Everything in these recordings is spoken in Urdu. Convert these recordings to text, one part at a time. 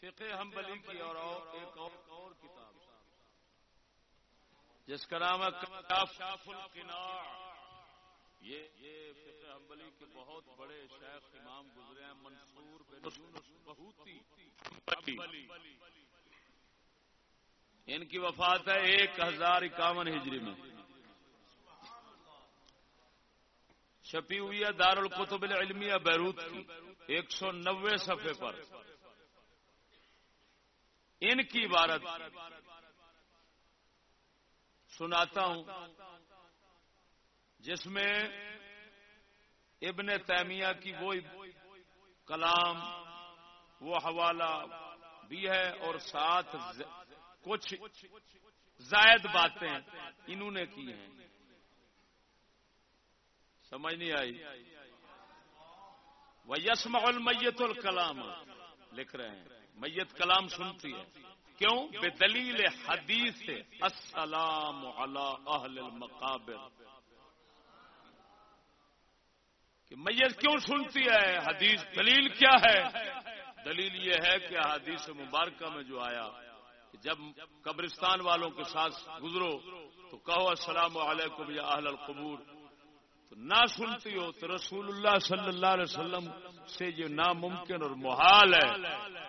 فقہ حنبلی کی اور ایک اور کتاب۔ جس کا نام ہے القناع۔ یہ فقہ حنبلی کے بہت بڑے شیخ امام گزرے ہیں منصور بن بہوتی۔ ان کی وفات ہے ایک ہزار اکاون ہجری میں۔ چھپی ہوئی ہے دار القتب العلمیہ بیروت کی ایک سو نوے صفحے پر۔ ان کی عبارت سناتا ہوں، جس میں ابن تیمیہ کی وہ کلام، وہ حوالہ بھی ہے اور ساتھ کچھ زائد باتیں انہوں نے کی ہیں۔ سمجھ نہیں آئی۔ وہ یسم المیت الکلام لکھ رہے ہیں۔ میت کلام سنتی ہے۔ کیوں؟ بے دلیل حدیث السلام علی اہل المقابر۔ کہ میت کیوں سنتی ہے؟ حدیث دلیل کیا ہے؟ دلیل یہ ہے کہ حدیث مبارکہ میں جو آیا، کہ جب قبرستان والوں کے ساتھ گزرو تو کہو السلام علیکم یا اہل القبور۔ تو نہ سنتی ہو تو رسول اللہ صلی اللہ علیہ وسلم سے یہ ناممکن اور محال ہے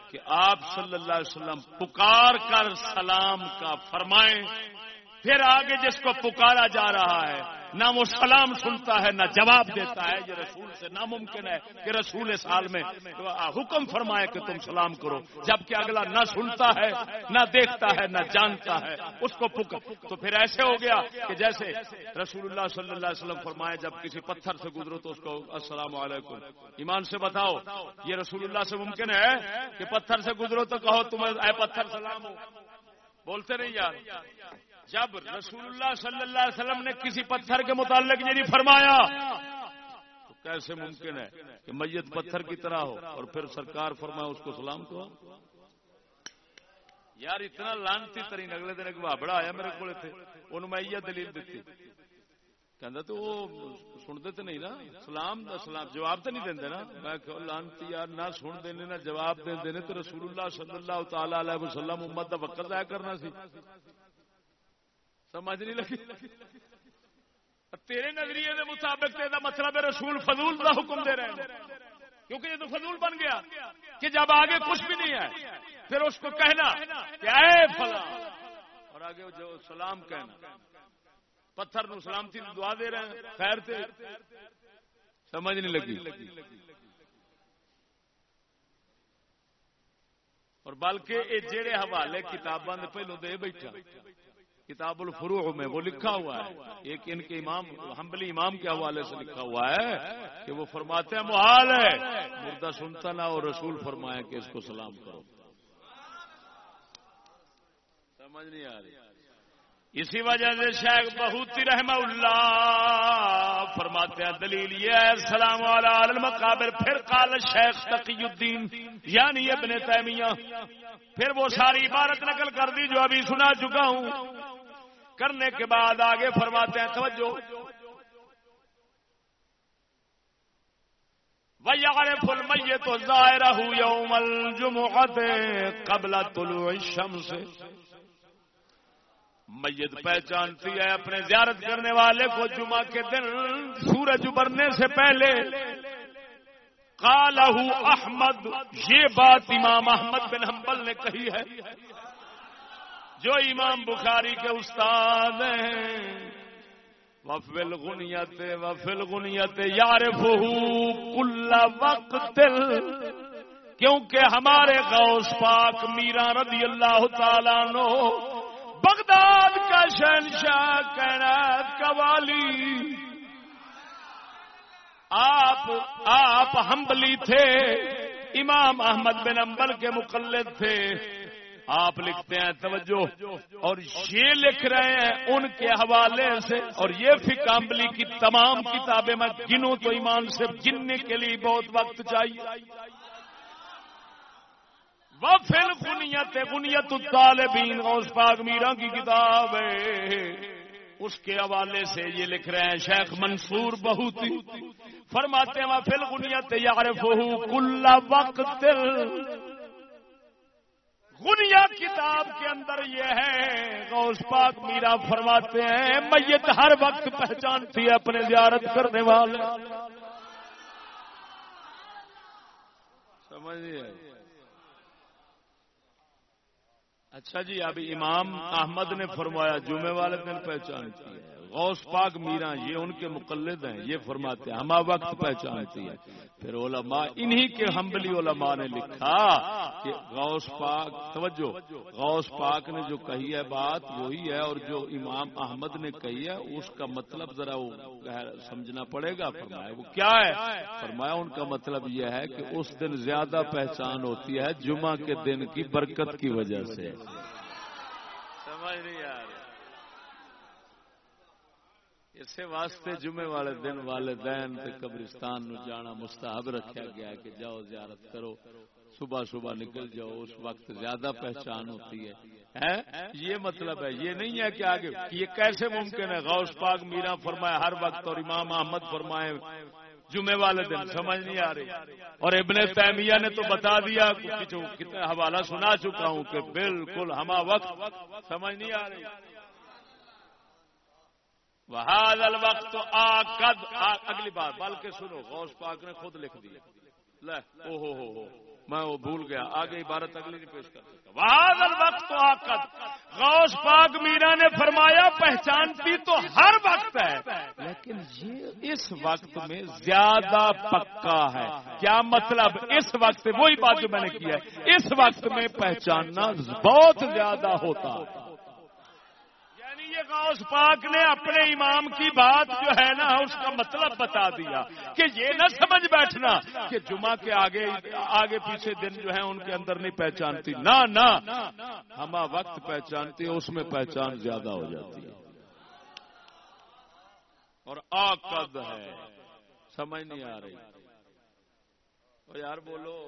کہ آپ صلی اللہ علیہ وسلم پکار کر سلام کا فرمائیں، پھر آگے جس کو پکارا جا رہا ہے نہ وہ سلام سنتا ہے، نہ جواب دیتا ہے یہ رسول سے ناممکن ہے کہ رسول سال میں حکم فرمائے کہ تم سلام کرو۔ جبکہ اگلا نہ سنتا ہے، نہ دیکھتا ہے، نہ جانتا ہے، اس کو تو پھر ایسے ہو گیا کہ جیسے رسول اللہ صلی اللہ علیہ وسلم فرمائے، جب کسی پتھر سے گزرو تو اس کو السلام علیکم۔ ایمان سے بتاؤ، یہ رسول اللہ سے ممکن ہے کہ پتھر سے گزرو تو کہو تمہیں، اے پتھر سلام ہو۔ بولتے نہیں یار۔ جب رسول اللہ صلی اللہ علیہ وسلم نے کسی پتھر کے متعلق یہ نہیں فرمایا، تو کیسے ممکن ہے کہ میت پتھر کی طرح ہو اور پھر سرکار فرمایا اس کو سلام کو یار، اتنا لانتی ترین اگلے دن ایک بابڑا آیا میرے کو انہوں میں یہ دلیل دیتی۔ تو وہ سنتے تو نہیں نا، سلام دا سلام، جواب تو نہیں دیں نا۔ میں کہ لانتی یار، نہ سن دینے نہ جواب دیں دینے تو رسول اللہ صلی اللہ تعالی علیہ وسلم امت کا وقت ضائع کرنا سی۔ سمجھ نہیں لگی۔ تیرے نظریے کے مطابق مطلب رسول فضول کا حکم دے رہے ہیں۔ کیونکہ یہ تو فضول بن گیا کہ جب آگے کچھ بھی نہیں ہے، پھر اس کو کہنا کہ اے فلاں۔ اور آگے جو سلام کہنا۔ پتھر نو سلامتی دعا دے رہے ہیں۔ خیر سے سمجھ نہیں لگی۔ اور بلکہ یہ جہے حوالے کتاباں پہلو دے بیٹھا۔ کتاب الفروع میں وہ لکھا ہوا ہے۔ ایک ان کے امام، حنبلی امام کے حوالے سے لکھا ہوا ہے کہ وہ فرماتے ہیں، محال ہے۔ مردہ سنتا نہ اور رسول فرمائے کہ اس کو سلام کرو۔ سمجھ نہیں آ رہی۔ اسی وجہ سے شیخ بہت رحم اللہ فرماتے ہیں، دلیل یہ ہے، السلام المقابر۔ پھر قال شیخ تقی الدین یعنی ابن تیمیہ۔ پھر وہ ساری عبارت نقل کر دی جو ابھی سنا چکا ہوں۔ کرنے کے بعد آگے فرماتے ہیں، توجہ۔ وَيَعْرِفُ الْمَيِّتُ ظَاهِرَهُ يَوْمَ الْجُمُعَةِ قَبْلَ طُلُوعِ الشَّمْسِ۔ میت پہچانتی ہے اپنے زیارت کرنے والے کو جمعہ کے دن۔ سورج ابھرنے سے پہلے قالہ احمد یہ بات امام احمد بن حنبل نے کہی ہے۔ جو امام بخاری کے استاد ہیں۔ وفل غنیت وفل غنیت یار کل وقت۔ کیونکہ ہمارے غوث پاک میرا رضی اللہ تعالیٰ نو بغداد کا شہنشاہ، کائنات کا والی۔ آپ آپ ہمبلی تھے، امام احمد بن امبل کے مقلد تھے۔ آپ لکھتے ہیں، توجہ۔ اور یہ لکھ رہے ہیں ان کے حوالے سے۔ اور یہ فکامبلی کی تمام کتابیں میں گنوں تو ایمان سے گننے کے لیے بہت وقت چاہیے۔ وہ پھر بنیت بنیت طالبین اس پاک میرا کی کتاب ہے۔ اس کے حوالے سے یہ لکھ رہے ہیں شیخ منصور بہت فرماتے ہیں فل غنیت یعرف کل وقت۔ غنیا کتاب کے اندر یہ ہے، غوث پاک میرا فرماتے ہیں، میت ہر وقت پہچانتی ہے اپنے زیارت کرنے والے۔ سمجھ اچھا جی ابھی امام احمد نے فرمایا، جمعے والے دن پہچانتی ہے۔ غوث پاک میرا، یہ ان کے مقلد ہیں، یہ فرماتے ہیں، ہما وقت پہچانتی ہے پھر علماء، انہی کے حنبلی علماء نے لکھا کہ غوث پاک، توجہ، غوث پاک نے جو کہی ہے بات، وہی ہے، اور جو امام احمد نے کہی ہے، اس کا مطلب ذرا وہ سمجھنا پڑے گا۔ فرمایا، وہ کیا ہے؟ فرمایا، ان کا مطلب یہ ہے کہ اس دن زیادہ پہچان ہوتی ہے جمعہ کے دن کی برکت کی وجہ سے سمجھ نہیں آ رہی اسی واسطے جمعے والے دن والدین تے قبرستان نو جانا مستحب رکھا گیا کہ جاؤ زیارت کرو۔ صبح صبح نکل جاؤ، اس وقت زیادہ پہچان ہوتی ہے۔ یہ مطلب ہے، یہ نہیں ہے کہ آگے یہ کیسے ممکن ہے؟ غوث پاک میرا فرمائے ہر وقت اور امام احمد فرمائے جمعے والے دن، سمجھ نہیں آ رہی۔ اور ابن تیمیہ نے تو بتا دیا کتنا حوالہ سنا چکا ہوں کہ بالکل ہما وقت، سمجھ نہیں آ رہی۔ وہاد الوقت آقد اگلی بات بلکہ سنو، غوث پاک نے خود لکھ دیا لے، او ہو ہو ہو، میں وہ بھول گیا، آگے عبارت اگلی نہیں پیش کر سکتا وہاد الوقت آقد۔ غوث پاک میرا نے فرمایا، پہچانتی تو ہر وقت ہے، لیکن یہ اس وقت میں زیادہ پکا ہے۔ کیا مطلب؟ اس وقت، وہی بات جو میں نے کیا ہے۔ اس وقت میں پہچاننا بہت زیادہ ہوتا۔ ہے غوث پاک نے اپنے امام کی بات جو ہے نا، اس کا مطلب بتا دیا کہ یہ نہ سمجھ بیٹھنا کہ جمعہ کے آگے آگے پیچھے دن جو ہے ان کے اندر نہیں پہچانتی۔ نہ نہ ہما وقت پہچانتی ہے اس میں پہچان زیادہ ہو جاتی ہے۔ اور آقد ہے۔ سمجھ نہیں آ رہی۔ یار بولو۔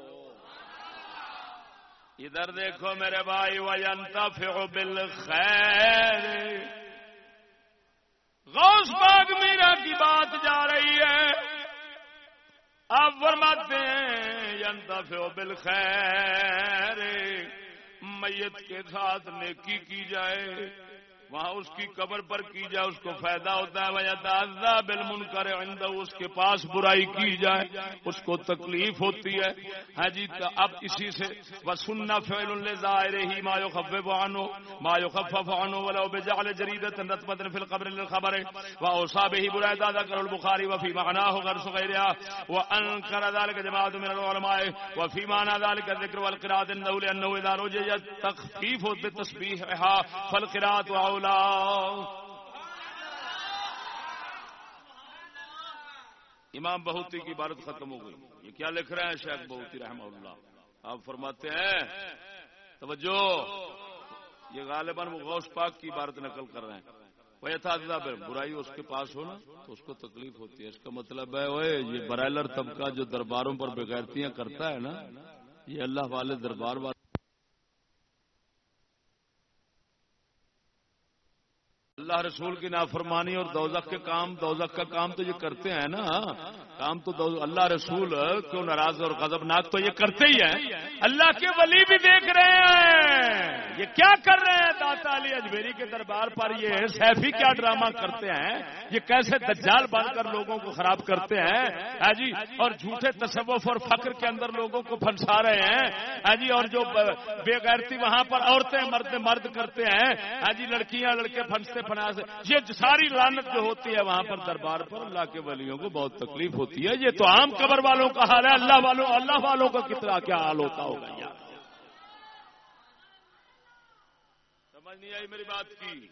ادھر دیکھو میرے بھائی وجنتا بل خیر غوث باغ میرا کی بات جا رہی ہے؟ آپ فرماتے ہیں ینتا بل خیر میت کے ساتھ نیکی کی جائے۔ وہاں اس کی قبر پر کی جائے، اس کو فائدہ ہوتا ہے، وجہ دادا بل من کرے اس کے پاس برائی کی جائے، اس کو تکلیف ہوتی ہے۔ ہاں جی اب اسی سے وہ سننا فیل ظاہر ہی مایو خف بانو مایو خف فانو والا بجال جرید رت بدن فل قبر خبر ہے وہ اوسا ہی برائی دادا کر البخاری وفی مانا ہو کر سغیریا وہ ان کر دال کے جماعت میں علماء وفی مانا دال کا ذکر والقرات النول انه اذا رجع تخفيف بالتسبيح فالقرات واو امام بہوتی کی عبارت ختم ہو گئی۔ یہ کیا لکھ رہے ہیں شیخ بہوتی رحمہ اللہ؟ آپ فرماتے ہیں، توجہ، یہ غالباً وہ غوث پاک کی عبارت نقل کر رہے ہیں۔ وہ برائی اس کے پاس ہو نا، تو اس کو تکلیف ہوتی ہے۔ اس کا مطلب ہے وہ یہ برائلر طبقہ جو درباروں پر بغیرتیاں کرتا ہے نا، یہ اللہ والے دربار والے اللہ رسول کی نافرمانی اور دوزخ کے کام، دوزخ کا کام تو یہ کرتے ہیں نا۔ کام تو اللہ رسول کیوں ناراض اور غضبناک تو یہ کرتے ہی ہیں۔ اللہ کے ولی بھی دیکھ رہے ہیں۔ یہ کیا کر رہے ہیں؟ داتا علی اجمیری کے دربار پر یہ سیفی کیا ڈرامہ کرتے ہیں؟ یہ کیسے دجال بن کر لوگوں کو خراب کرتے ہیں؟ ہاں جی اور جھوٹے تصوف اور فخر کے اندر لوگوں کو پھنسا رہے ہیں؟ ہاں جی اور جو بے غیرتی وہاں پر عورتیں مرد مرد کرتے ہیں؟ ہاں جی لڑکیاں لڑکے پھنستے پھنس یہ ساری لانت جو ہوتی ہے وہاں پر دربار پر، اللہ کے ولیوں کو بہت تکلیف ہوتی ہے۔ یہ تو عام قبر والوں کا حال ہے، اللہ والوں اللہ والوں کا کتنا کیا حال ہوتا ہوگا یار؟ سمجھ نہیں آئی میری بات کی۔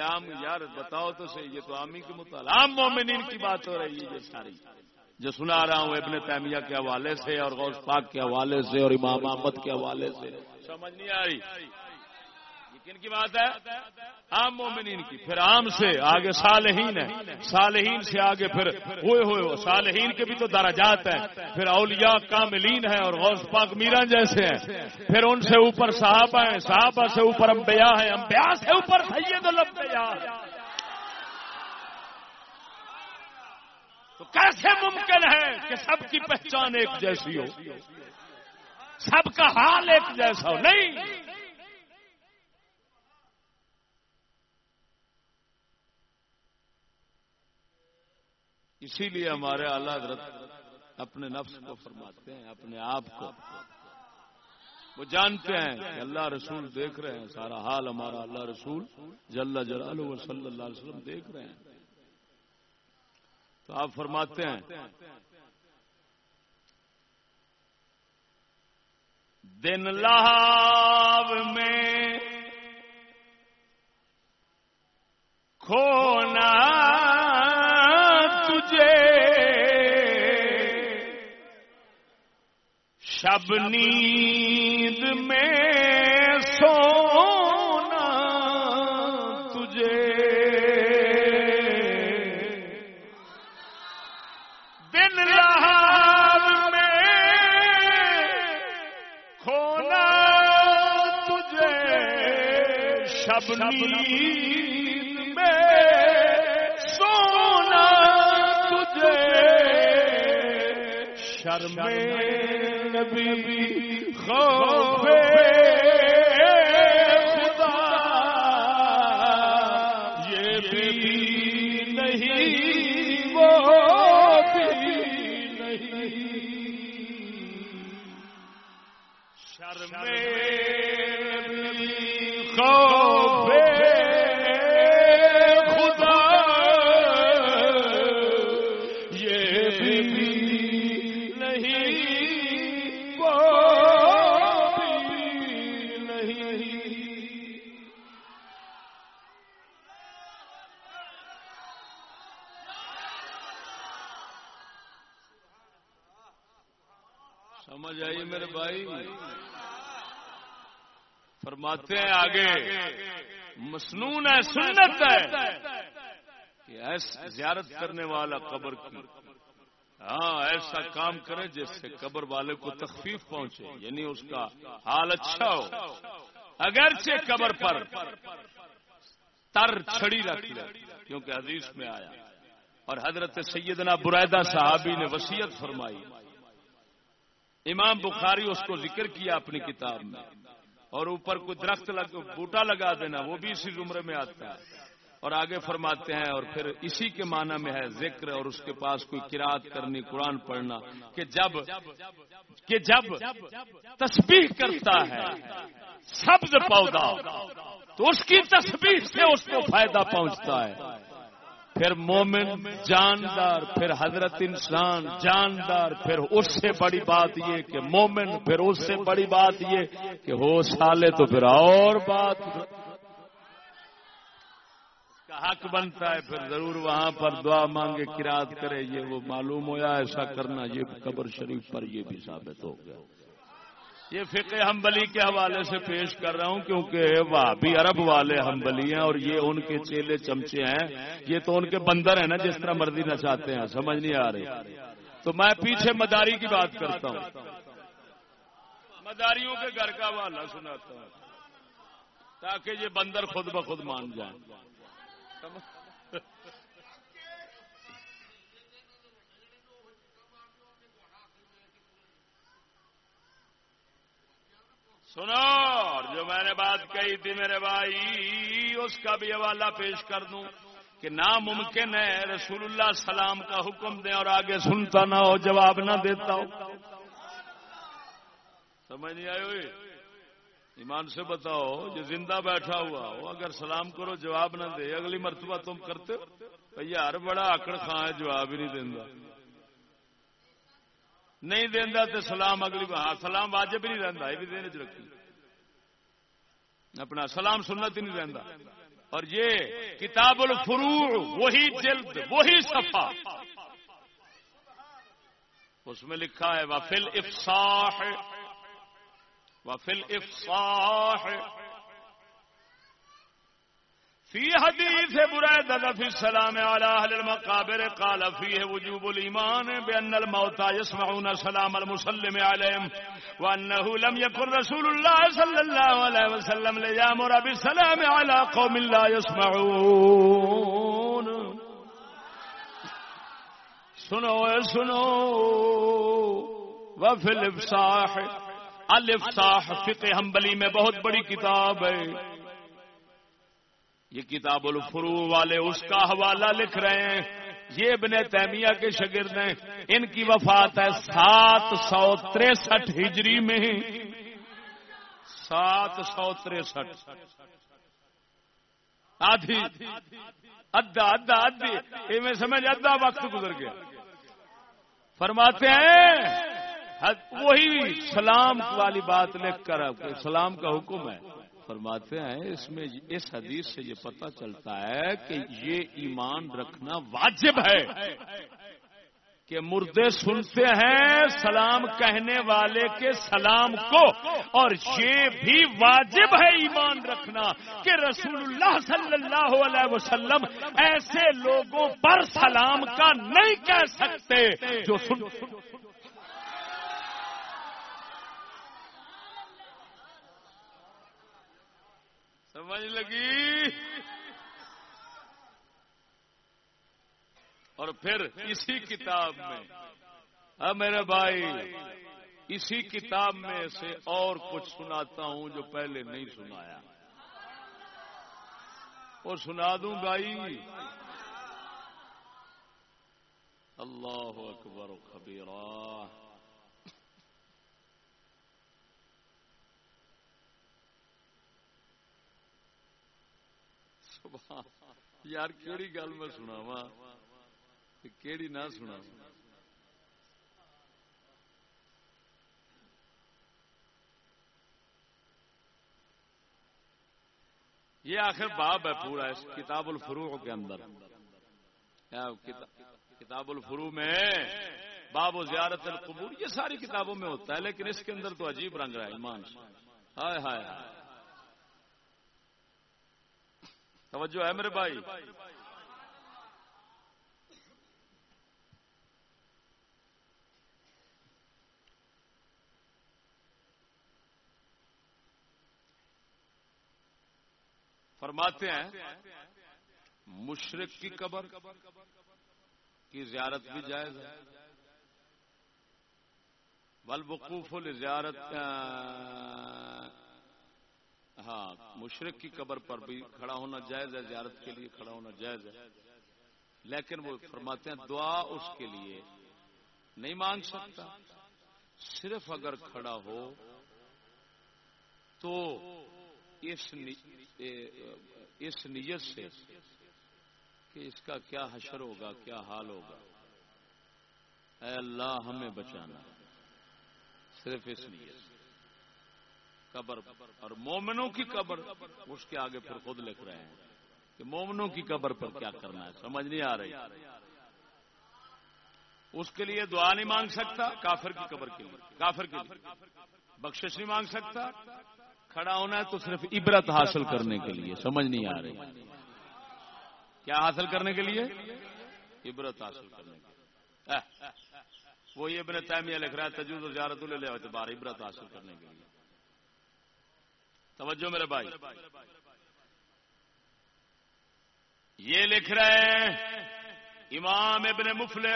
عام یار بتاؤ تو صحیح، یہ تو عامی کے مطالعہ، عام مومنین کی بات ہو رہی ہے یہ ساری۔ جو سنا رہا ہوں ابن تیمیہ کے حوالے سے اور غوث پاک کے حوالے سے اور امام احمد کے حوالے سے۔ سمجھ نہیں آئی۔ کن کی بات ہے؟ عام مومنین کی۔ پھر عام سے آگے صالحین ہے صالحین سے آگے پھر ہوئے ہوئے صالحین کے بھی تو درجات ہیں۔ پھر اولیاء کاملین ہیں اور غوث پاک میران جیسے ہیں۔ پھر ان سے اوپر صحابہ ہیں۔ صحابہ سے اوپر انبیاء ہیں۔ انبیاء سے اوپر سید الانبیاء تو کیسے ممکن ہے کہ سب کی پہچان ایک جیسی ہو؟ سب کا حال ایک جیسا ہو؟ نہیں۔ اسی لیے ہمارے اعلی حضرت اپنے نفس کو فرماتے ہیں، اپنے آپ کو۔ وہ جانتے ہیں کہ اللہ رسول دیکھ رہے ہیں، سارا حال ہمارا اللہ رسول جل جلال صلی اللہ علیہ وسلم دیکھ رہے ہیں۔ تو آپ فرماتے ہیں، دن لہاب میں کھونا شب نیند میں سونا تجھے۔ دن لہار میں کھونا تجھے۔ شب نیند شرمے نبی خوف خدا یہ بھی نہیں سمجھ آئیے میرے بھائی۔ فرماتے ہیں آگے۔ مسنون ہے سنت ہے۔ کہ ایسا زیارت کرنے والا قبر کی۔ ہاں ایسا کام کرے جس سے قبر والے کو تخفیف پہنچے یعنی اس کا حال اچھا ہو۔ اگرچہ قبر پر تر چھڑی رکھ لے کیونکہ حدیث میں آیا۔ اور حضرت سیدنا برائدہ صحابی نے وسیعت فرمائی۔ امام بخاری اس کو ذکر کیا اپنی کتاب میں اور اوپر کوئی درخت لگ بوٹا لگا دینا، وہ بھی اسی زمرے میں آتا ہے۔ اور آگے فرماتے ہیں، اور پھر اسی کے معنی میں ہے ذکر اور اس کے پاس کوئی کراط کرنی، قرآن پڑھنا، کہ جبکہ جب تسبیح کرتا ہے، سبز پودا، تو اس کی تسبیح سے اس کو فائدہ پہنچتا ہے۔ پھر مومن جاندار، پھر حضرت انسان جاندار، پھر اس سے بڑی بات یہ کہ مومن، پھر اس سے بڑی بات یہ کہ ہو سالے تو پھر اور بات۔ کا حق بنتا ہے، پھر ضرور وہاں پر دعا مانگے کراط کرے، یہ وہ معلوم ہوا ایسا کرنا، یہ قبر شریف پر یہ بھی ثابت ہو گیا۔ یہ فقہ ہمبلی کے حوالے سے پیش کر رہا ہوں، کیونکہ وہ بھی عرب والے ہمبلی ہیں اور یہ ان کے چیلے چمچے ہیں۔ یہ تو ان کے بندر ہیں نا، جس طرح مرضی نہ چاہتے ہیں، سمجھ نہیں آ رہی۔ تو میں پیچھے مداری کی بات کرتا ہوں۔ مداریوں کے گھر کا حوالہ سناتا ہوں، تاکہ یہ بندر خود بخود مان جائیں۔ سنو، اور جو میں نے بات کہی تھی میرے بھائی، اس کا بھی حوالہ پیش کر دوں کہ ناممکن ہے رسول اللہ سلام کا حکم دیں اور آگے سنتا نہ ہو، جواب نہ دیتا ہو۔ سمجھ نہیں آئے ہوئی؟ ایمان سے بتاؤ، جو زندہ بیٹھا ہوا ہو اگر سلام کرو، جواب نہ دے، اگلی مرتبہ تم کرتے ہو؟ یار، بڑا آکڑ خاں ہے، جواب ہی نہیں دینا نہیں دینا تو سلام اگلی ہاں سلام واجب ہی نہیں رہتا یہ بھی دینے چ رکھی اپنا سلام سنت ہی نہیں رہتا اور یہ کتاب الفروع، وہی جلد، وہی صفحہ۔ اس میں لکھا ہے وفل افساح وفل افساح في حديث بريدة في السلام على أهل المقابر قال فيه وجوب الإيمان بأن الموتى يسمعون سلام المسلم عليهم وأنه لم يكن رسول الله صلى الله عليه وسلم ليامر بالسلام على قوم لا يسمعون سنو سنو. وفي الافصاح الافصاح، فقہ حنبلی میں بہت بڑی کتاب ہے. یہ کتاب الفرو والے اس کا حوالہ لکھ رہے ہیں۔ یہ ابن تیمیہ کے شگرد ہیں۔ ان کی وفات ہے سات سو تریسٹھ ہجری میں۔ سات سو تریسٹھ۔ آدھی۔ ادھا ادھا ادھی یہ میں سمجھ ادھا وقت گزر گیا۔ فرماتے ہیں وہی سلام والی بات لکھ کر سلام کا حکم ہے۔ فرماتے ہیں، اس میں اس حدیث سے یہ پتہ چلتا ہے کہ یہ ایمان رکھنا واجب ہے۔ کہ مردے سنتے ہیں سلام کہنے والے کے سلام کو، اور یہ بھی واجب ہے ایمان رکھنا کہ رسول اللہ صلی اللہ علیہ وسلم ایسے لوگوں پر سلام کا نہیں کہہ سکتے جو سن سمجھ لگی؟ اور پھر اسی کتاب میں ہاں میرے بھائی، اسی کتاب میں سے اور کچھ سناتا ہوں جو پہلے نہیں سنایا۔ وہ سنا دوں بھائی۔ اللہ اکبر خبیرہ۔ یار کیڑی گل میں سنا وا کیڑی نہ سنا یہ آخر باب ہے پورا اس کتاب الفروع کے اندر۔ کتاب الفرو میں باب و زیارت القبور، یہ ساری کتابوں میں ہوتا ہے، لیکن اس کے اندر تو عجیب رنگ رہا ہے، ایمان ہائے ہائے ہائے۔ توجہ ہے میرے بھائی؟ فرماتے ہیں، مشرق کی قبر کی زیارت بھی جائز ہے۔ بل وقوف زیارت ہاں مشرق کی قبر پر بھی کھڑا ہونا جائز ہے، زیارت کے لیے کھڑا ہونا جائز ہے۔ لیکن وہ فرماتے ہیں، دعا اس کے لیے نہیں مانگ سکتا۔ صرف اگر کھڑا ہو تو اس اس نیت سے کہ اس کا کیا حشر ہوگا، کیا حال ہوگا۔ اے اللہ، ہمیں بچانا۔ صرف اس نیت سے۔ قبر اور مومنوں کی قبر، اس کے آگے پھر خود لکھ رہے ہیں کہ مومنوں کی قبر پر کیا کرنا ہے؟ سمجھ نہیں آ رہی۔ اس کے لیے دعا نہیں مانگ سکتا، کافر کی قبر کے لیے۔ کافر کے لیے۔ بخشش نہیں مانگ سکتا۔ کھڑا ہونا ہے تو صرف عبرت حاصل کرنے کے لیے، سمجھ نہیں آ رہی۔ کیا حاصل کرنے کے لیے؟ عبرت حاصل کرنے کے لیے۔ وہی ابن تعمیہ لکھ رہا ہے، تجوز زیارت لے اعتبار عبرت حاصل کرنے کے لیے۔ توجہ میرے بھائی۔ یہ لکھ رہے ہیں، امام ابن مفل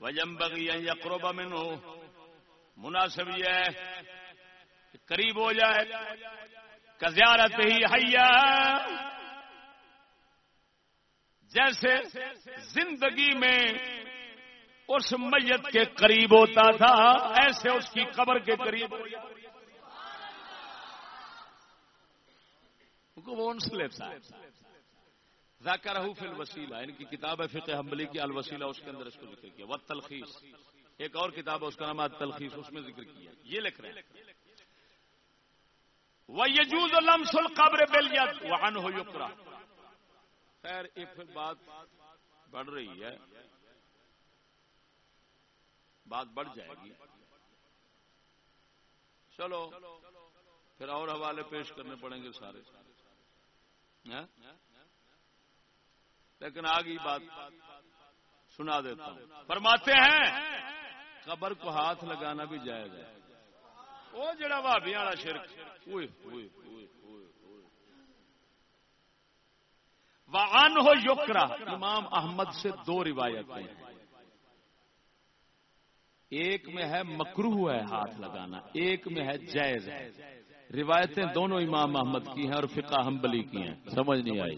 وجم بگی یقروبہ من ہو مناسب یہ ہے قریب ہو جائے کزیارت ہی حیا۔ جیسے زندگی میں اس میت کے قریب ہوتا تھا، ایسے اس کی قبر کے قریب۔ ہو جائے وہ ان سے لیتا ہے۔ ذاکر فی الوسیلہ، ان کی کتاب ہے فقہ حنبلی کی، الوسیلہ اس کے اندر اس کو ذکر کیا۔ وہ تلخیص ایک اور کتاب ہے، اس کا نام ہے تلخیص اس میں ذکر کیا۔ یہ لکھ رہے ہیں۔ وہ یجوز لمس القبر بلیت وعن ہو یقرا خیر، ایک بات بڑھ رہی ہے۔ بات بڑھ جائے گی۔ چلو، پھر اور حوالے پیش کرنے پڑیں گے سارے۔ ہاں؟ لیکن آگئی بات سنا دیتا ہوں۔ فرماتے ہیں، قبر کو ہاتھ لگانا بھی جائز ہے۔ وہ جڑا بھابی والا شرک۔ وان ہو یوکرا امام احمد سے دو روایتیں ایک میں ہے مکرو ہے ہاتھ لگانا، ایک میں ہے جائز ہے۔ روایتیں دونوں امام احمد کی ہیں اور فقہ حنبلی کی ہیں۔ سمجھ نہیں آئی۔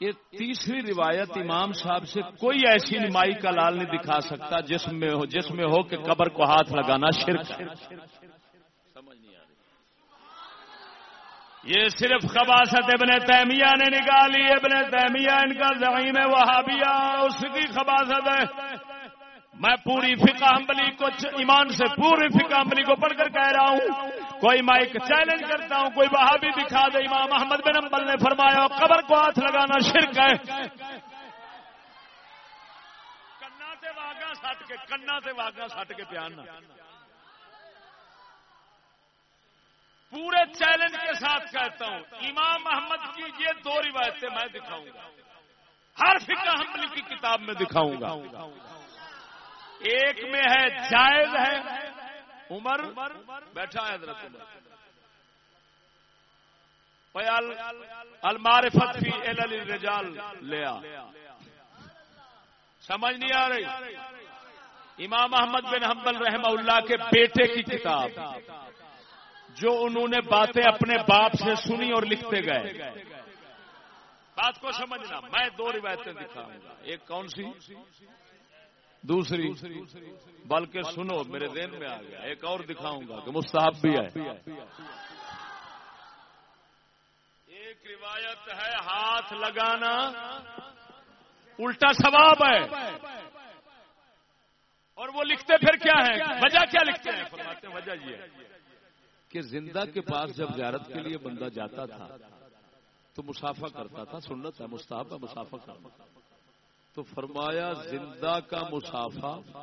یہ تیسری روایت امام صاحب سے کوئی ایسی نمائی کا لال نہیں دکھا سکتا جس میں ہو جس میں ہو کہ قبر کو ہاتھ لگانا شرک سمجھ نہیں آ رہی۔ یہ صرف خباست ابن تیمیہ نے نکالی۔ ابن تیمیہ ان کا زمین وہابیہ اس کی خباست ہے۔ میں پوری فقہ حنبلی کو ایمان سے پوری فقہ حنبلی کو پڑھ کر کہہ رہا ہوں۔ کوئی مائک چیلنج کرتا ہوں، کوئی بہابی دکھا دے۔ امام محمد بن امبل نے فرمایا، قبر کو ہاتھ لگانا شرک ہے۔ کنا سے واگا سٹ کے، کنا سے واگا سٹ کے پیان پورے چیلنج کے ساتھ کہتا ہوں۔ امام محمد کی یہ دو روایتیں میں دکھاؤں گا۔ ہر فقہ حنبلی کی کتاب میں دکھاؤں گا۔ ایک میں ہے، جائز ہے۔ عمر بیٹھا ہے حضرت المارفت فی الرجال لیا سمجھ نہیں آ رہی؟ امام احمد بن حنبل رحمہ اللہ کے بیٹے کی کتاب، جو انہوں نے باتیں اپنے باپ سے سنی اور لکھتے گئے۔ بات کو سمجھنا، میں دو روایتیں دکھاؤں گا۔ ایک کون سی؟ دوسری بلکہ سنو میرے دین میں آ گیا۔ ایک اور دکھاؤں گا کہ مستحب بھی ہے۔ ایک روایت ہے ہاتھ لگانا۔ الٹا ثواب ہے۔ اور وہ لکھتے پھر کیا ہے؟ وجہ کیا لکھتے ہیں؟ فرماتے ہیں وجہ یہ ہے کہ زندہ کے پاس جب زیارت کے لیے بندہ جاتا تھا تو مسافہ کرتا تھا سنت ہے مستحب ہے مسافہ کرنا تو فرمایا، زندہ کا مسافہ،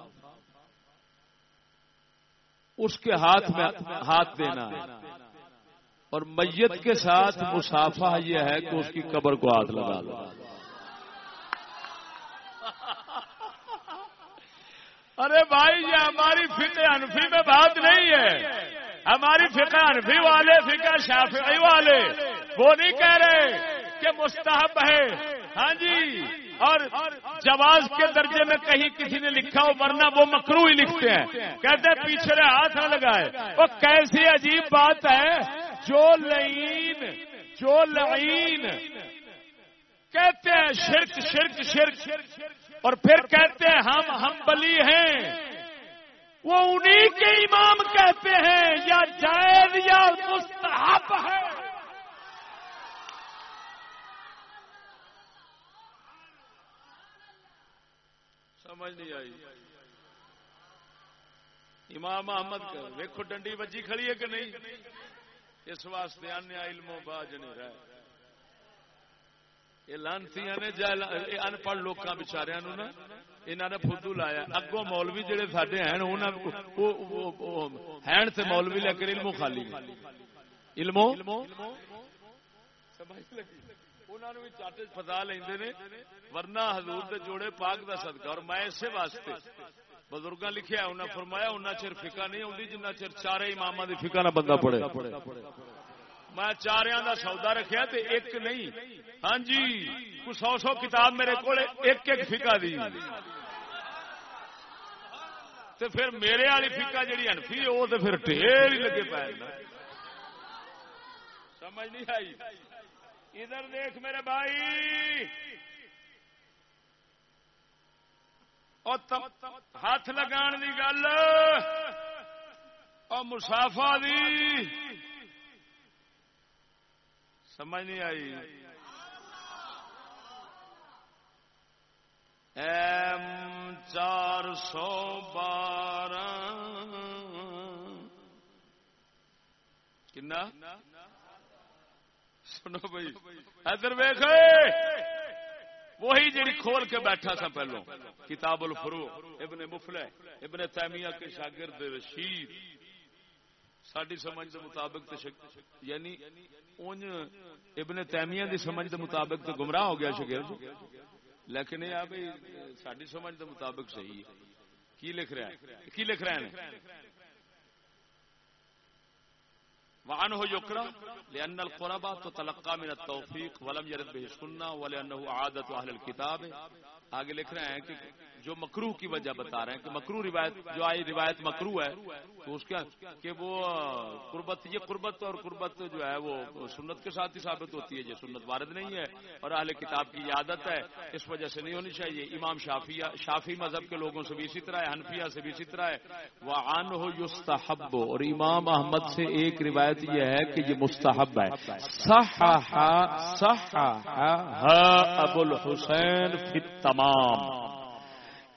اس کے ہاتھ میں ہاتھ دینا ہے۔ اور میت کے ساتھ مسافہ یہ ہے کہ اس کی قبر کو ہاتھ لگا دو۔ ارے بھائی، یہ ہماری فکر انفی میں بات نہیں ہے۔ ہماری فکر انفی والے فکر شافعی والے، وہ نہیں کہہ رہے کہ مستحب ہے۔ ہاں جی اور جواز کے درجے میں کہیں کسی نے لکھا ہو، ورنہ وہ مکرو ہی لکھتے ہیں۔ کہتے ہیں، پیچھے ہاتھ نہ لگائے۔ وہ کیسی عجیب بات ہے۔ جو لعین جو لعین۔ کہتے ہیں، شرک شرک شرک۔ اور پھر کہتے ہیں، ہم ہم بلی ہیں۔ وہ انہی کے امام کہتے ہیں، یا جائز یا مستحب ہے۔ سمجھ نہیں آئی۔ امام احمد ویکو ڈنڈی بجی کھڑی ہے کہ نہیں؟ اس واسطے آنے علم و باج نہیں رہا یہ لانتی نے ان پڑھ لوگ بچاریا نا انہوں نے فدو لایا۔ اگوں مولوی جہے سڈے ہیں ہیں تے مولوی لے کر علمو خالی علمو انہوں نے بھی چٹ فسا لے ورنہ حضور دے جوڑے پاک دا صدقہ۔ اور میں اسے واسطے بزرگ لکھیا انہیں فرمایا انہیں چر فکا نہیں آتی جنہ چر چارے امام کی فکا نہ بندہ پڑے میں چاریا دا سودا رکھیا تے ایک نہیں۔ ہاں جی کچھ سو سو کتاب میرے کو ایک ایک فکا دی۔ تے پھر میرے والی فکا جی انفی وہ تو پھر ٹھیر ہی لگے پائے سمجھ نہیں آئی؟ ادھر دیکھ میرے بھائی۔ ہاتھ لگان کی گل۔ اور مسافا دی۔ سمجھ نہیں آئی۔ ایم چار سو بارہ۔ کنا؟ سنو بھائی۔ ادھر ویخ وہی جڑی کھول کے بیٹھا سا پہلو۔ کتاب الفرو ابن مفل ابن تیمیہ کے شاگرد رشید۔ ساری سمجھ کے مطابق یعنی اونج ابن تیمیہ دی سمجھ کے مطابق تو گمراہ ہو گیا شکیر جی۔ لیکن یہ بھائی ساری سمجھ کے مطابق صحیح ہے۔ کی لکھ رہا ہے؟ کی لکھ رہے ہیں؟ وعنه يقرا لان القربى تتلقى من التوفيق ولم يرد به السنه ولانه عاده اهل الكتاب. آگے لکھ رہے ہیں کہ جو مکرو کی وجہ بتا رہے ہیں کہ مکرو روایت، جو آئی روایت مکرو ہے، تو اس کا کہ وہ قربت، یہ قربت اور قربت جو ہے وہ سنت کے ساتھ ہی ثابت ہوتی ہے، یہ سنت وارد نہیں ہے اور اہل کتاب کی عادت ہے، اس وجہ سے نہیں ہونی چاہیے۔ امام شافیہ شافی مذہب کے لوگوں سے بھی اسی طرح ہے، حنفیہ سے بھی اسی طرح ہے۔ وہ آن ہو یستحب، اور امام احمد سے ایک روایت یہ ہے کہ یہ مستحب ہے۔ صح صح ابو الحسین فی تمام۔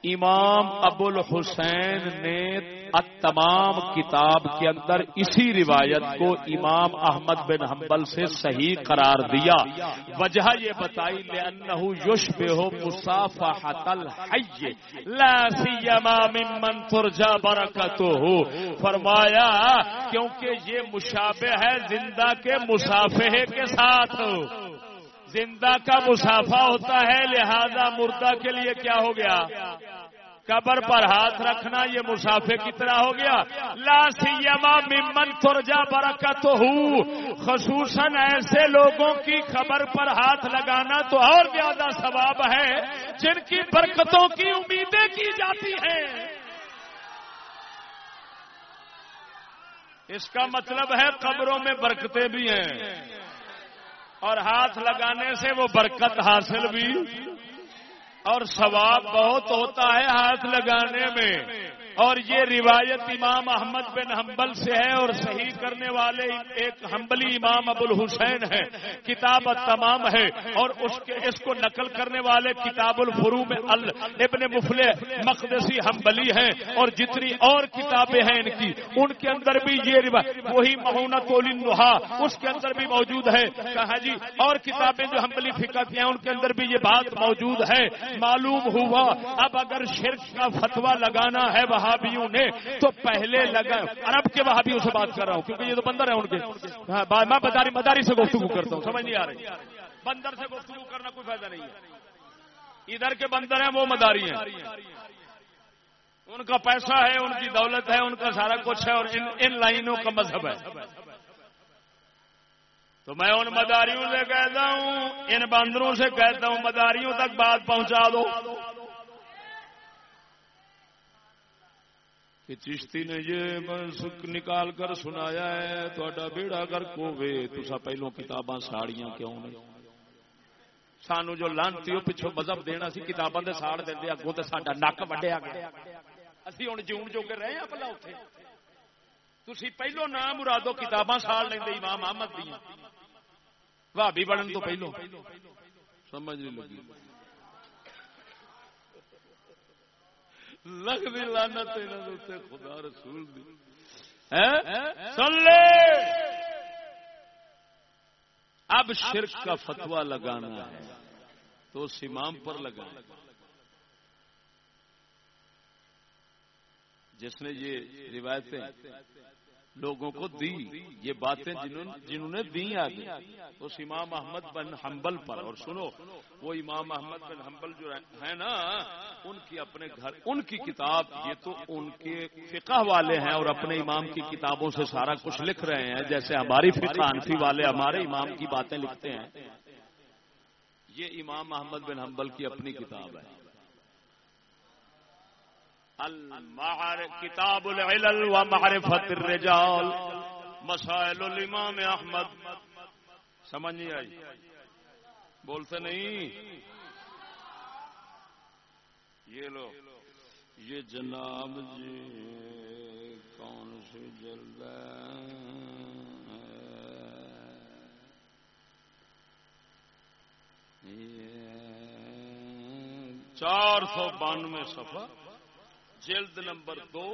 امام ابو الحسین نے تمام کتاب کے اندر اسی روایت کو امام احمد بن حنبل سے صحیح قرار دیا۔ وجہ یہ بتائی لأنه يشبه مصافحة الحي لا سيما ممن ترجى برکته فرمایا، کیونکہ یہ مشابہ ہے زندہ کے مسافحے کے ساتھ۔ زندہ کا مسافہ ہوتا ہے، لہذا مردہ کے لیے کیا ہو گیا؟ قبر پر ہاتھ رکھنا، یہ مسافے کی طرح ہو گیا۔ لا سیما ممن فرجا برکت ہو خصوصاً ایسے لوگوں کی خبر پر ہاتھ لگانا تو اور زیادہ ثواب ہے، جن کی برکتوں کی امیدیں کی جاتی ہیں۔ اس کا مطلب ہے قبروں میں برکتیں بھی ہیں۔ اور ہاتھ لگانے سے وہ برکت حاصل بھی اور ثواب بہت ہوتا ہے ہاتھ لگانے میں۔ اور یہ روایت امام احمد بن حنبل سے ہے اور صحیح کرنے والے ایک حنبلی امام ابو الحسین ہے کتاب تمام ہے اور اس کے اس کو نقل کرنے والے کتاب الفرو میں ابن مفل مقدسی حنبلی ہیں اور جتنی اور کتابیں ہیں ان کی۔ ان کے اندر بھی یہ روایت وہی مہونا تولین اس کے اندر بھی موجود ہے۔ کہا جی اور کتابیں جو حنبلی فکر ہیں، ان کے اندر بھی یہ بات موجود ہے۔ معلوم ہوا، اب اگر شرک کا فتوا لگانا ہے وہ وہابیوں نے تو پہلے لگا۔ عرب کے وہابیوں سے بات کر رہا ہوں، کیونکہ یہ تو بندر ہے ان کے۔ ہاں، میں بداری مداری سے گفتگو کرتا ہوں، سمجھ نہیں آ رہی۔ بندر سے گفتگو کرنا کوئی فائدہ نہیں ہے۔ ادھر کے بندر ہیں، وہ مداری ہیں۔ ان کا پیسہ ہے، ان کی دولت ہے، ان کا سارا کچھ ہے، اور ان ان لائنوں کا مذہب ہے۔ تو میں ان مداریوں سے کہتا ہوں، ان بندروں سے کہتا ہوں، مداریوں تک بات پہنچا دو۔ کہ چشتی نے یہ نکال کر سنایا ہے تا بیڑا کر کوے تسا پہلو کتاباں ساڑیاں کیوں نہیں سانو جو لانتی پچھو مذہب دینا سی، کتاباں دے ساڑ دے اگوں تے ساڈا نک وڈیا گیا۔ اسی ہوں جون جو کے رہے ہیں پلا اتنے تھی پہلو نام مرادو کتاباں ساڑ لیں امام احمد دیا بھابی بڑھن تو پہلو سمجھ نہیں لگی۔ لگ بھی لانا خدا رسول دی۔ سلے اب شرک کا فتوا لگانا ہے تو اس امام پر لگانا جس نے یہ روایتیں لوگوں کو دی۔ یہ باتیں جنہوں نے دی آگے۔ اس امام احمد بن حنبل پر۔ اور سنو، وہ امام احمد بن حنبل جو ہے نا، ان کی اپنے گھر ان کی کتاب، یہ تو ان کے فقہ والے ہیں اور اپنے امام کی کتابوں سے سارا کچھ لکھ رہے ہیں۔ جیسے ہماری فقہ انفی والے ہمارے امام کی باتیں لکھتے ہیں۔ یہ امام احمد بن حنبل کی اپنی کتاب ہے۔ کتاب العلل و معرفت الرجال. مسائل الامام احمد سمجھ نہیں آئی؟ بولتے نہیں؟ یہ لو، یہ جناب جی کون سی جلد چار سو بانوے سفر جلد نمبر دو،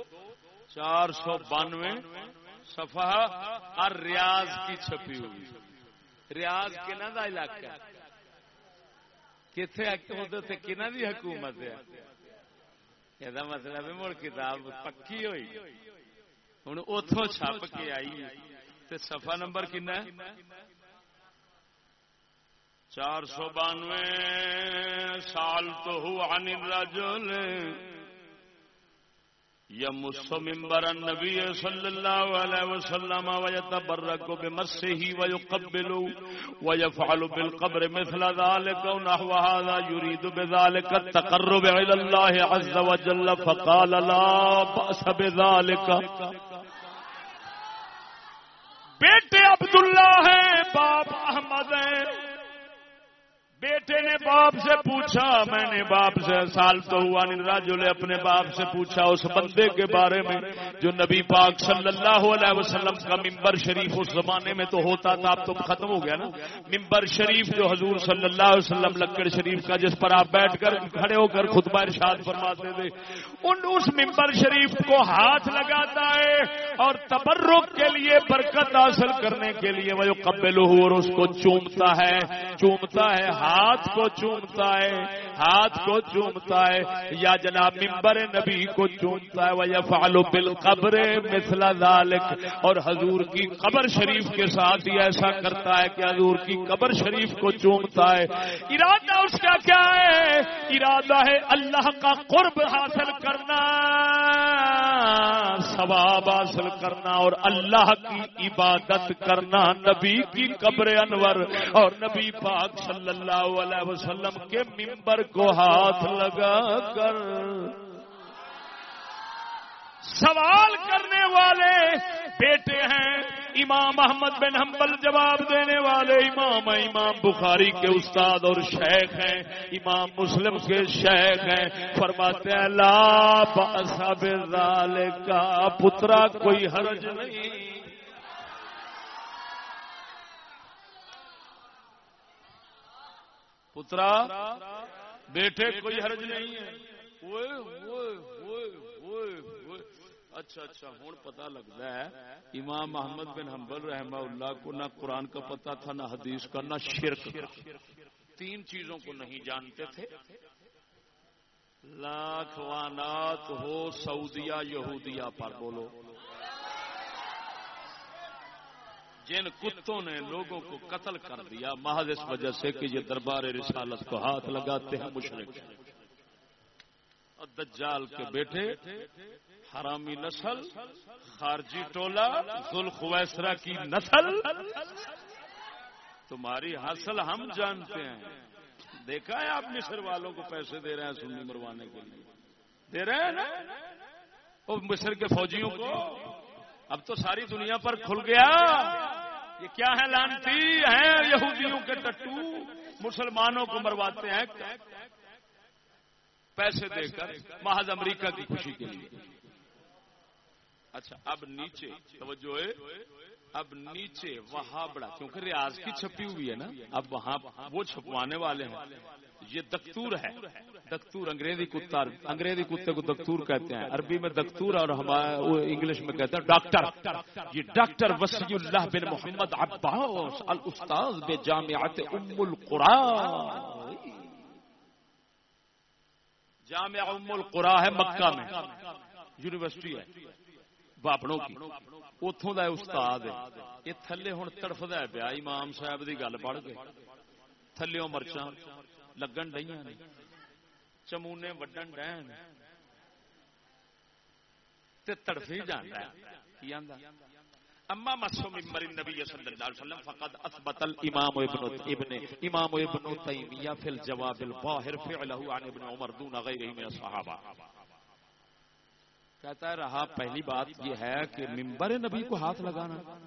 چار سو بانوے سفا اور ریاض کی چھپی ہوئی۔ ریاض کہنا دا علاقہ کتنے کہنا دی حکومت ہے؟ یہ مطلب ہے مڑ کتاب پکی ہوئی۔ ہوں اتوں چھپ کے آئی سفا نمبر کن چار سو بانوے سال تو ہوا الرجل۔ يمس منبر النبي صلى الله عليه وسلم ويتبرك بمسه ويقبل ويفعل بالقبر مثل ذلك ونحو هذا يريد بذلك التقرب إلى الله عز وجل فقال لا بأس بذلك بیٹے عبداللہ ہیں، باپ احمد ہیں۔ بیٹے نے باپ سے پوچھا، میں نے باپ سے سال تو ہوا راجو نے اپنے باپ سے پوچھا اس بندے کے بارے میں جو نبی پاک صلی اللہ علیہ وسلم کا ممبر شریف اس زمانے میں تو ہوتا تھا، اب تو ختم ہو گیا نا۔ ممبر شریف جو حضور صلی اللہ علیہ وسلم لکڑ شریف کا، جس پر آپ بیٹھ کر کھڑے ہو کر خطبہ ارشاد فرماتے تھے، ان اس ممبر شریف کو ہاتھ لگاتا ہے اور تبرک کے لیے برکت حاصل کرنے کے لیے وہ قبل اور اس کو چومتا ہے چومتا ہے ہاتھ کو چومتا ہے، ہاتھ کو چومتا ہے۔ یا جناب ممبر نبی کو چومتا ہے وہ فالو بل قبر مثلا ذالک اور حضور کی قبر شریف کے ساتھ ہی ایسا کرتا ہے کہ حضور کی قبر شریف کو چومتا ہے۔ ارادہ اس کا کیا ہے؟ ارادہ ہے اللہ کا قرب حاصل کرنا، ثواب حاصل کرنا اور اللہ کی عبادت کرنا۔ نبی کی قبر انور اور نبی پاک صلی اللہ اللہ علیہ وسلم کے ممبر کو ہاتھ لگا کر سوال کرنے والے بیٹے ہیں امام احمد بن حنبل جواب دینے والے امام امام بخاری کے استاد اور شیخ ہیں، امام مسلم کے شیخ ہیں۔ فرماتے ہیں، لا بأس کا پترا، کوئی حرج نہیں۔ پترا، بیٹے کوئی حرج نہیں ہے۔ اچھا اچھا ہوں پتا لگتا ہے، امام محمد بن حنبل رحمہ اللہ کو نہ قرآن کا پتا تھا، نہ حدیث کا، نہ شرک تین چیزوں کو نہیں جانتے تھے۔ لاکھ وانات ہو سعودیہ یہودیہ پر، بولو۔ جن کتوں نے لوگوں کو قتل کر دیا، محض اس وجہ سے کہ یہ دربار رسالت کو ہاتھ لگاتے ہیں مشرق اور دجال کے بیٹے، حرامی نسل، خارجی ٹولہ ذوالخویسرا کی نسل۔ تمہاری حاصل ہم جانتے ہیں۔ دیکھا ہے آپ مصر والوں کو پیسے دے رہے ہیں سنی مروانے کے لیے۔ دے رہے ہیں نا؟ وہ مصر کے فوجیوں کو۔ اب تو ساری دنیا پر کھل گیا۔ یہ کیا ہے لانتی؟ ہیں یہودیوں کے ٹٹو۔ مسلمانوں کو مرواتے ہیں۔ پیسے دے کر محض امریکہ کی خوشی کے لیے۔ اچھا اب نیچے، توجہ ہے۔ اب نیچے وہاں بڑا کیونکہ ریاض کی چھپی ہوئی ہے نا، اب وہاں وہ چھپوانے والے ہیں۔ یہ دکتور ہے۔ دکتور، انگریزی کتا، انگریزی کتے کو دکتور کہتے ہیں۔ عربی میں دکتور اور ہمارا انگلش میں کہتے ہیں ڈاکٹر۔ یہ ڈاکٹر وسیع اللہ بن محمد عباس، الاستاذ بے جامعات ام القرا جامع ام القرا ہے، مکہ میں۔ یونیورسٹی ہے۔ باپڑوں کی؟ اتوں کا استاد ہے۔ یہ تھلے ہوں تڑفد پیا، امام صاحب کی گل پڑھ کے تھلے مرچا لگن ڈی چمونے وڈن ڈہن تڑفی جانا اما مسو ممبر النبی صلی اللہ علیہ وسلم فقد اثبت الامام ابن ابن، امام ابن تیمیہ فی الجواب الباہر فعلہ عن ابن عمر دون غیرہ من الصحابہ۔ کہتا ہے، رہا پہلی بات یہ ہے کہ ممبر نبی کو ہاتھ لگانا.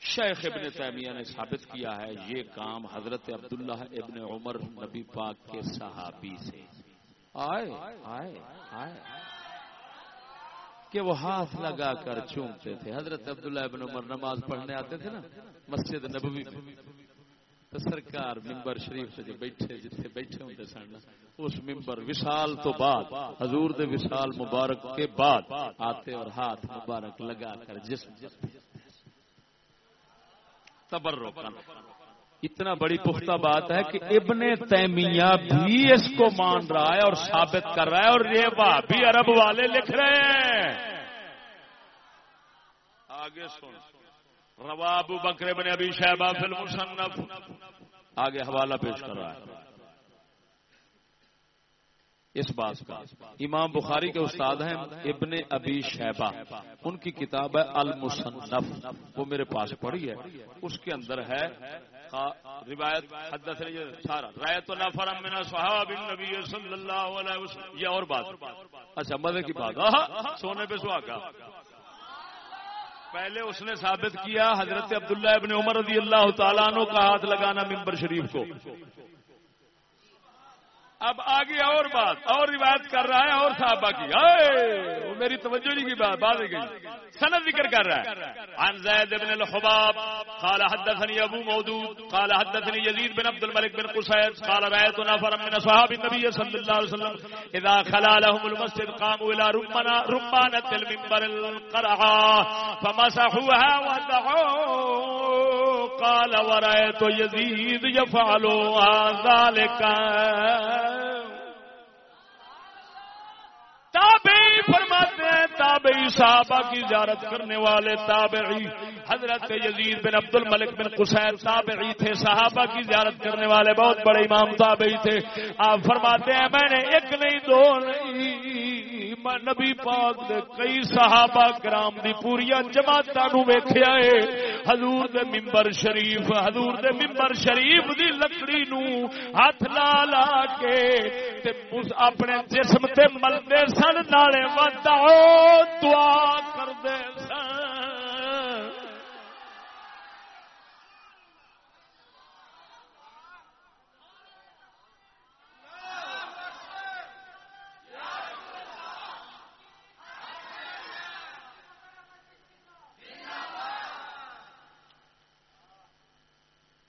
شیخ ابن تیمیہ نے ثابت کیا ہے، یہ کام حضرت عبداللہ ابن عمر نبی پاک کے صحابی سے۔ آئے آئے آئے۔ کہ وہ ہاتھ لگا کر چومتے تھے۔ حضرت عبداللہ ابن عمر نماز پڑھنے آتے تھے نا، مسجد نبوی۔ میں تو سرکار ممبر شریف سے جو بیٹھے جتنے بیٹھے ہوتے سن، اس ممبر وشال تو بعد، حضور دے وشال مبارک کے بعد آتے اور ہاتھ مبارک لگا کر جسم تبر اتنا بڑی پختہ بات ہے کہ ابن تیمیہ بھی اس کو مان رہا ہے اور ثابت کر رہا ہے اور یہ بھی عرب والے لکھ رہے ہیں۔ آگے سن۔ رواب بکرے بن ابھی شہبہ فلم مصنف آگے حوالہ پیش کر رہا ہے۔ اس بات کا۔ امام بخاری کے استاد ہیں ابن ابی شہبہ۔ ان کی کتاب ہے المصنف۔ وہ میرے پاس پڑھی ہے۔ اس کے اندر ہے۔ روایت حدث سارا۔ رایت نفر من صحاب النبی صلی اللہ علیہ وسلم۔ یہ اور بات۔ اچھا مزے کی بات۔ سونے پہ سہاگا پہلے اس نے ثابت کیا حضرت عبداللہ ابن عمر رضی اللہ تعالیٰ عنہ کا ہاتھ لگانا ممبر شریف کو۔ اب آگے اور بات، اور روایت کر رہا ہے، اور صحابہ کی۔ وہ میری توجہ نہیں کی، بات بات گئی سند ذکر کر رہا ہے۔ عن زید بن الحباب قال حدثني ابو مودود، قال حدثني يزيد بن عبد الملك بن قصيد قال رايت نفرا من اصحاب النبي صلى الله عليه وسلم اذا خلا لهم المسجد قاموا الى رمانه رمانه المنبر القرعه فمسحوها ودعوا قال ورأيت يزيد يفعل ذلك. تابعی فرماتے ہیں، تابعی صحابہ کی زیارت کرنے والے تابعی۔ حضرت یزید بن عبد الملک بن قسین تابعی تھے، صحابہ کی زیارت کرنے والے بہت بڑے امام تابعی تھے۔ آپ فرماتے ہیں، میں نے ایک نہیں، دو نہیں۔ میں نبی پاک دے کئی صحابہ کرام دی پوریا جماعتاں نو ویکھیا ہے۔ حضور دے منبر شریف، حضور دے منبر شریف دی لکڑی نو ہاتھ لا لا کے تے اپنے جسم تے ملدے سن نالے ودعو دعا کر دے سن۔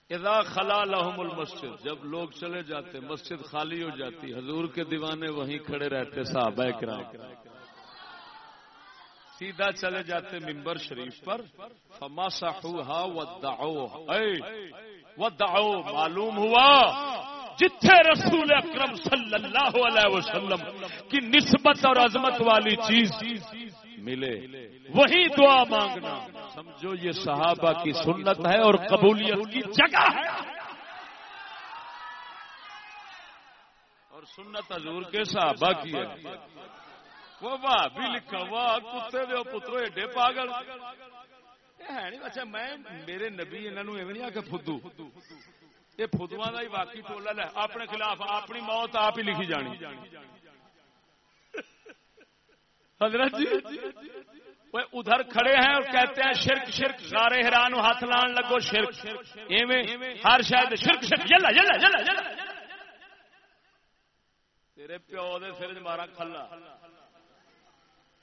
اذا خلا لهم المسجد، جب لوگ چلے جاتے، مسجد خالی ہو جاتی، حضور کے دیوانے وہیں کھڑے رہتے، صحابہ کرام۔ سیدھا چلے جاتے ممبر شریف پر، فمسحوها ودعوها اے ودعو معلوم ہوا؟ جتھے رسول اکرم صلی اللہ علیہ وسلم کی نسبت اور عظمت والی چیز ملے، وہی دعا مانگنا۔ سمجھو یہ صحابہ کی سنت ہے اور قبولیت کی جگہ ہے۔ اور سنت حضور کے صحابہ کی ہے۔ وہ واہ بھی لکھا، واہ، کتے دے پترو، ایڈے پاگل۔ اچھا میں، میرے نبی انہوں ایویں نہیں آ کے فدو۔ یہ فدو کا ہی واقعی ٹولا ہے اپنے خلاف اپنی موت آپ ہی لکھی جانی۔ حضرت جی وہ ادھر کھڑے ہیں اور کہتے ہیں شرک شرک سارے حیران ہاتھ لان لگو شرک ایویں ہر شاید شرک شرک جلا جلا جلا جلا تیرے پیو دے سر مارا کھلا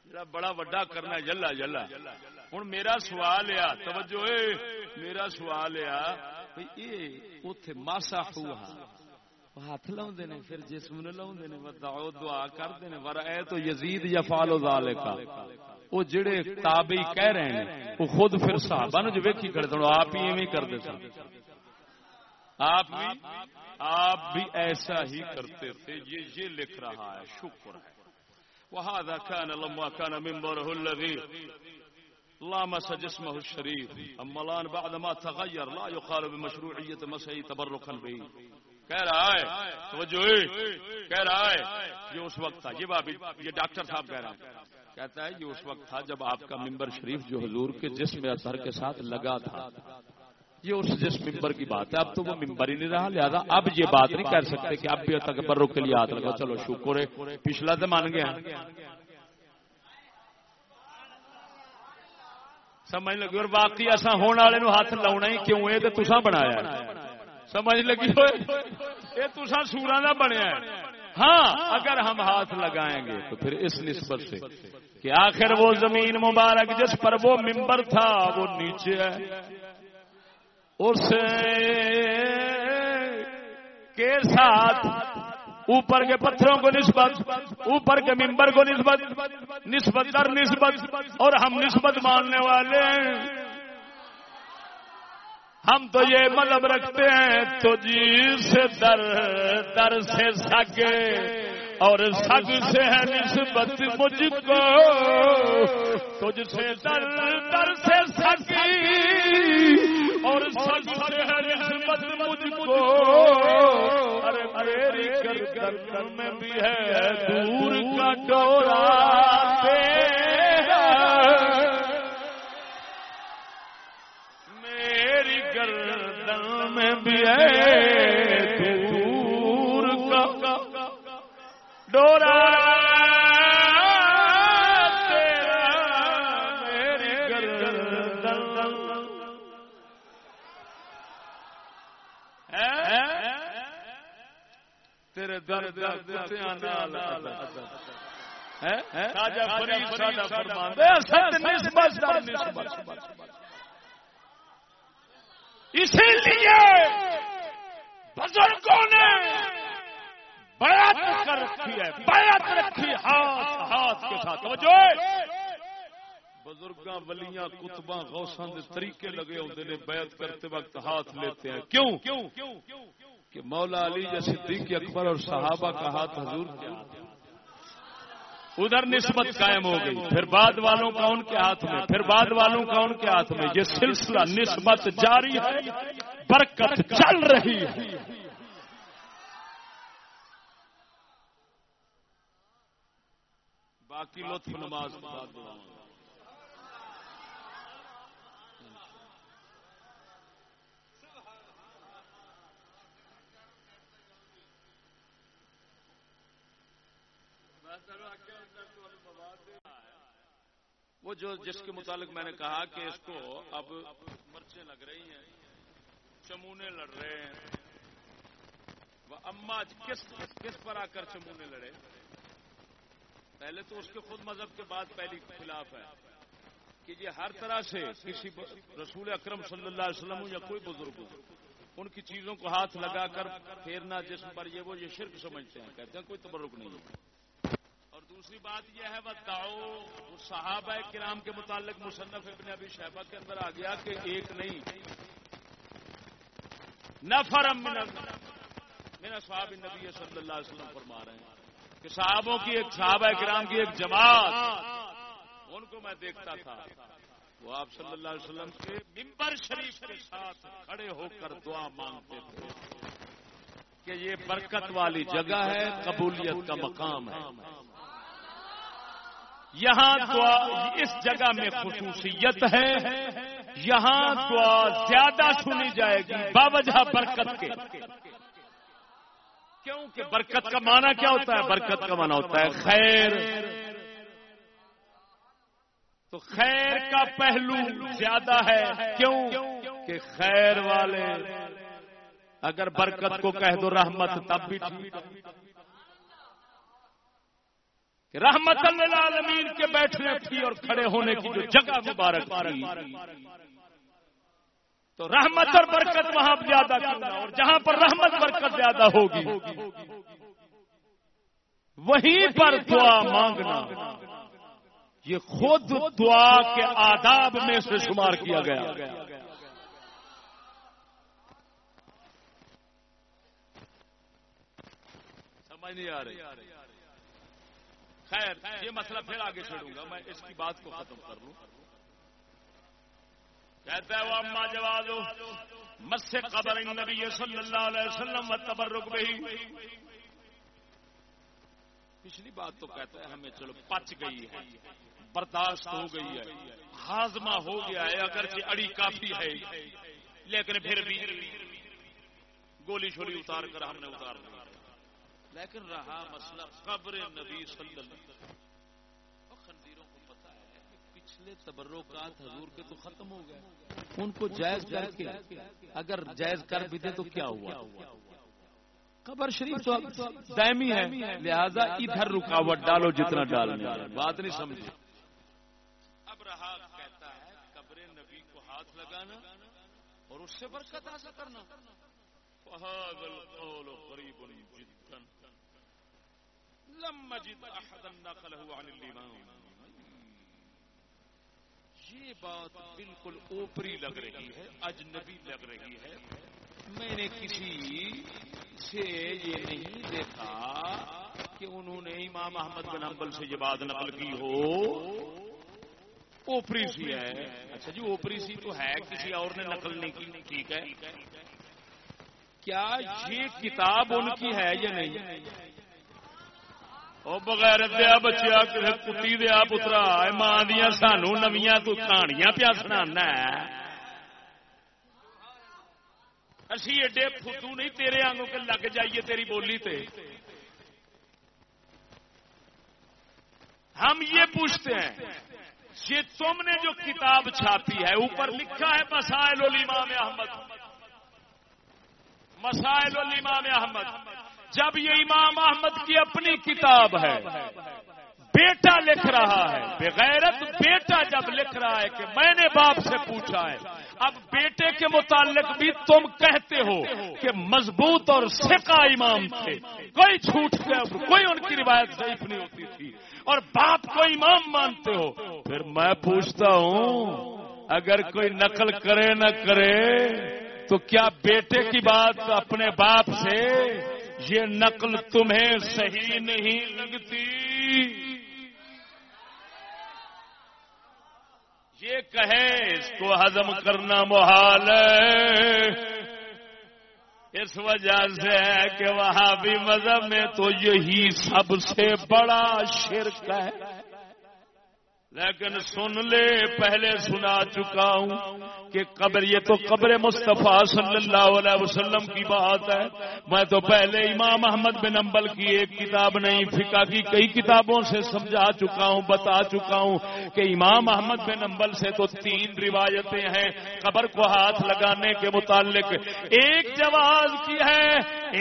جڑا بڑا وڈا کرنا جلا جلا ہوں میرا سوال آ توجہ میرا سوال آ اتے ماسا ہوا ہاتھ لاؤ نے، پھر جسم نے لاؤ نے بتاؤ دعا کرتے ہیں ور اے تو یزید یا فالو دال وہ جڑے تابعی کہہ رہے ہیں وہ خود پھر صحابہ نے جو ویکھی کھڑے تھے آپ ہی ایویں کرتے تھے آپ بھی آپ بھی ایسا ہی کرتے تھے، یہ یہ لکھ رہا ہے، شکر ہے۔ وهذا كان لما كان منبره الذي لامس جسمه الشريف اما الان بعد ما تغير لا يقال بمشروعيه مسح تبركا به۔ کہہ رہا ہے، توجہ کہہ رہا ہے، یہ اس وقت تھا، یہ بابی یہ ڈاکٹر صاحب کہہ رہا ہے۔ کہتا ہے، یہ اس وقت تھا جب آپ کا ممبر شریف جو حضور کے جسم اثر کے ساتھ لگا تھا۔ یہ اس جس ممبر کی بات ہے، اب تو وہ ممبر ہی نہیں رہا، لہذا اب یہ بات نہیں کر سکتے کہ اب بھی تکبروں کے لیے ہاتھ لگا چلو، شکر ہے، پچھلا تو مان گیا۔ سمجھ لگی، اور باقی ایسا ہونے والے ہاتھ لاؤنا ہی کیوں ہے؟ تو تسا بنایا سمجھ لگی ہوئے؟ یہ تسا سورا کا بنیا ہاں اگر ہم ہاتھ لگائیں گے تو پھر اس نسبت سے کہ آخر وہ زمین مبارک جس پر وہ ممبر تھا، وہ نیچے ہے۔ اس کے ساتھ اوپر کے پتھروں کو نسبت، اوپر کے ممبر کو نسبت نسبت در نسبت، اور ہم نسبت ماننے والے ہیں۔ ہم تو یہ مطلب رکھتے ہیں، تو جی سے در در سے سگے اور سگ سے ہے نسبت مجھ کو۔ تجھ سے در در سے سگی اور سگ سے ہے نسبت مجھ کو۔ ارے میری گردن میں بھی ہے دور کا ڈورا میں بھی ہے دور کا ڈورا تیرے درد کتیاں نال فرید ساڈا ہے نسبت در نسبت۔ اسی لیے بزرگوں نے بیعت کر رکھی ہے، بیعت رکھی ہاتھ ہاتھ کے ساتھ۔ جو بزرگاں، ولیاں، کتباں، غوثاں دے طریقے لگے ہوتے ہیں بیعت کرتے وقت ہاتھ لیتے ہیں۔ کیوں؟ کہ مولا علی یا صدیق اکبر اور صحابہ کا ہاتھ حضور کیا؟ ادھر نسبت قائم ہو گئی، پھر بعد والوں کا ان کے ہاتھ میں، پھر بعد والوں کا ان کے ہاتھ میں۔ یہ سلسلہ نسبت جاری ہے، برکت چل رہی ہے۔ باقی لطف نماز بعد وہ جو جس کے متعلق میں نے کہا کہ اس کو اب مرچیں لگ رہی ہیں، چمونے لڑ رہے ہیں۔ وہ اما جی کس کس پر آ کر چمونے لڑے؟ پہلے تو اس کے خود مذہب کے بعد پہلی خلاف ہے کہ یہ ہر طرح سے کسی رسول اکرم صلی اللہ علیہ وسلم یا کوئی بزرگ ہو، ان کی چیزوں کو ہاتھ لگا کر پھیرنا جسم پر یہ وہ یہ شرک سمجھتے ہیں، کہتے ہیں کوئی تبرک نہیں اور دوسری بات یہ ہے بتاؤ صحابہ کرام کے متعلق مصنف ابن ابی شہبہ کے اندر آ گیا کہ ایک نہیں۔ نفر میرا صحاب نبی صلی اللہ علیہ وسلم فرما رہے ہیں کہ صحابوں کی ایک صحابہ کرام کی ایک جماعت، ان کو میں دیکھتا تھا۔ وہ آپ صلی اللہ علیہ وسلم کے ممبر شریف کے ساتھ کھڑے ہو کر دعا مانگتے تھے کہ یہ برکت والی جگہ ہے، قبولیت کا مقام ہے۔ یہاں دعا اس جگہ میں خصوصیت ہے، یہاں دعا زیادہ سنی جائے گی، باوجہ برکت کے۔ کیونکہ برکت کا معنی کیا ہوتا ہے؟ برکت کا معنی ہوتا ہے خیر۔ تو خیر کا پہلو زیادہ ہے، کیوں؟ کہ خیر والے اگر برکت کو کہہ دو رحمت، تب بھی ٹھیک۔ رحمت العالمین کے بیٹھنے کی اور کھڑے ہونے کی جو جگہ مبارک تھی، تو رحمت اور برکت وہاں زیادہ اور جہاں پر رحمت برکت زیادہ ہوگی، وہیں پر دعا مانگنا، یہ خود دعا کے آداب میں سے شمار کیا گیا۔ سمجھ نہیں آ رہی۔ خیر، یہ مسئلہ پھر آگے چھوڑوں گا، میں اس کی بات کو ختم کر لوں۔ کہتا ہے وہ اما جواب مس سے قبر نبی صلی اللہ علیہ وسلم و تبرک بھی پچھلی بات تو کہتا ہے ہمیں چلو پچ گئی ہے، برداشت ہو گئی ہے ہاضمہ ہو گیا ہے، اگرچہ اڑی کافی ہے۔ لیکن پھر بھی گولی چھولی اتار کر ہم نے اتار دیا لیکن رہا مسئلہ قبر نبی صلی اللہ علیہ وسلم۔ خنزیروں کو پتا ہے پچھلے تبرکات حضور کے تو ختم ہو گئے۔ ان کو جائز کر کے اگر جائز کر بھی دے تو کیا ہوا؟ قبر شریف تو دائمی ہے، لہذا ادھر رکاوٹ ڈالو جتنا ڈالنا بات نہیں سمجھے۔ اب رہا کہتا ہے قبر نبی کو ہاتھ لگانا اور اس سے برکت حاصل کرنا۔ فهذا القول قريب جدا۔ لم اجد احدا نقله عن الامام. یہ بات بالکل اوپری لگ رہی ہے، اجنبی لگ رہی ہے۔ میں نے کسی سے یہ نہیں دیکھا کہ انہوں نے امام احمد بن حنبل سے یہ بات نقل کی ہو۔ اوپری سی ہے۔ اچھا جی اوپری سی تو ہے، کسی اور نے نقل نہیں کی، ٹھیک ہے۔ کیا یہ کتاب ان کی ہے یا نہیں؟ وہ بغیر دیا بچیا کسی کتی دیا پترا ماں دیا سانو نویاں تو کہانیاں پیا سنا اسی ایڈے فتو نہیں تیرے آنگوں کے لگ جائیے تیری بولی تے۔ ہم یہ پوچھتے ہیں، یہ تم نے جو کتاب چھاپی ہے، اوپر لکھا ہے مسائل الامام احمد۔ مسائل الامام احمد۔ جب یہ امام احمد کی اپنی کتاب ہے، بیٹا لکھ رہا ہے۔ بغیرت بیٹا جب لکھ رہا ہے کہ میں نے باپ سے پوچھا ہے، اب بیٹے کے متعلق بھی تم کہتے ہو کہ مضبوط اور سکا امام تھے۔ کوئی چھوٹ کوئی ان کی روایت ضعیف نہیں ہوتی تھی۔ اور باپ کو امام مانتے ہو۔ پھر میں پوچھتا ہوں، اگر کوئی نقل کرے نہ کرے، تو کیا بیٹے کی بات اپنے باپ سے یہ نقل تمہیں صحیح نہیں لگتی۔ یہ کہے، اس کو ہضم کرنا محال ہے۔ اس وجہ سے ہے کہ وہاں بھی مذہب میں تو یہی سب سے بڑا شرک ہے۔ لیکن سن لے، پہلے سنا چکا ہوں کہ قبر، یہ تو قبر مصطفیٰ صلی اللہ علیہ وسلم کی بات ہے۔ میں تو پہلے امام احمد بن امبل کی ایک کتاب نہیں، فقہ کی کئی کتابوں سے سمجھا چکا ہوں، بتا چکا ہوں کہ امام احمد بن امبل سے تو تین روایتیں ہیں۔ قبر کو ہاتھ لگانے کے متعلق ایک جواز کی ہے،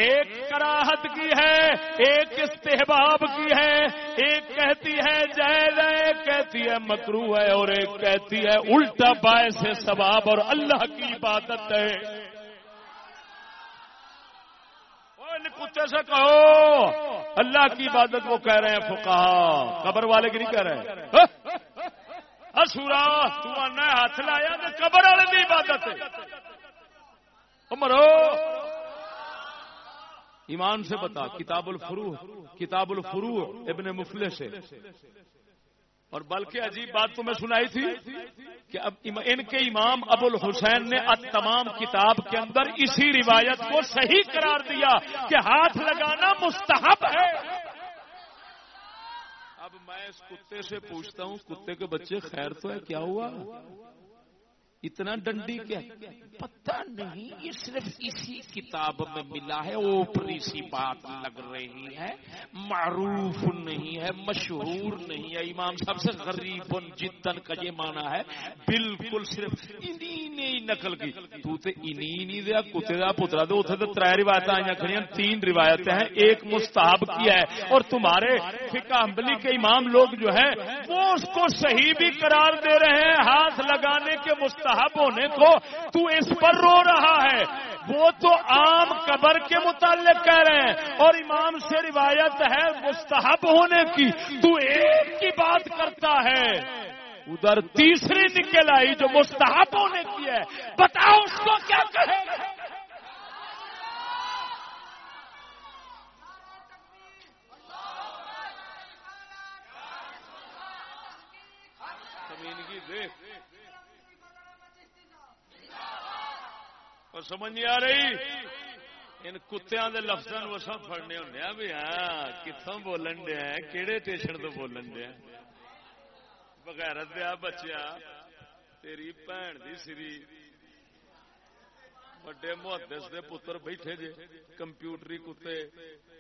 ایک کراہت کی ہے، ایک استحباب کی ہے۔ ایک کہتی ہے، جائز ہے، کہتی ہے مکرو ہے اور ایک کہتی ہے، الٹا باعث سے ثواب اور اللہ کی عبادت ہے۔ کتے سے کہو۔ اللہ کی عبادت وہ کہہ رہے ہیں فکا قبر والے کی نہیں کہہ رہے ہیں۔ سورا تنا ہاتھ لایا تو قبر والے کی عبادت مرو ایمان سے بتا، کتاب الفرو کتاب الفرو ابن مفلے سے۔ اور بلکہ عجیب بات تو میں سنائی تھی کہ اب ان کے امام ابو الحسین نے تمام کتاب کے اندر اسی روایت کو صحیح قرار دیا کہ ہاتھ لگانا مستحب ہے۔ اب میں اس کتے سے پوچھتا ہوں، کتے کے بچے خیر تو ہے، کیا ہوا؟ اتنا ڈنڈی کیا پتہ نہیں، یہ صرف اسی کتاب میں ملا ہے، اوپری سی بات لگ رہی ہے۔ معروف نہیں ہے، مشہور نہیں ہے۔ امام سب سے غریب جتن کا یہ مانا ہے، بالکل صرف انہی نے نقل کی۔ تو تے انہی نہیں دیا، کتے دا پترا دے اتنے تو تر روایت آئی کھڑی تین روایتیں ہیں۔ ایک مستحب کی ہے۔ اور تمہارے فقہ حنبلی کے امام لوگ جو ہے وہ اس کو صحیح بھی قرار دے رہے ہیں، ہاتھ لگانے کے مستحب مستحب ہونے کو، تو اس پر رو رہا ہے۔ وہ تو عام قبر کے متعلق کہہ رہے ہیں۔ اور امام سے روایت ہے مستحب ہونے کی، تو ایک کی بات کرتا ہے۔ ادھر تیسری نکل آئی جو مستحب ہونے کی ہے۔ بتاؤ اس کو کیا کہے دیکھ۔ اور سمجھ نہیں آ رہی؟ ان کتیا کے لفظوں سب فڑنے ہوں بھی ہاں, ہاں، کتوں بولن دیا ہاں، کہڑے ٹیشن تو بولن دیا ہاں؟ بغیر دیا بچیا تیری بھن دی سری، وڈے محدث دے پتر بیٹھے جے، کمپیوٹری کتے،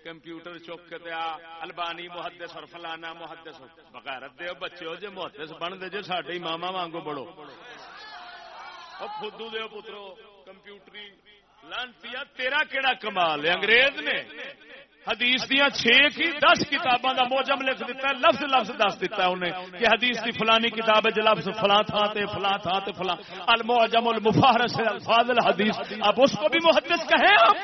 کمپیوٹر چک کے دیا البانی محدث اور فلانا محدث بغیر دے بچے ہو جے محدث بن دے جے ساڈے ماما وانگو بڑو فدو دے پترو کمپیوٹری۔ لانتی تیرا کیڑا کمال ہے؟ انگریز نے حدیث دیا چھ کی دس کتاباں دا موجم لکھ دیتا ہے، لفظ لفظ دس دیتا ہے انہیں کہ حدیث دی فلانی کتاب ہے لفظ فلاں تھا تے فلاں تھا تے فلاں۔ المعجم المفارس الفاظ الحدیث اب اس کو بھی محدث کہیں آپ؟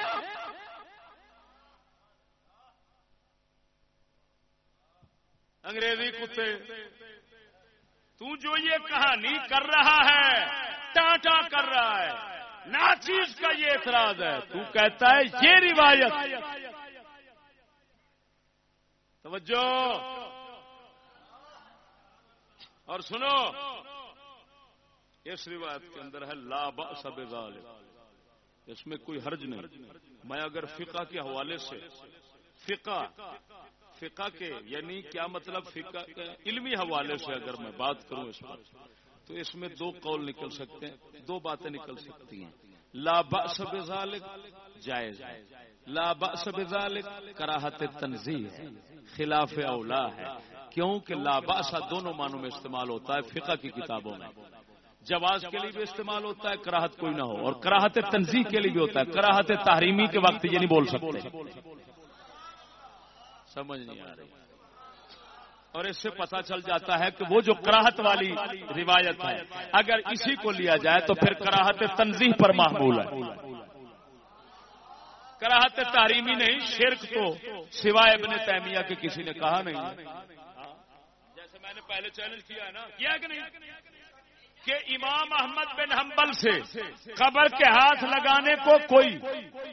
انگریزی کتے، تو جو یہ کہانی کر رہا ہے ٹاٹا کر رہا ہے۔ ناچیز کا یہ اعتراض ہے۔ تو کہتا ہے یہ روایت۔ توجہ۔ اور سنو۔ اس روایت کے اندر ہے، لا سب اس میں کوئی حرج نہیں۔ میں اگر فقہ کے حوالے سے، فقہ فقہ کے یعنی کیا مطلب فقہ علمی حوالے سے اگر میں بات کروں اس پر تو اس میں دو قول نکل سکتے ہیں، دو باتیں نکل سکتی ہیں۔ لا سب جائز لا سب کراہت تنظیم خلاف اولا ہے۔ کیونکہ لا باسا دونوں معنوں میں استعمال ہوتا ہے فقہ کی کتابوں میں۔ جواز کے لیے بھی استعمال ہوتا ہے، کراہت کوئی نہ ہو۔ اور کراہت تنظیم کے لیے بھی ہوتا ہے۔ کراہت تحریمی کے وقت یہ نہیں بول سکتے۔ سمجھ نہیں آ رہی۔ اور اس سے پتا چل جاتا ہے کہ وہ جو کراہت والی روایت ہے، اگر اسی کو لیا جائے تو پھر کراہت تنظیم پر معمول ہے۔ کراہت تحریمی نہیں، شرک کو سوائے ابن تیمیہ کے کسی نے کہا نہیں۔ جیسے میں نے پہلے چیلنج کیا ہے نا، کیا کہ نہیں؟ کہ امام احمد بن حنبل سے قبر کے ہاتھ لگانے کو کوئی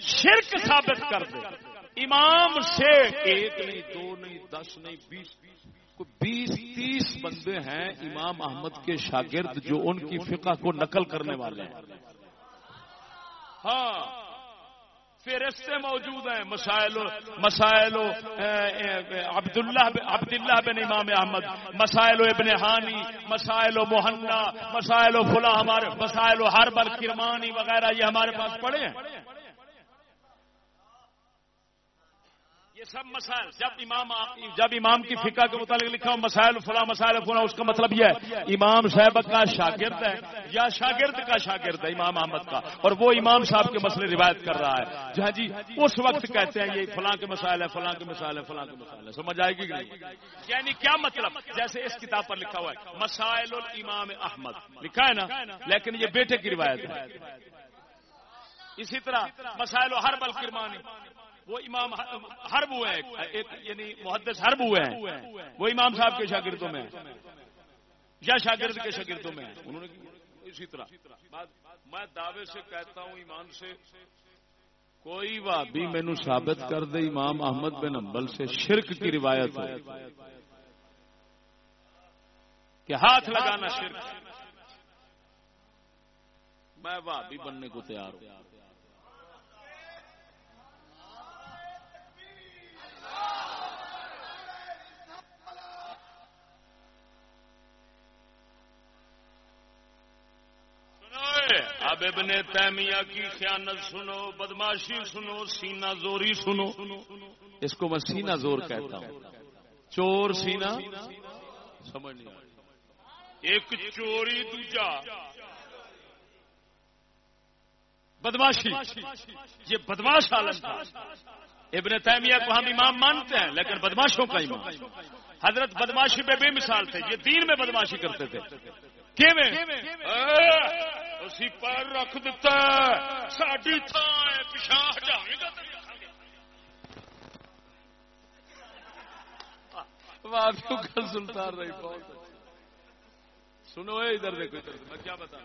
شرک ثابت کر دے۔ امام سے ایک نہیں، دو نہیں، دس نہیں بیس بیس۔ بیس تیس بندے ہیں امام احمد کے شاگرد جو ان کی فقہ کو نقل کرنے والے ہیں۔ ہاں۔ فہرستیں موجود ہیں مسائل مسائل عبداللہ عبداللہ بن امام احمد، مسائل ابن ہانی مسائل و محنہ، مسائل و فلاں ہمارے، مسائل و ہر کرمانی وغیرہ یہ ہمارے پاس پڑے ہیں۔ سب مسائل، جب امام جب امام کی فقہ کے متعلق لکھا ہو، مسائل فلاں مسائل فلاں، اس کا مطلب یہ ہے، امام صاحب کا شاگرد ہے یا شاگرد کا شاگرد ہے، امام احمد کا، اور وہ امام صاحب کے مسئلے روایت کر رہا ہے۔ جہاں جی اس وقت کہتے ہیں، یہ فلاں کے مسائل ہے فلاں کے مسائل ہے فلاں کے مسائل ہے سمجھ آئے گی یعنی کیا مطلب؟ جیسے اس کتاب پر لکھا ہوا ہے، مسائل الامام احمد۔ لکھا ہے نا؟ لیکن یہ بیٹے کی روایت ہے۔ اسی طرح مسائل و ہر بل کرمانی وہ امام ہر ہوئے ایک یعنی محدث ہر ہوئے ہیں۔ وہ امام صاحب کے شاگردوں میں یا شاگرد کے شاگردوں میں انہوں نے اسی طرح۔ میں دعوے سے کہتا ہوں ایمان سے کوئی بھی مینو ثابت کر دے امام احمد بن امبل سے شرک کی روایت ہے کہ ہاتھ لگانا شرک۔ میں بھی بننے کو تیار ہوں۔ اب ابن تیمیہ کی خیانت سنو، بدماشی سنو سینا زوری سنو۔ اس کو میں سینا زور کہتا ہوں۔ چور سینا سمجھ نہیں ایک چوری دوجا۔ بدماشی۔ یہ بدماش عالم تھا۔ ابن تیمیہ کو ہم امام مانتے ہیں، لیکن بدماشوں کا امام۔ حضرت بدماشی پہ بے مثال تھے، یہ دین میں بدماشی کرتے تھے۔ اسی پیر رکھ دیتا ساڈی تھان پچھا ہٹاوے گا سلطان رہی سنو ادھر دیکھو ادھر میں کیا بتا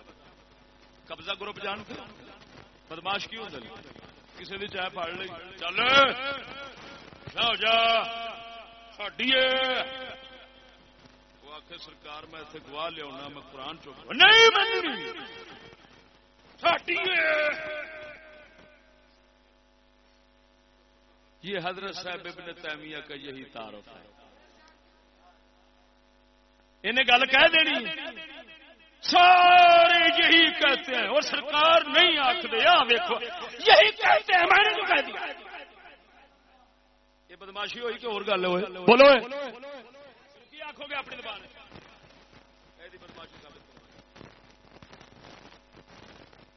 قبضہ گروپ جانتے بدماش کیوں دل کسی نے چائے پاڑ لی چل۔ ہو جا۔ ساڈی آخ سرکار، میں اتنے گواہ لیا میں قرآن چوک یہ حضرت صاحب ابن تیمیہ کا یہی تعارف ہے۔ انہیں گل کہہ دینی۔ سارے یہی کہتے ہیں۔ اور سرکار نہیں آخ دیا ویکو یہی کہتے ہیں۔ میں نے تو کہہ دیا۔ یہ بدماشی ہوئی کہ اور گل ہوئے؟ بولو۔ آخو گے اپنی زبان۔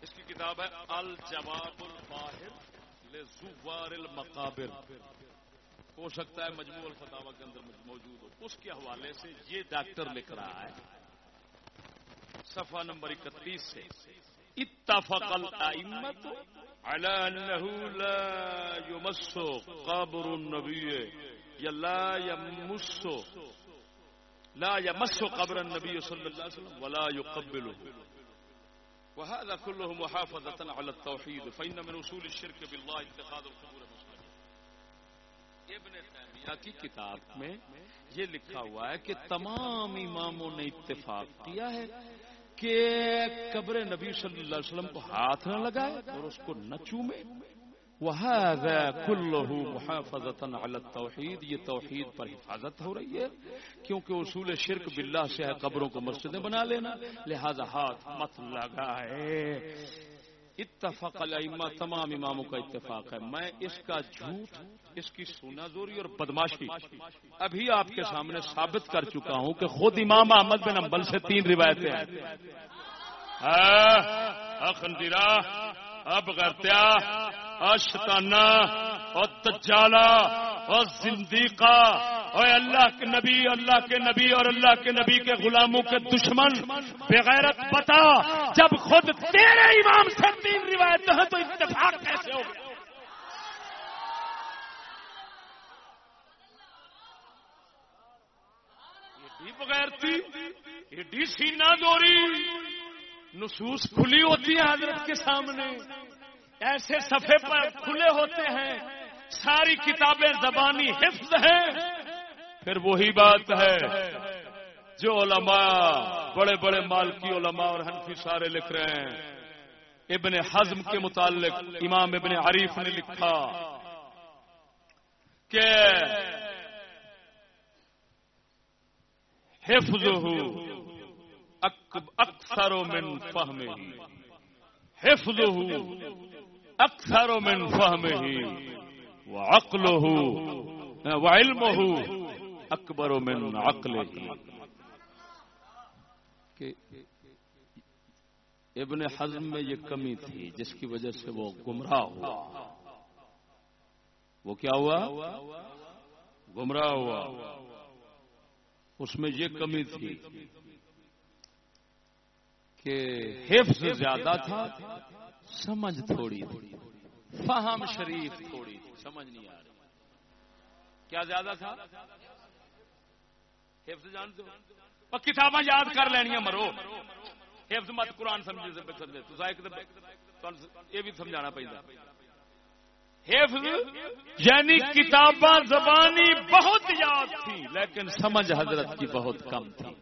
اس کی کتاب ہے الجواب الفاہر لزوار المقابر۔ ہو سکتا ہے مجموع الفتاوا کے اندر موجود ہو۔ اس کے حوالے سے یہ ڈاکٹر لکھ رہا ہے۔ صفحہ نمبر اکتیس سے۔ اتفق الائمت على انه لا يمس قبر النبي لا يمس لا يمس قبر النبي صلى الله عليه وسلم ولا يقبله. وهذا كله محافظة على التوحيد، فإن من أصول الشرك بالله اتخاذ القبور ابن تیمیہ کی کتاب میں یہ لکھا ہوا ہے کہ تمام اماموں نے اتفاق کیا ہے کہ قبر نبی صلی اللہ علیہ وسلم کو ہاتھ نہ لگائے اور اس کو نہ چومے۔ وهذا كله محافظة على التوحید یہ توحید پر حفاظت ہو رہی ہے، کیونکہ اصول شرک باللہ سے ہے، قبروں کو مسجدیں بنا لینا، لہذا ہاتھ مت لگائے۔ اتفاق الائمہ، تمام اماموں کا اتفاق ہے۔ میں اس کا جھوٹ، اس کی سونا زوری اور بدماشی ابھی آپ کے سامنے ثابت کر چکا ہوں کہ خود امام احمد بن امبل سے تین روایتیں ہیں۔ ہاں، خندیرا اب غرتیا اشتانا اور تجالا اور زندیقہ اور اللہ کے نبی، اللہ کے نبی اور اللہ کے نبی کے غلاموں کے دشمن، بغیرت بتا، جب خود تیرے امام سے تین روایت ہے تو اتفاق کیسے ہو بغیر تھی ایڈی سینا دوری، نصوص کھلی ہوتی ہے حضرت کے سامنے۔ ایسے صفحے پر کھلے ہوتے ہیں، ساری کتابیں زبانی حفظ ہیں۔ پھر وہی بات ہے جو علماء، بڑے بڑے مالکی علماء اور حنفی سارے لکھ رہے ہیں۔ ابن حزم کے متعلق امام ابن عریف نے لکھا کہ حفظ اکثر من فہم حفظ اکثر من فہم ہی وہ عقل ہو علم ہو اکبر من عقل ہی ابن حزم میں یہ کمی تھی جس کی وجہ سے وہ گمراہ ہوا۔ وہ کیا ہوا؟ گمراہ ہوا۔ اس میں یہ کمی تھی کہ حفظ زیادہ تھا سمجھ تھوڑی فہم شریف تھوڑی۔ سمجھ نہیں آ رہی۔ کیا زیادہ تھا؟ حفظ جانتے ہو؟ کتاباں یاد کر لینیا مرو۔ حفظ مت قرآن سمجھے یہ بھی سمجھانا پہنتا حفظ یعنی کتاباں زبانی بہت یاد تھی، لیکن سمجھ حضرت کی بہت کم تھی۔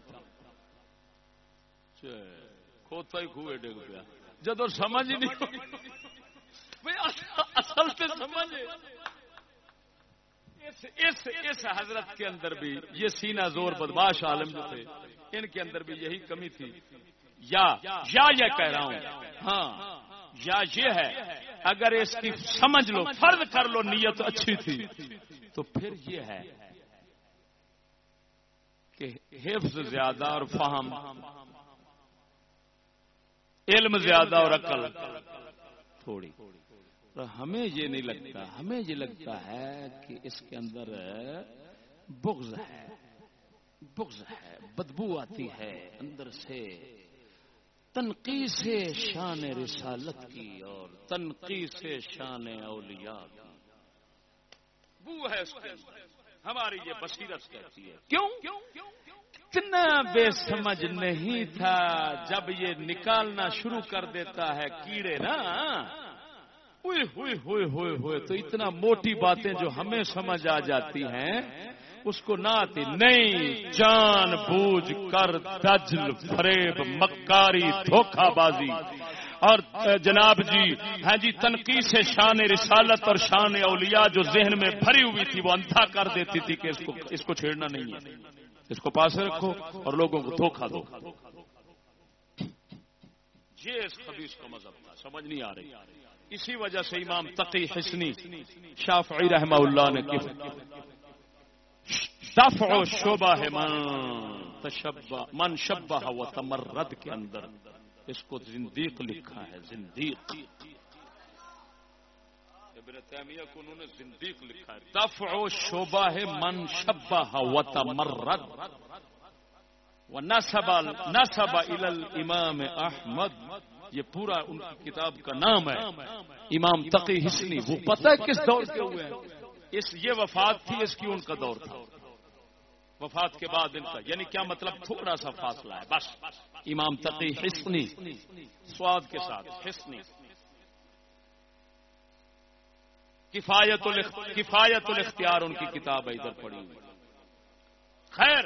کھوتا ہی کھوئے ڈگ پیا۔ جدو سمجھ ہی نہیں اصل سمجھ۔ اس اس حضرت کے اندر بھی یہ سینا زور بدماش عالم جو تھے، ان کے اندر بھی یہی کمی تھی۔ یا یا یہ کہہ رہا ہوں ہاں یا یہ ہے، اگر اس کی سمجھ لو، فرض کر لو نیت اچھی تھی، تو پھر یہ ہے کہ حفظ زیادہ اور فہم علم زیادہ اور عقل تھوڑی۔ ہمیں یہ نہیں لگتا، ہمیں یہ لگتا ہے کہ اس کے اندر بغض ہے بغض ہے، بدبو آتی ہے اندر سے۔ تنقید سے شان رسالت کی اور تنقید سے شان اولیاء کی۔ بو ہے اس کے ہماری یہ بصیرت کہتی ہے۔ کیوں؟ اتنا بے سمجھ نہیں تھا جب یہ نکالنا شروع کر دیتا ہے کیڑے نا۔ ہوئے ہوئے ہوئے ہوئے ہوئے تو اتنا موٹی باتیں جو ہمیں سمجھ آ جاتی ہیں اس کو نہ آتی نہیں جان بوجھ کر دجل فریب مکاری دھوکہ بازی اور جناب جی ہاں جی تنقید سے شان رسالت اور شان اولیاء جو ذہن میں بھری ہوئی تھی وہ اندھا کر دیتی تھی کہ اس کو اس کو چھیڑنا نہیں ہے۔ اس کو پاس رکھو اور لوگوں کو دھوکہ دو۔ یہ اس خبیص کا مذہب تھا، سمجھ نہیں آ رہی۔ اسی وجہ سے امام تقی حسنی، شافعی رحمہ اللہ نے دفع و ہے من تشبہ، من شبہ و تمرد کے اندر۔ اس کو زندیق لکھا ہے، زندیق۔ ابن تیمیہ کو انہوں نے زندیق لکھا ہے دفع و شعبہ ہے من شبہ و تمرد و نصب نصب الى الامام احمد۔ یہ پورا ان کی کتاب کا نام ہے۔ امام تقی حسنی۔ وہ پتہ ہے کس دور کے ہوئے ہیں؟ اس یہ وفات تھی، اس کی ان کا دور تھا۔ وفات کے بعد ان کا یعنی کیا مطلب تھوڑا سا فاصلہ ہے؟ بس۔ امام تقی حسنی۔ سواد کے ساتھ۔ حسنی۔ کفایت کفایت الاختیار ان کی کتاب ہے، ادھر پڑی خیر،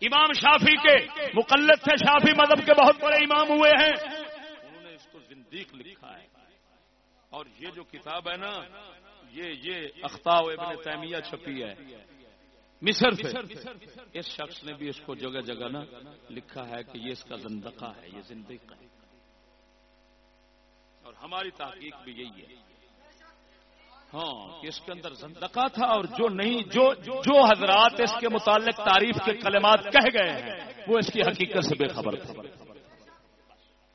امام شافی کے مقلد تھے، شافی مذہب کے بہت بڑے امام ہوئے ہیں۔ انہوں نے اس کو زندیق لکھا ہے۔ اور یہ جو کتاب ہے نا، یہ یہ اختاو ابن تیمیہ چھپی ہے۔ مصر سے۔ اس شخص نے بھی اس کو جگہ جگہ نا لکھا ہے کہ یہ اس کا زندقہ ہے، یہ زندگی ہے۔ اور ہماری تحقیق بھی یہی ہے۔ ہاں اس کے اندر زندقہ تھا اور جو نہیں، جو جو حضرات اس کے متعلق تعریف کے کلمات کہہ گئے ہیں، وہ اس کی حقیقت سے بے خبر تھا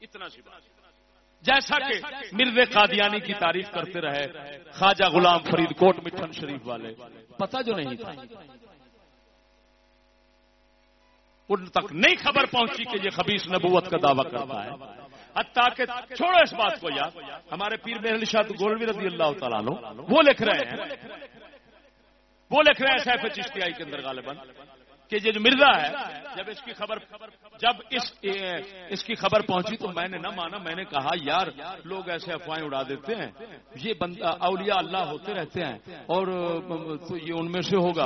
اتنا سی بات۔ جیسا کہ مرد قادیانی کی تعریف کرتے رہے، خواجہ غلام فرید کوٹ مٹھن شریف والے، پتہ جو نہیں تھا۔ ان تک نہیں خبر پہنچی کہ یہ خبیص نبوت کا دعویٰ کرتا ہے۔ حتیٰ کہ چھوڑو اس بات کو یاد ہمارے پیر میں شاہ گولوی رضی اللہ تعالیٰ وہ لکھ رہے ہیں۔ وہ لکھ رہے ہیں سیف چشتیائی کے اندر غالباً۔ کہ یہ جو مرزا ہے، جب اس کی خبر جب اس اس کی خبر پہنچی تو میں نے نہ مانا، میں نے کہا، یار، لوگ ایسے افواہیں اڑا دیتے ہیں۔ یہ بندہ اولیاء اللہ ہوتے رہتے ہیں۔ اور، تو یہ ان میں سے ہوگا۔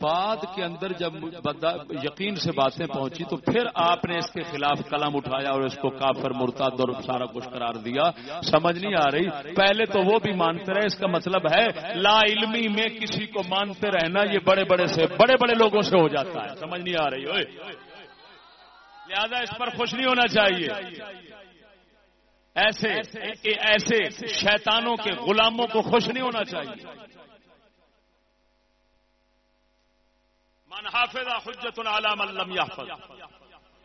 بعد کے اندر جب بندہ یقین سے باتیں پہنچی تو پھر آپ نے اس کے خلاف قلم اٹھایا اور اس کو کافر مرتاد اور سارا کچھ قرار دیا۔ سمجھ نہیں آ رہی۔ پہلے تو وہ بھی مانتے رہے، اس کا مطلب ہے، لا علمی میں کسی کو مانتے رہنا یہ بڑے بڑے سے بڑے بڑے لوگوں سے ہو جاتا ہے سمجھ نہیں آ رہی ہوئے لہذا اس پر خوش نہیں ہونا چاہیے۔ ایسے ایسے شیطانوں کے غلاموں کو خوش نہیں ہونا چاہیے۔ من حافظ حجت العلام لم يحفظ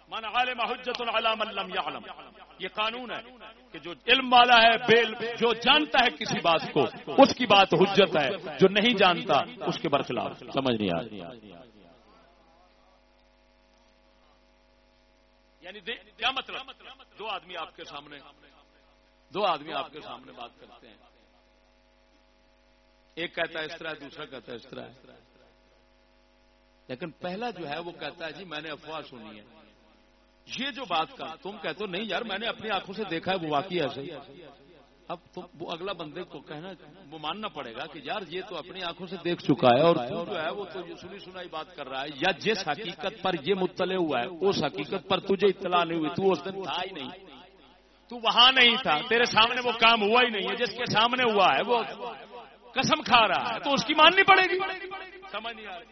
من عالم حجت العلام لم يعلم یہ قانون ہے کہ جو علم والا ہے بیل جو جانتا ہے کسی بات کو، اس کی بات حجت ہے۔ جو نہیں جانتا، اس کے برخلاف۔ سمجھ نہیں آ رہی۔ یعنی کیا مطلب؟ دو آدمی آپ کے سامنے، دو آدمی آپ کے سامنے بات کرتے ہیں۔ ایک کہتا ہے اس طرح، دوسرا کہتا ہے اس طرح۔ لیکن پہلا جو ہے، وہ کہتا ہے جی میں نے افواہ سنی ہے۔ یہ جو بات کا تم کہتے ہو، نہیں یار، میں نے اپنی آنکھوں سے دیکھا ہے، وہ واقعی ایسے اب تو وہ اگلا بندے کو کہنا وہ ماننا پڑے گا کہ یار یہ تو اپنی آنکھوں سے دیکھ چکا ہے اور تو جو ہے وہ تو سنی سنائی بات کر رہا ہے یا جس حقیقت پر یہ مطلع ہوا ہے، اس حقیقت پر تجھے اطلاع نہیں ہوئی، تو اس دن تھا ہی نہیں۔ تو وہاں نہیں تھا، تیرے سامنے وہ کام ہوا ہی نہیں ہے، جس کے سامنے ہوا ہے وہ قسم کھا رہا ہے، تو اس کی ماننی پڑے گی۔ سمجھ نہیں آ رہی۔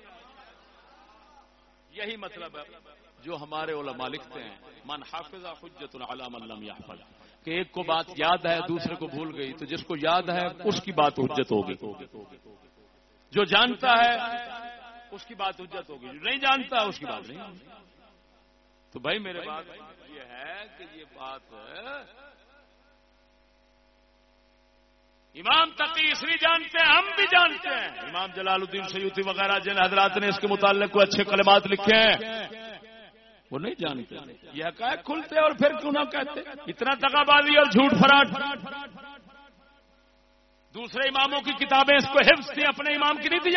یہی مطلب ہے جو ہمارے علماء لکھتے ہیں، من حافظ حجت العلام علم کہ ایک کو بات یاد ہے، دوسرے کو بھول گئی، تو جس کو یاد ہے، اس کی بات حجت ہوگی۔ جو جانتا ہے، اس کی بات حجت ہوگی۔ جو نہیں جانتا، اس کی بات نہیں تو بھائی، میرے بات یہ ہے کہ یہ بات امام تقی اس جانتے ہیں، ہم بھی جانتے ہیں۔ امام جلال الدین سیوتی وغیرہ، جن حضرات نے اس کے متعلق کو اچھے کلمات لکھے ہیں وہ نہیں جانتے۔ یہ حقائق کھلتے اور پھر کیوں نہ کہتے؟ اتنا دگا بازی اور جھوٹ فراٹ دوسرے اماموں کی کتابیں اس کو حفظ تھی اپنے امام کی نہیں دی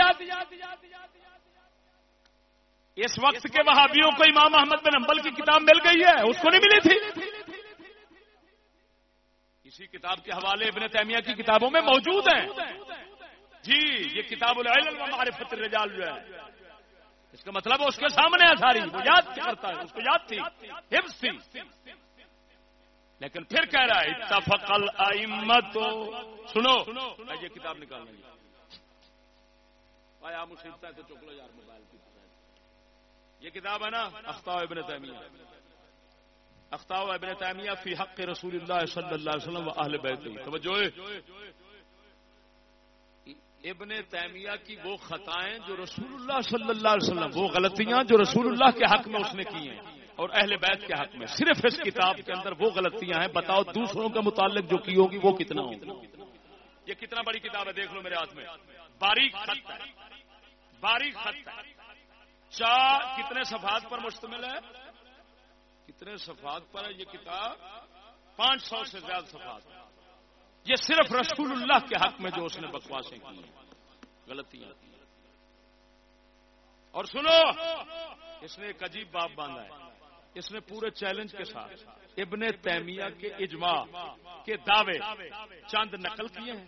اس وقت کے وہابیوں کو امام احمد بن امبل کی کتاب مل گئی ہے، اس کو نہیں ملی تھی۔ اسی کتاب کے حوالے ابن تیمیہ کی کتابوں میں موجود ہیں۔ جی یہ کتاب العلم معرفت الرجال جو ہے۔ اس کا مطلب اس کے سامنے ہے ساری، وہ یاد کرتا ہے، اس کو یاد تھی حفظ تھی۔ لیکن پھر کہہ رہا ہے، اتفق الائمت سنو یہ کتاب نکالنے نکالنا آیا مصیبت ہے تو چکلو یار، موبائل کی یہ کتاب ہے نا اختاو ابن تیمیہ۔ اختاو ابن تیمیہ فی حق رسول اللہ صلی اللہ علیہ وسلم و اہل بیت۔ توجہ۔ ابن تیمیہ کی وہ خطائیں جو رسول اللہ صلی اللہ علیہ وسلم، وہ غلطیاں جو رسول اللہ کے حق میں اس نے کی ہیں اور اہل بیت کے حق میں، صرف اس کتاب کے اندر وہ غلطیاں ہیں۔ بتاؤ دوسروں کے متعلق جو کی ہوگی وہ کتنا ہوگی یہ کتنا بڑی کتاب ہے، دیکھ لو میرے ہاتھ میں۔ باریک خط ہے، باریک خط ہے۔ چار، کتنے صفحات پر مشتمل ہے؟ کتنے صفحات پر ہے یہ کتاب؟ پانچ سو سے زیادہ صفحات۔ یہ صرف رسول اللہ کے حق میں جو اس نے بکواسیں کی غلطیاں۔ اور سنو، اس نے ایک عجیب باپ باندھا ہے۔ اس نے پورے چیلنج کے ساتھ ابن تیمیہ کے اجماع کے دعوے چاند نقل کیے ہیں۔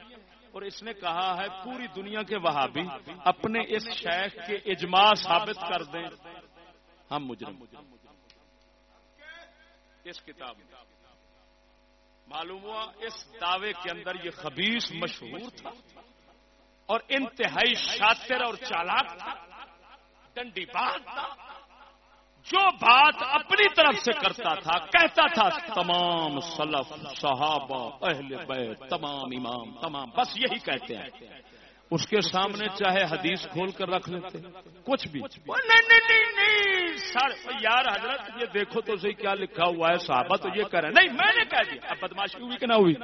اور اس نے کہا ہے، پوری دنیا کے وہابی اپنے اس شیخ کے اجماع ثابت کر دیں۔ ہم مجرم۔ اس کتاب میں۔ معلوم ہوا اس دعوے کے اندر یہ خبیص مشہور تھا اور انتہائی شاطر اور چالاک تھا، ڈنڈی بات تھا۔ جو بات اپنی طرف سے کرتا تھا، کہتا تھا، تمام سلف، صحابہ، اہل بیت، تمام امام، تمام، بس یہی کہتے ہیں۔ اس کے سامنے چاہے حدیث کھول کر رکھ لیتے کچھ بھی۔ یار حضرت یہ دیکھو تو صحیح کیا لکھا ہوا ہے صحابہ تو یہ کہہ رہے نہیں میں نے کہہ دیا۔ اب بدماشی ہوئی کہ نہ ہوئی؟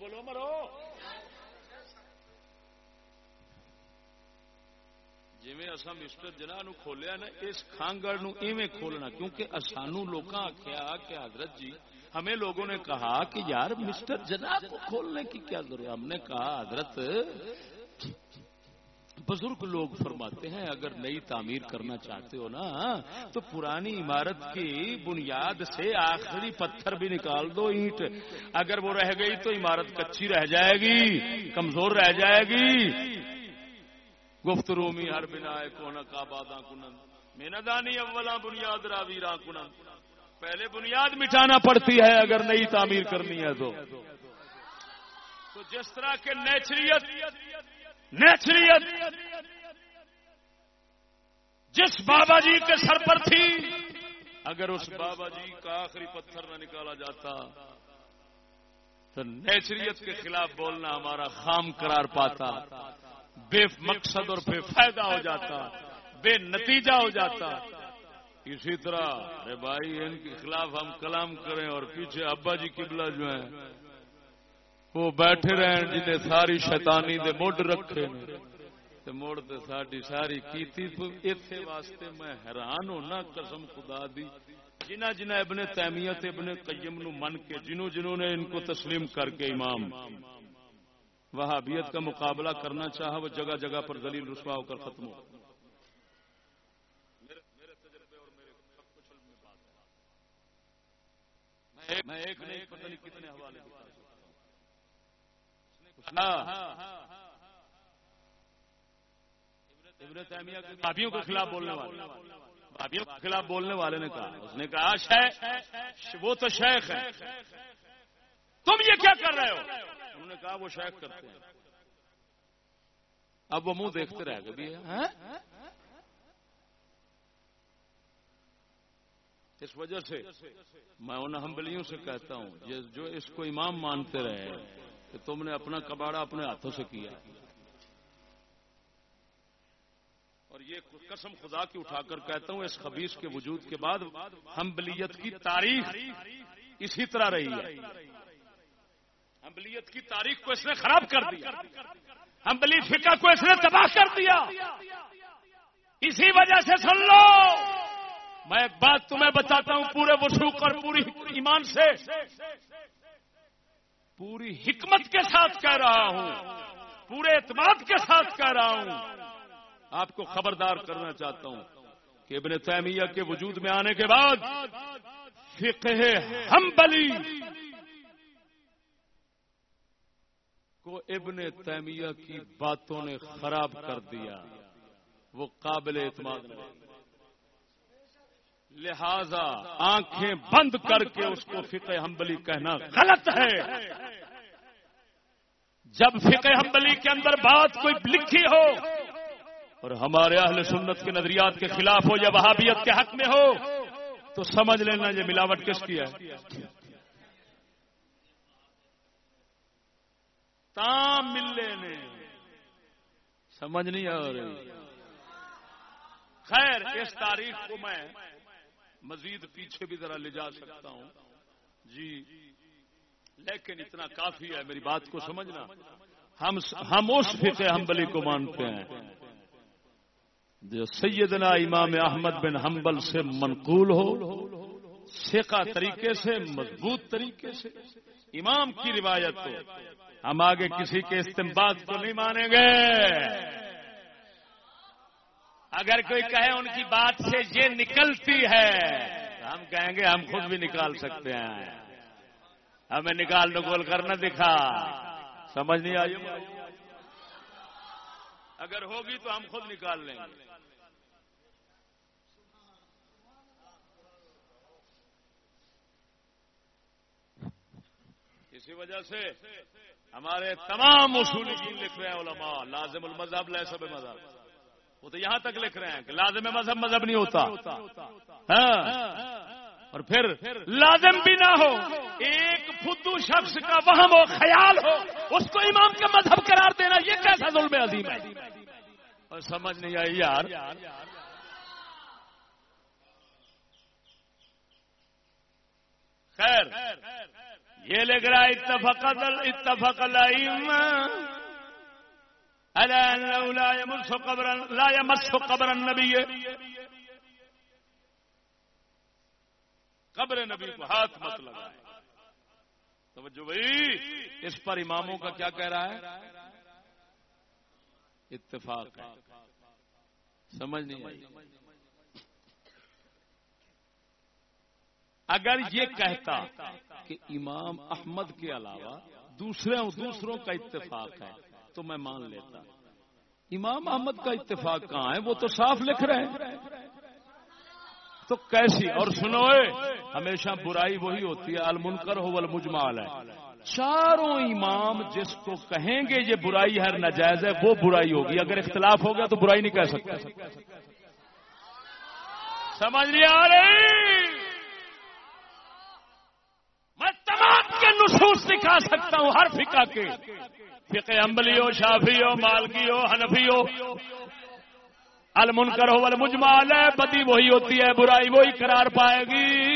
بولو مرو۔ جی اصا مسٹر جناح نو کھولیا نا اس خانگڑ نو ایویں کھولنا کیونکہ اسانو لوگ آخیا کہ حضرت جی ہمیں لوگوں نے کہا کہ یار مسٹر جناح کو کھولنے کی کیا ضرورت ہم نے کہا، حضرت، بزرگ لوگ فرماتے ہیں، اگر نئی تعمیر کرنا چاہتے ہو نا، تو پرانی عمارت کی بنیاد سے آخری پتھر بھی نکال دو، اینٹ۔ اگر وہ رہ گئی تو عمارت کچی رہ جائے گی، کمزور رہ جائے گی۔ گفت رومی ہر بنا کون کا بادہ کنن۔ مینادانی اولا بنیاد راویرا کنن۔ پہلے بنیاد مٹانا پڑتی ہے، اگر نئی تعمیر کرنی ہے تو۔ تو جس طرح کے نیچریت نیچریت، جس بابا جی کے سر پر تھی، اگر اس بابا جی کا آخری پتھر نہ نکالا جاتا، تو نیچریت کے خلاف بولنا ہمارا خام قرار پاتا، بے مقصد اور بے فائدہ ہو جاتا، بے نتیجہ ہو جاتا۔ اسی طرح ارے بھائی، ان کے خلاف ہم کلام کریں اور پیچھے ابا جی قبلہ جو ہیں، وہ بیٹھے رہے جنہیں ساری شیطانی دے مڈ رکھے مڑ تو ساری ساری کیتی تو واسطے میں حیران ہونا، قسم خدا دی، جنہ جنہ ابن تیمیت ابن قیم نو من کے جنہوں جنہوں نے ان کو تسلیم کر کے امام۔ وہابیت کا مقابلہ کرنا چاہا، وہ جگہ جگہ پر دلیل رسوا ہو کر ختم ہو۔ میں ایک نہیں پتہ نہیں کتنے حوالے بھابھیوں کے خلاف بولنے والے۔ بھابھیوں کے خلاف بولنے والے نے کہا۔ اس نے کہا شیخ وہ تو شیخ ہے۔ تم یہ کیا کر رہے ہو؟ انہوں نے کہا، وہ شیخ کرتے ہیں۔ اب وہ منہ دیکھتے رہ گئے اس وجہ سے میں ان ہمبلیوں سے کہتا ہوں جو اس کو امام مانتے رہے کہ تم نے اپنا کباڑا اپنے ہاتھوں سے کیا۔ اور یہ قسم خدا کی اٹھا کر کہتا ہوں، اس خبیص کے وجود کے بعد ہمبلیت کی تاریخ اسی طرح رہی ہے۔ ہمبلیت کی تاریخ کو اس نے خراب کر دیا۔ ہمبلی فکا کو اس نے تباہ کر دیا۔ اسی وجہ سے سن لو۔ میں ایک بات تمہیں بتاتا ہوں، پورے وسوخ اور پوری ایمان سے، پوری حکمت کے ساتھ کہہ رہا ہوں، پورے اعتماد کے ساتھ کہہ رہا ہوں۔ آپ کو خبردار کرنا چاہتا ہوں کہ ابن تیمیہ کے وجود میں آنے کے بعد فقہ ہم بلی کو ابن تیمیہ کی باتوں نے خراب کر دیا، وہ قابل اعتماد نہیں۔ لہذا آنکھیں بند کر کے اس کو فقہ حنبلی کہنا غلط ہے۔ جب فقہ حنبلی کے اندر بات کوئی لکھی ہو اور ہمارے اہل سنت کے نظریات کے خلاف ہو یا وہابیت کے حق میں ہو، تو سمجھ لینا یہ ملاوٹ کس کی ہے۔ تام ملنے نے۔ سمجھ نہیں آ رہی۔ خیر، اس تاریخ کو میں مزید پیچھے بھی ذرا لے جا سکتا ہوں۔ جی لیکن اتنا کافی ہے میری بات کو سمجھنا۔ ہم ہم اس فقہ حنبلی کو مانتے ہیں۔ جو سیدنا امام احمد بن حنبل سے منقول ہو سیکا طریقے سے، مضبوط طریقے سے۔ امام کی روایت ہو ہم آگے کسی کے استعمال کو نہیں مانیں گے۔ اگر کوئی کہے ان کی بات سے یہ نکلتی ہے ہم کہیں گے ہم خود بھی نکال سکتے ہیں۔ ہمیں نکال نکول کرنا دکھا۔ سمجھ نہیں آئی؟ اگر ہوگی تو ہم خود نکال لیں گے۔ اسی وجہ سے ہمارے تمام اصول لکھ رہے ہیں علماء، لازم المذہب لے سب مذہب وہ تو یہاں تک لکھ رہے ہیں کہ لازم مذہب مذہب نہیں ہوتا۔ ہاں۔ اور پھر لازم بھی نہ ہو، ایک فدو شخص کا وہم ہو، خیال ہو، اس کو امام کا مذہب قرار دینا، یہ کیسا ظلم عظیم ہے؟ اور سمجھ نہیں آئی یار۔ خیر، یہ لکھ رہا اتفق اتفق لا يمس قبر لا يمس قبر النبي. قبر نبی کو ہاتھ مت لگائے توجہ بھائی، اس پر اماموں کا کیا کہہ رہا ہے؟ اتفاق ہے۔ سمجھ نہیں آئی۔ اگر یہ کہتا کہ امام احمد کے علاوہ دوسرے دوسروں کا اتفاق ہے تو میں مان لیتا۔ امام احمد کا اتفاق کہاں ہے؟ وہ تو صاف لکھ رہے ہیں۔ تو کیسی؟ اور سنو ہمیشہ برائی وہی ہوتی ہے، المنکر ہو المجمال ہے۔ چاروں امام جس کو کہیں گے یہ برائی ہر ناجائز ہے، وہ برائی ہوگی۔ اگر اختلاف ہو گیا تو برائی نہیں کہہ سکتا سمجھ نہیں آ رہی تمام کے نصوص دکھا سکتا ہوں ہر فقہ کے۔ فقہ امبلی ہو شافی ہو مالکی ہو حنفی ہو المنکر ہو المجمال ہے بدی وہی ہوتی ہے، برائی وہی قرار پائے گی۔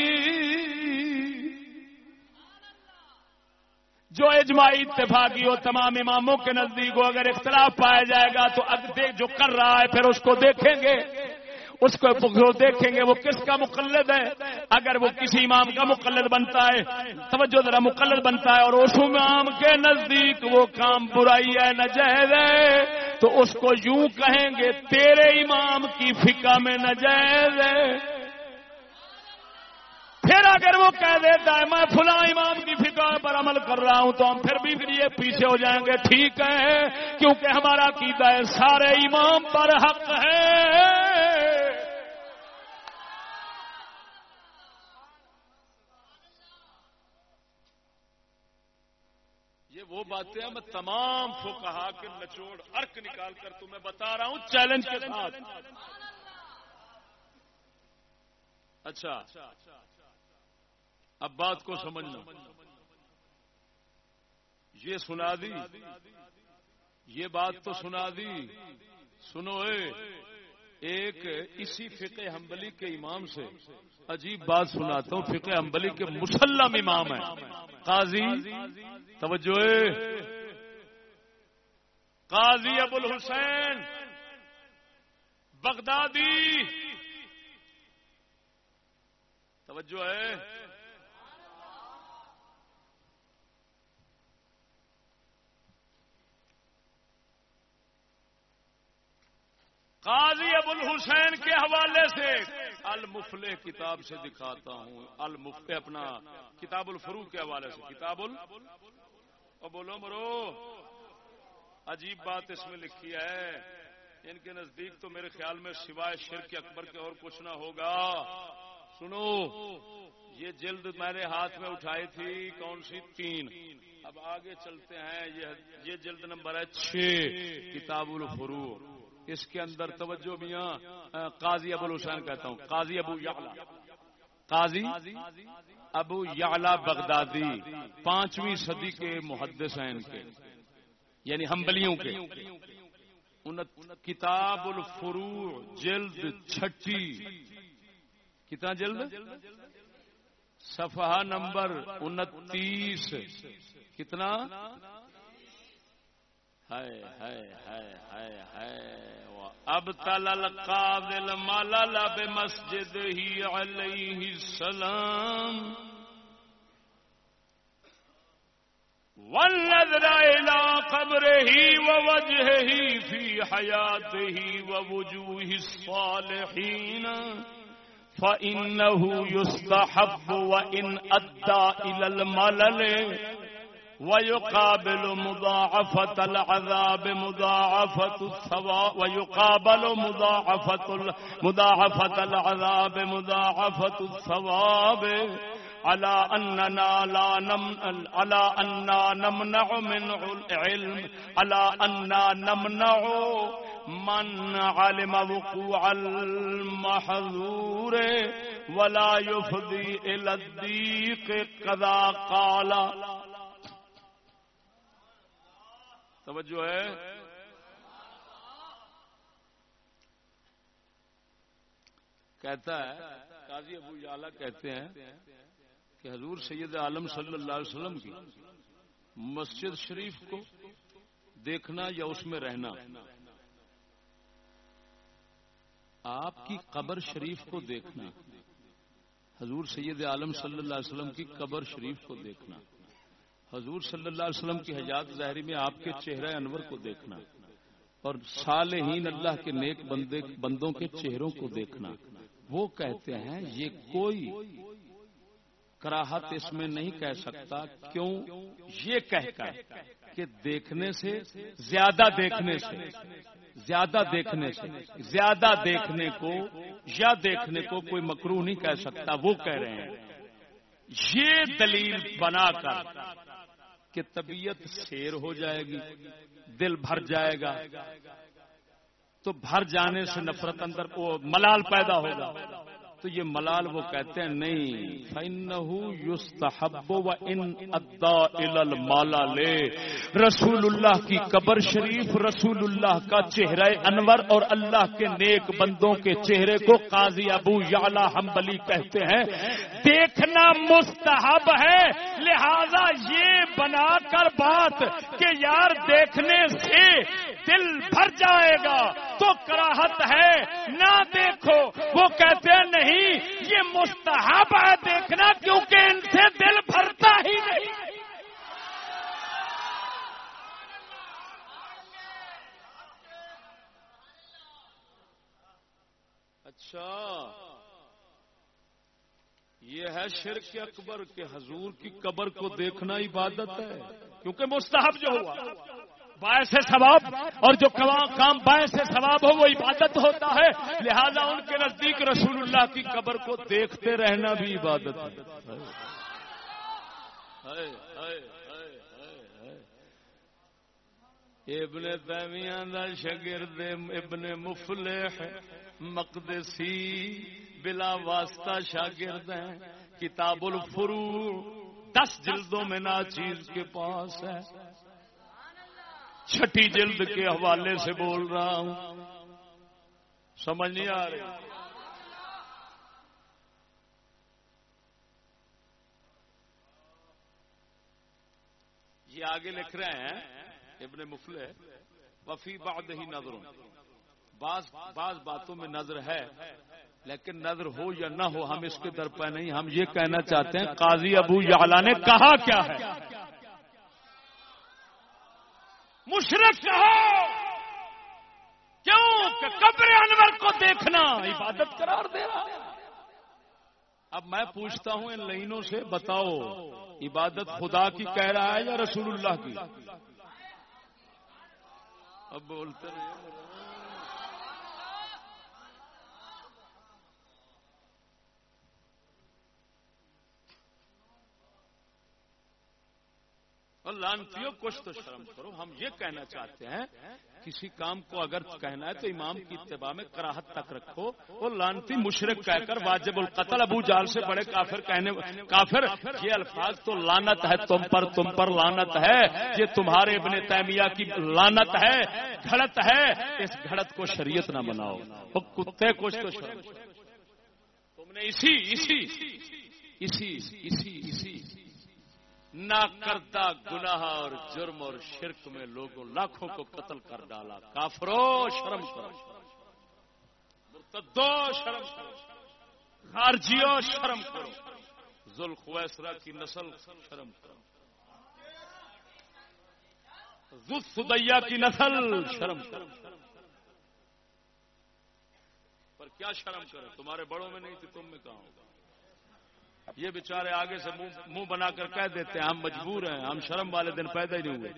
جو اجماعی اتفاقی ہو، تمام اماموں کے نزدیک ہو، اگر اختلاف پایا جائے گا تو جو کر رہا ہے، پھر اس کو دیکھیں گے۔ اس کو دیکھیں گے وہ کس کا مقلد ہے؟ اگر وہ کسی امام کا مقلد بنتا ہے، توجہ ذرا مقلد بنتا ہے اور اس امام کے نزدیک وہ کام برائی ہے نجائز ہے، تو اس کو یوں کہیں گے، تیرے امام کی فقہ میں نجائز ہے۔ پھر اگر وہ کہہ دیتا ہے میں فلاں امام کی فکا پر عمل کر رہا ہوں، تو ہم پھر بھی پھر یہ پیچھے ہو جائیں گے، ٹھیک ہے، کیونکہ ہمارا عقیدہ ہے، سارے امام پر حق ہے۔ یہ وہ باتیں ہیں، میں تمام کو کہا کہ نچوڑ ارک نکال کر تمہیں بتا رہا ہوں، چیلنج کے ساتھ۔ اچھا اب بات کو سمجھنا۔ یہ سنا دی، یہ بات تو سنا دی۔ سنو اے ایک اسی فقہ حنبلی کے امام سے عجیب بات سناتا ہوں۔ فقہ حنبلی کے مسلم امام ہیں۔ قاضی، توجہ۔ قاضی ابو الحسین بغدادی۔ توجہ ہے۔ قاضی ابو الحسین کے حوالے سے المفل کتاب سے دکھاتا ہوں۔ المفل اپنا کتاب الفرو کے حوالے سے۔ کتاب ال بولو مرو، عجیب بات اس میں لکھی ہے۔ ان کے نزدیک تو میرے خیال میں سوائے شرک اکبر کے اور کچھ نہ ہوگا۔ سنو، یہ جلد میں نے ہاتھ میں اٹھائی تھی، کون سی؟ تین۔ اب آگے چلتے ہیں۔ یہ جلد نمبر ہے چھ، کتاب الفرو اس کے اندر توجہ میاں قاضی ابو الحسین کہتا ہوں، قاضی ابو یعلا۔ قاضی ابو یعلا بغدادی، پانچویں صدی کے محدث ہیں ان کے یعنی ہمبلیوں کے۔ کتاب الفرو جلد چھٹی۔ کتنا جلد؟ صفحہ نمبر انتیس۔ کتنا؟ اب تل قابل مالا لب مسجد ہی علیہ السلام۔ والنظر الى قبره ووجهه في حياته ووجوه الصالحين، فإنه يستحب وإن أدى إلى الملل. ويقابل مضاعفة العذاب مضاعفة الثواب، ويقابل مضاعفة مضاعفة العذاب مضاعفة الثواب، على أننا لا نم، على أننا نمنع من العلم، على أننا نمنع من علم وقوع المحذور، ولا يفضي إلى الضيق، كذا قال توجہ ہے۔ کہتا ہے، قاضی ابو اعلی کہتے ہیں کہ حضور سید عالم صلی اللہ علیہ وسلم کی مسجد شریف کو دیکھنا یا اس میں رہنا۔ آپ کی قبر شریف کو دیکھنا۔ حضور سید عالم صلی اللہ علیہ وسلم کی قبر شریف کو دیکھنا۔ حضور صلی اللہ علیہ وسلم کی حجات ظاہری میں آپ کے چہرہ انور کو دیکھنا اور صالحین اللہ کے نیک بندے بندوں کے چہروں کو دیکھنا۔ وہ کہتے ہیں، یہ کوئی کراہت اس میں نہیں کہہ سکتا۔ کیوں؟ یہ کہہ کر کہ دیکھنے سے، زیادہ دیکھنے سے، زیادہ دیکھنے سے، زیادہ دیکھنے کو یا دیکھنے کو کوئی مکرو نہیں کہہ سکتا۔ وہ کہہ رہے ہیں۔ یہ دلیل بنا کر کہ طبیعت شیر ہو جائے گی، دل بھر جائے گا۔ تو بھر جانے سے نفرت اندر کو ملال پیدا ہوگا۔ تو یہ ملال وہ کہتے ہیں، نہیں و ان ادا مالا لے۔ رسول اللہ کی قبر شریف رسول اللہ کا چہرہ انور اور اللہ کے نیک بندوں کے چہرے کو قاضی ابو یعلا حنبلی کہتے ہیں۔ دیکھنا مستحب ہے، لہذا یہ بنا کر بات کہ یار دیکھنے سے دل بھر جائے گا۔ تو کراہت ہے۔ نہ دیکھو۔ وہ کہتے ہیں نہیں، یہ مستحب ہے دیکھنا کیونکہ ان سے دل بھرتا ہی نہیں۔ اچھا۔ یہ ہے شرک اکبر کے حضور کی قبر کو دیکھنا عبادت ہے، کیونکہ مستحب جو ہوا۔ باعث ثواب، اور جو کام باعث ثواب ہو، وہ عبادت ہوتا ہے۔ لہذا ان کے نزدیک رسول اللہ کی قبر کو دیکھتے رہنا بھی عبادت ہے۔ ابن تیمیہ دا شگرد ابن مفلح مقدسی بلا واسطہ شاگرد ہیں۔ کتاب الفرو دس جلدوں میں نا چیز کے پاس ہے چھٹی جلد کے حوالے سے بول رہا ہوں۔ سمجھ نہیں آ رہی۔ یہ آگے لکھ رہے ہیں، ابن مفلے وفی بعد ہی نظروں بعض بعض باتوں میں نظر ہے، لیکن نظر ہو یا نہ ہو، ہم اس کے در پہ نہیں، ہم یہ کہنا چاہتے ہیں، قاضی ابو یعلا نے کہا کیا ہے؟ مشرق کہو۔ کیوں؟ کہ قبر انور کو دیکھنا عبادت قرار دے رہا اب میں پوچھتا ہوں ان لائنوں سے بتاؤ عبادت خدا کی کہہ رہا ہے یا رسول اللہ کی؟ اب بولتے اور لانتیوں کچھ تو شرم کرو۔ ہم یہ کہنا چاہتے ہیں، کسی کام کو اگر کہنا ہے تو امام کی اتباع میں کراہت تک رکھو۔ اور لانتی مشرق کہہ کر واجب القتل ابو جال سے بڑے کافر کہنے کافر، یہ الفاظ تو لانت ہے، تم پر تم پر لانت ہے۔ یہ تمہارے ابن تیمیہ کی لانت ہے، گھڑت ہے۔ اس گھڑت کو شریعت نہ بناؤ۔ وہ کتے کچھ تو شرم تم نے اسی اسی اسی اسی اسی۔ نہ کرتا گناہ اور جرم اور شرک میں لوگوں لاکھوں کو قتل کر ڈالا کافرو شرم کرو مرتدو شرم کرو خارجیو شرم کرو ذوالخویسرا کی نسل شرم کرو سدیا کی نسل شرم کرو پر کیا شرم کرو تمہارے بڑوں میں نہیں تھی، تم میں کہاں ہوگا؟ یہ بیچارے آگے سے منہ بنا کر کہہ دیتے ہیں، ہم مجبور ہیں، ہم شرم والے دن پیدا ہی نہیں ہوئے۔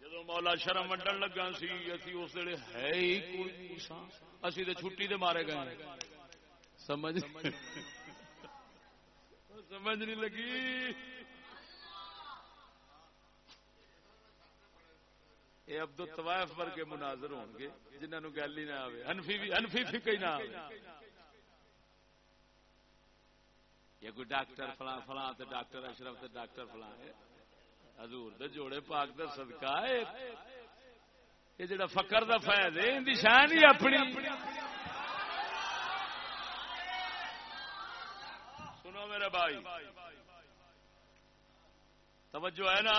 جدو مولا شرم ونڈن لگا سی، اسی اس ویلے ہے ہی کوئی اسی تو چھٹی دے مارے گئے سمجھ؟ سمجھ نہیں لگی۔ یہ ابد الطوائف ورگے مناظر ہون گے جنہوں گل ہی نہ آئے انفی بھی انفی فکر نہ آئے یہ کوئی ڈاکٹر فلاں فلاں تے ڈاکٹر اشرف تے ڈاکٹر فلاں حضور دے جوڑے پاک دا صدقہ ہے یہ جڑا فقر دا فیض ہے، ان دی شان ہی اپنی۔ سنو میرے بھائی، توجہ ہے نا؟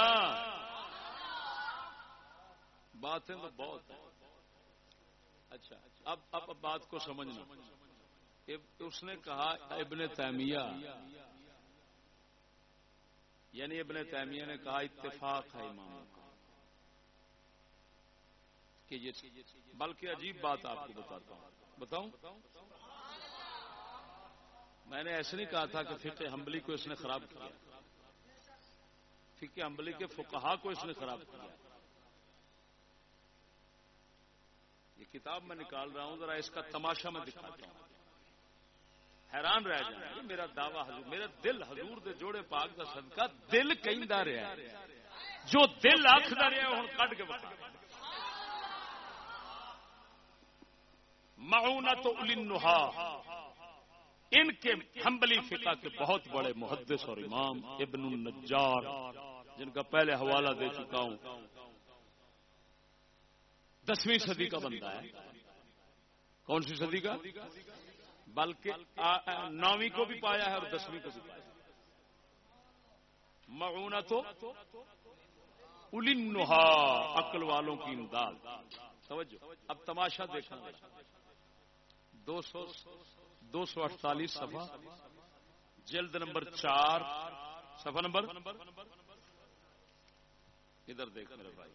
باتیں تو بہت اچھا اب اب بات کو سمجھنا۔ اس نے کہا، ابن تیمیہ. یعنی ابن تیمیہ نے کہا، اتفاق ہے امام کا. کہ یہ بلکہ عجیب بات آپ کو بتاتا ہوں. بتاؤں؟ میں نے ایسے نہیں کہا تھا کہ فقہ حمبلی کو اس نے خراب کیا. فقہ حمبلی کے فقہا کو اس نے خراب کیا. یہ کتاب میں نکال رہا ہوں، ذرا اس کا تماشا میں دکھاتا ہوں. حیران رہ جائیں۔ میرا دعوی حضور، میرا دل حضور دے جوڑے پاک دا صدقہ دل کہیں دا رہا ہے۔ جو دل آخ دا رہا ہے ہوں کٹ کے بتا معونت النہا ان کے حنبلی فقہ کے بہت بڑے محدث اور امام ابن النجار، جن کا پہلے حوالہ دے چکا ہوں۔ دسویں صدی کا بندہ ہے۔ کون سی صدی کا بلکہ نویں کو بھی پایا ہے اور دسویں کو بھی پایا معونہ تو النہا، عقل والوں کی امداد توجہ، اب تماشا دیکھنا۔ دو سو دو سو اڑتالیس سفا جلد نمبر چار۔ سفا نمبر؟ ادھر دیکھ میرے بھائی۔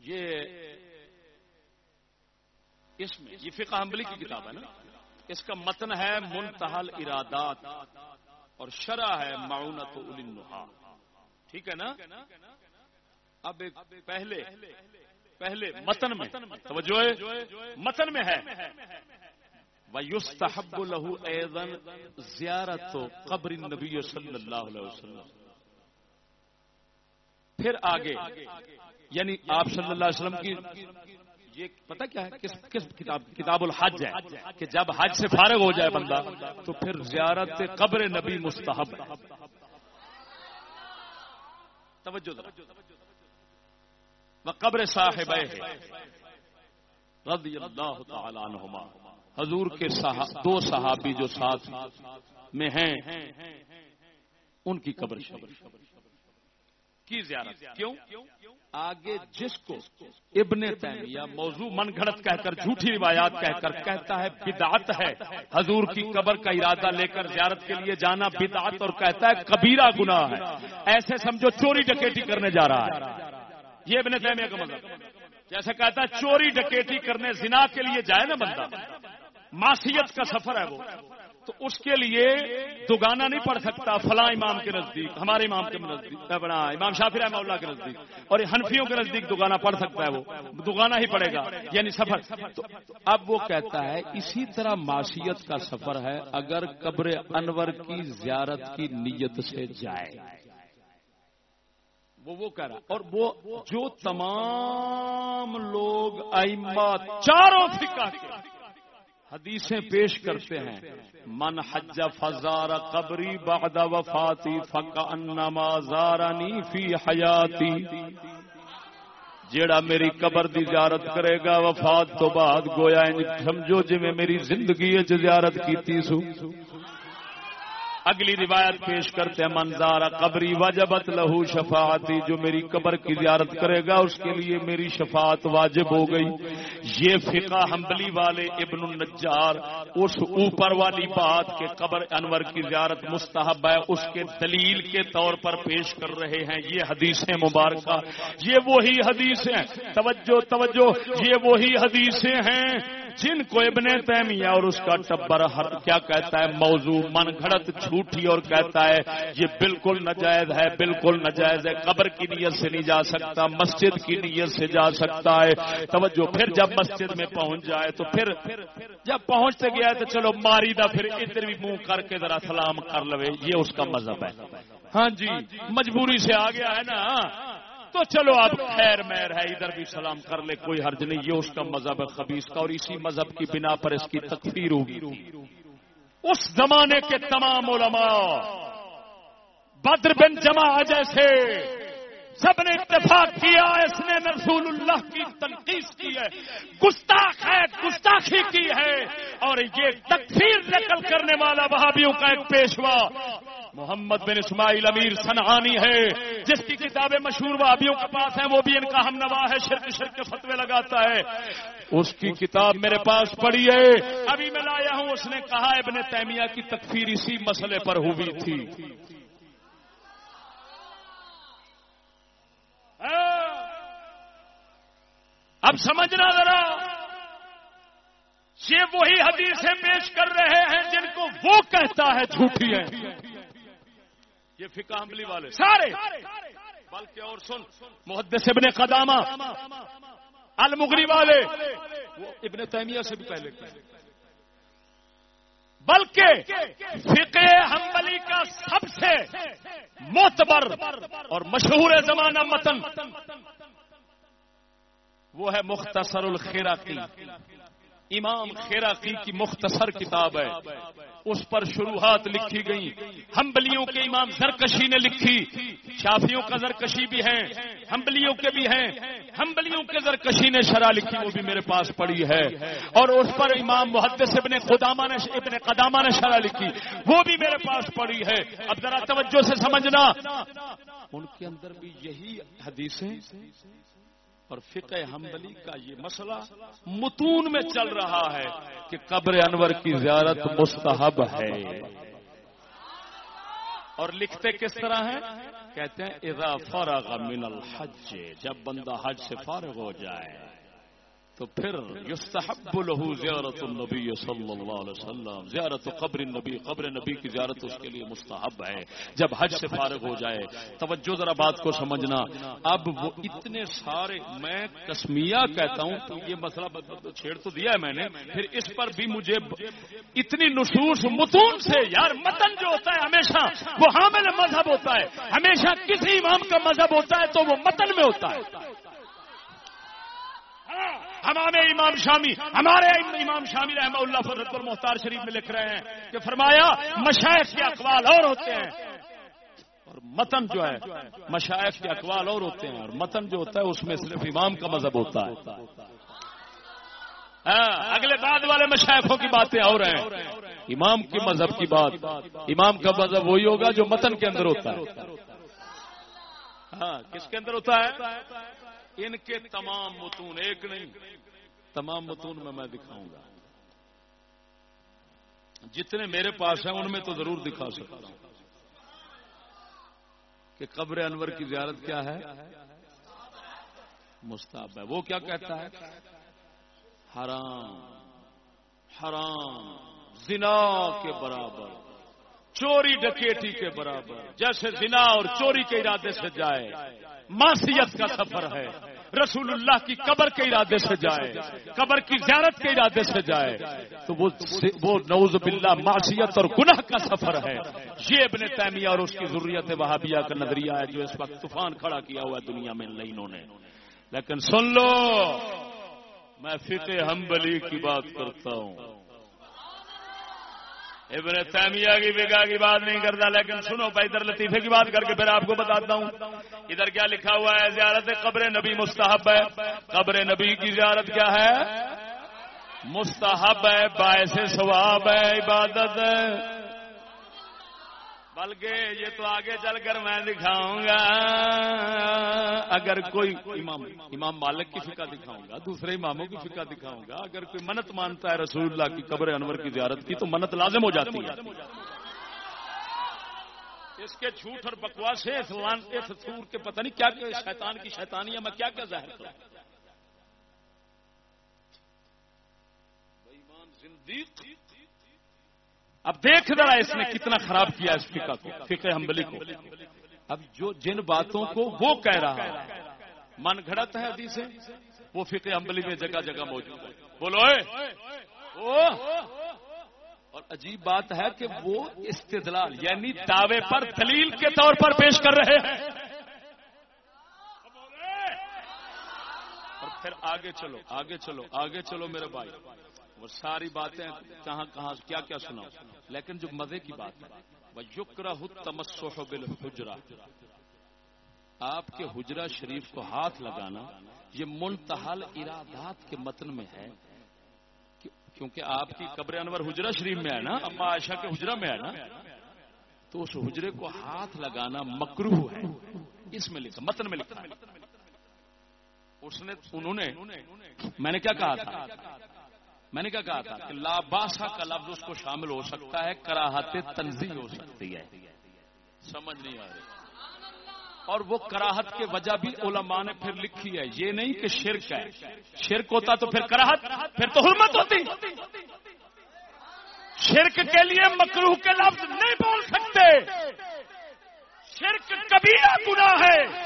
یہ اس میں، یہ فقہ حنبلی کی کتاب ہے نا؟ اس کا متن ہے منتحل ارادات اور شرح ہے معونت النحا ٹھیک ہے نا؟ اب ایک پہلے پہلے متن میں، توجہ متن میں ہے۔ وَيُسْتَحَبُّ لَهُ اَيْضًا زِيَارَتُ قَبْرِ النَّبِيِّ صلی اللہ علیہ وسلم۔ پھر آگے یعنی آپ صلی اللہ علیہ وسلم کی یہ پتہ کیا ہے؟ کس کس کتاب کتاب الحج ہے؟ کہ جب حج سے فارغ ہو جائے بندہ، تو پھر زیارت قبر نبی مستحب توجہ وہ قبر صاحب رضی اللہ تعالی عنہما۔ حضور کے دو صحابی جو ساتھ میں ہیں، ان کی قبر شبر کی زیارت؟ کیوں؟ آگے جس کو ابن تیمیہ موضوع من گھڑت کہہ کر جھوٹی روایات کہہ کر کہتا ہے، بدعت ہے۔ حضور کی قبر کا ارادہ لے کر زیارت کے لیے جانا بدعت اور کہتا ہے، کبیرہ گناہ ہے۔ ایسے سمجھو، چوری ڈکیٹی کرنے جا رہا ہے۔ یہ ابن تیمیہ کا مطلب۔ جیسے کہتا ہے، چوری ڈکیٹی کرنے، زنا کے لیے جائے نا بندہ۔ معصیت کا سفر ہے وہ۔ تو اس کے لیے دگانا نہیں پڑھ سکتا، فلاں امام کے نزدیک، ہمارے امام کے نزدیک بڑا امام شافی رحمہ اللہ کے نزدیک، اور ہنفیوں کے نزدیک دگانا پڑھ سکتا ہے وہ۔ دگانا ہی پڑے گا یعنی سفر۔ تو اب وہ کہتا ہے، اسی طرح معاشیت کا سفر ہے اگر قبر انور کی زیارت کی نیت سے جائے۔ وہ وہ کہہ رہا اور وہ جو تمام لوگ ائمہ چاروں فقہ کے حدیثیں پیش کرتے ہیں۔ من حج فزار قبری بعد وفاتی فق انما زارنی فی حیاتی۔ جیڑا میری قبر دی زیارت کرے گا وفات تو بعد گویا سمجھو جی میں میری زندگی زیارت کیتی سو۔ اگلی روایت پیش کرتے ہیں منظار قبری وجبت لہو شفاعتی جو میری قبر کی زیارت کرے گا، اس کے لیے میری شفاعت واجب ہو گئی۔ یہ فقہ حنبلی والے ابن النجار اس اوپر والی بات کے قبر انور کی زیارت مستحب ہے، اس کے دلیل کے طور پر پیش کر رہے ہیں۔ یہ حدیثیں مبارکہ۔ یہ وہی حدیثیں۔ توجہ توجہ۔ یہ وہی حدیثیں ہیں۔ جن کو ابن تیمیہ اور اس کا ٹبر کیا کہتا ہے، موضوع من گھڑت جھوٹی اور کہتا ہے، یہ بالکل نجائز ہے، بالکل نجائز ہے، قبر کی نیت سے نہیں جا سکتا، مسجد کی نیت سے جا سکتا ہے۔ توجہ، پھر جب مسجد میں پہنچ جائے تو پھر جب پہنچتے گیا تو چلو ماری دا پھر ادھر بھی منہ کر کے ذرا سلام کر لو یہ اس کا مذہب ہے۔ ہاں جی مجبوری سے آ گیا ہے نا۔ تو چلو اب، خیر میر ہے، ادھر بھی سلام کر لے، کوئی حرج نہیں، یہ اس کا مذہب ہے، خبیص کا، اور اسی مذہب کی بنا پر اس کی تکفیر ہوگی۔ اس زمانے کے تمام علماء، بدر بن جماع جیسے سب نے اتفاق کیا، اس نے رسول اللہ کی تنقید کی ہے۔ گستاخ ہے، گستاخی کی ہے۔ اور یہ تکفیر نقل کرنے والا وہابیوں کا ایک پیشوا۔ محمد بن اسماعیل امیر سنہانی ہے، جس کی کتابیں مشہور وہابیوں کے پاس ہیں وہ بھی ان کا ہم نوا ہے، شرک شرک کے فتوے لگاتا ہے۔ اس کی کتاب میرے پاس پڑھی ہے۔ ابھی میں لایا ہوں، اس نے کہا، ابن تیمیہ کی تکفیر اسی مسئلے پر ہوئی تھی۔ اب سمجھنا ذرا، یہ وہی حدیثیں پیش کر رہے ہیں جن کو وہ کہتا ہے جھوٹی ہے یہ فقہ عملی والے۔ سارے۔ بلکہ اور سن، محدث ابن قدامہ المغری والے۔ وہ ابن تیمیہ سے بھی پہلے بلکہ فقہ حنبلی کا سب سے معتبر اور مشہور زمانہ متن۔ وہ ہے مختصر الخیراقی امام خیراقی کی مختصر کتاب ہے۔ اس پر شروحات لکھی گئی ہمبلیوں کے امام زرکشی نے لکھی۔ شافیوں کا زرکشی بھی ہے۔ ہمبلیوں کے بھی ہیں۔ ہمبلیوں کے زرکشی نے شرح لکھی، وہ بھی میرے پاس پڑی ہے۔ اور اس پر امام محدث ابن قدامہ نے ابن قدامہ نے شرح لکھی۔ وہ بھی میرے پاس پڑی ہے۔ اب ذرا توجہ سے سمجھنا۔ ان کے اندر بھی یہی حدیثیں اور فقہ حنبلی کا یہ مسئلہ متون میں چل رہا ہے کہ قبر انور کی زیارت مستحب ہے۔ اور لکھتے کس طرح ہیں؟ کہتے ہیں، اذا فرغ من الحج، جب بندہ حج سے فارغ ہو جائے۔ تو پھر یستحب له زیارت النبی صلی اللہ علیہ وسلم. زیارت قبر النبی، قبر نبی کی زیارت اس کے لیے مستحب ہے۔ جب حج سے فارغ ہو جائے، توجہ ذرا بات کو سمجھنا۔ اب وہ اتنے سارے، میں کسمیا کہتا ہوں، تو یہ مسئلہ چھیڑ تو دیا ہے میں نے۔ پھر اس پر بھی مجھے اتنی نصوص متون سے، یار متن جو ہوتا ہے، ہمیشہ وہ حامل مذہب ہوتا ہے۔ ہمیشہ کسی امام کا مذہب ہوتا ہے تو وہ متن میں ہوتا ہے۔ ہمارے امام شامی، ہمارے امام شامی رحمہ اللہ فرد پر محتار شریف میں لکھ رہے ہیں کہ فرمایا مشائق کے اقوال اور ہوتے ہیں۔ اور متن جو ہے مشائق کے اقوال اور ہوتے ہیں۔ اور متن جو ہوتا ہے، اس میں صرف امام کا مذہب ہوتا ہے۔ ہاں، اگلے بعد والے مشائقوں کی باتیں اور ہیں۔ امام کے مذہب کی بات، امام کا مذہب وہی ہوگا جو متن کے اندر ہوتا ہے۔ ہاں کس کے اندر ہوتا ہے؟ ان کے تمام متون، ایک نہیں، تمام متون میں میں دکھاؤں گا۔ جتنے میرے پاس ہیں، ان میں تو ضرور دکھا سکتا ہوں۔ کہ قبر انور کی زیارت کیا ہے؟ مستاب ہے۔ وہ کیا کہتا ہے؟ حرام حرام، زنا کے برابر، چوری ڈکیٹی کے برابر۔ جیسے زنا اور چوری کے ارادے سے جائے معصیت کا سفر ہے۔ رسول اللہ کی قبر کے ارادے سے جائے، قبر کی زیارت کے ارادے سے جائے۔ تو وہ نوز باللہ معصیت اور گناہ کا سفر ہے۔ یہ ابن تیمیہ اور اس کی ضروریت وہابیہ کا نظریہ ہے جو اس وقت طوفان کھڑا کیا ہوا ہے دنیا میں انہوں نے۔ لیکن سن لو، میں فقہ ہمبلی کی بات کرتا ہوں۔ ابن تیمیہ کی بگا کی بات نہیں کرتا، لیکن سنو بھائی، ادھر لطیفے کی بات کر کے پھر آپ کو بتاتا ہوں۔ ادھر کیا لکھا ہوا ہے؟ زیارت قبر نبی مستحب ہے۔ قبر نبی کی زیارت کیا ہے؟ مستحب ہے، باعث ثواب ہے، عبادت ہے۔ بلکہ یہ تو آگے چل کر میں دکھاؤں گا۔ اگر کوئی امام امام مالک کی فقہ دکھاؤں گا، دوسرے اماموں کی فقہ دکھاؤں گا، اگر کوئی منت مانتا ہے رسول اللہ کی قبر انور کی زیارت کی، تو منت لازم ہو جاتی ہے۔ اس کے جھوٹ اور بکواس ہے اس سور کے پتہ نہیں کیا کہ شیطان کی شیطانی ہے، میں کیا کیا ظاہر کروں۔ اب دیکھ ذرا اس نے کتنا خراب کیا اس فقہ کو، فقہ حنبلی کو۔ اب جو جن باتوں کو وہ کہہ رہا ہے، من گھڑت ہے حدیث وہ فقہ حنبلی میں جگہ جگہ موجود ہے۔ بولو اور عجیب بات ہے کہ وہ استدلال یعنی دعوے پر دلیل کے طور پر پیش کر رہے ہیں۔ اور پھر آگے چلو آگے چلو آگے چلو میرے بھائی۔ وہ ساری باتیں کہاں کہاں، کیا کیا سنا لیکن جو مزے کی بات ہے وہ یقرا تمسو بل آپ کے حجرا شریف کو ہاتھ لگانا یہ منتحل ارادات کے متن میں ہے کیونکہ آپ کی قبر انور حجرا شریف میں ہے نا، اما عائشہ کے حجرا میں ہے نا، تو اس حجرے کو ہاتھ لگانا مکرو ہے۔ اس میں لکھا، متن میں لکھا۔ اس نے، انہوں نے، میں نے کیا کہا تھا؟ میں نے کیا کہا تھا کہ لاباسا کا لفظ اس کو شامل ہو سکتا ہے کراہتے تنظیم ہو سکتی ہے۔ سمجھ نہیں آ رہی۔ اور وہ کراہت کے وجہ بھی علماء نے پھر لکھی ہے۔ یہ نہیں کہ شرک ہے۔ شرک ہوتا تو پھر کراہت، پھر تو حرمت ہوتی۔ شرک کے لیے مکروح کے لفظ نہیں بول سکتے۔ شرک کبھی گنا ہے۔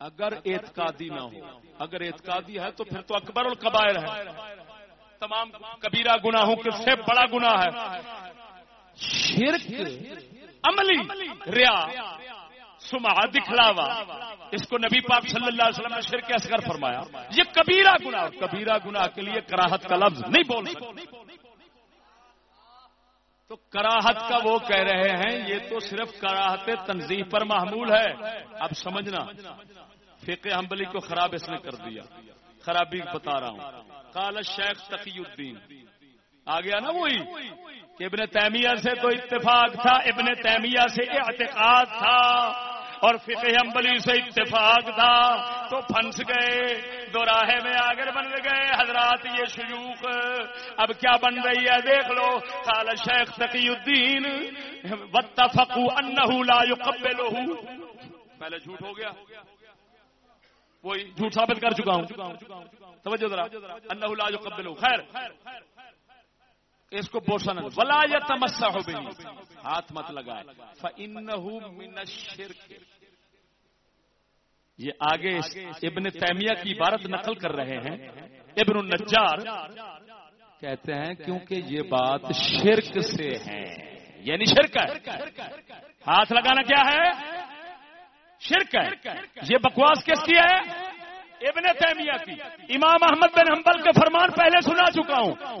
اگر اعتقادی نہ ہو اگر اعتقادی ہے تو پھر تو اکبر القبائر ہے۔ تمام کبیرہ گناہوں کے سے بڑا گناہ ہے۔ شرک عملی ریا سما دکھلاوا اس کو نبی پاک صلی اللہ علیہ وسلم نے شرک اصغر فرمایا۔ یہ کبیرہ گناہ کبیرہ گناہ کے لیے کراہت کا لفظ نہیں بول تو کراہت کا وہ کہہ رہے ہیں، یہ تو صرف کراہت تنظیم پر محمول ہے۔ اب سمجھنا، فقہ حنبلی کو خراب اس نے کر دیا۔ خرابی بتا رہا ہوں۔ کال شیخ تقی الدین۔ آ گیا نا وہی؟ ابن تیمیہ سے تو اتفاق تھا، ابن تیمیہ سے اعتقاد تھا۔ اور فقہ حنبلی سے اتفاق تھا تو پھنس گئے، دو راہے میں آگر بن گئے، حضرات یہ شیوخ، اب کیا بن رہی ہے؟ دیکھ لو کال شیخ تقی الدین واتفقوا انه لا يقبله پہلے جھوٹ ہو گیا، وہی جھوٹ ثابت کر چکا ہوں۔ توجہ ذرا انه لا يقبله خیر، اس کو بوسن ولا یا تمسا ہو ہاتھ مت لگائے من الشرک۔ یہ آگے ابن تیمیہ کی عبارت نقل کر رہے ہیں۔ ابن النجار کہتے ہیں کیونکہ یہ بات شرک سے ہے۔ یعنی شرک ہے۔ ہاتھ لگانا کیا ہے؟ شرک ہے۔ یہ بکواس کس کی ہے؟ ابن تیمیہ کی۔ امام احمد بن حنبل کے فرمان پہلے سنا چکا ہوں۔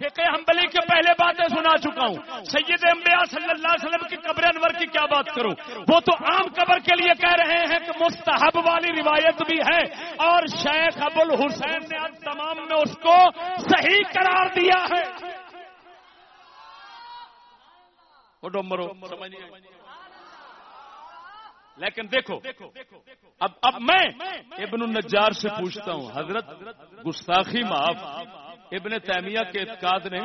فقہ حنبلی کے پہلے باتیں سنا چکا ہوں۔ سید انبیاء صلی اللہ علیہ وسلم کی قبر انور کی کیا بات کروں؟ وہ تو عام قبر کے لیے کہہ رہے ہیں کہ مستحب والی روایت بھی ہے اور شیخ ابو الحسین نے آج تمام میں اس کو صحیح قرار دیا ہے۔ ڈومرو لیکن دیکھو، اب اب میں ابن النجار سے پوچھتا ہوں، حضرت گستاخی معاف۔ ابن تیمیہ کے اعتقاد نے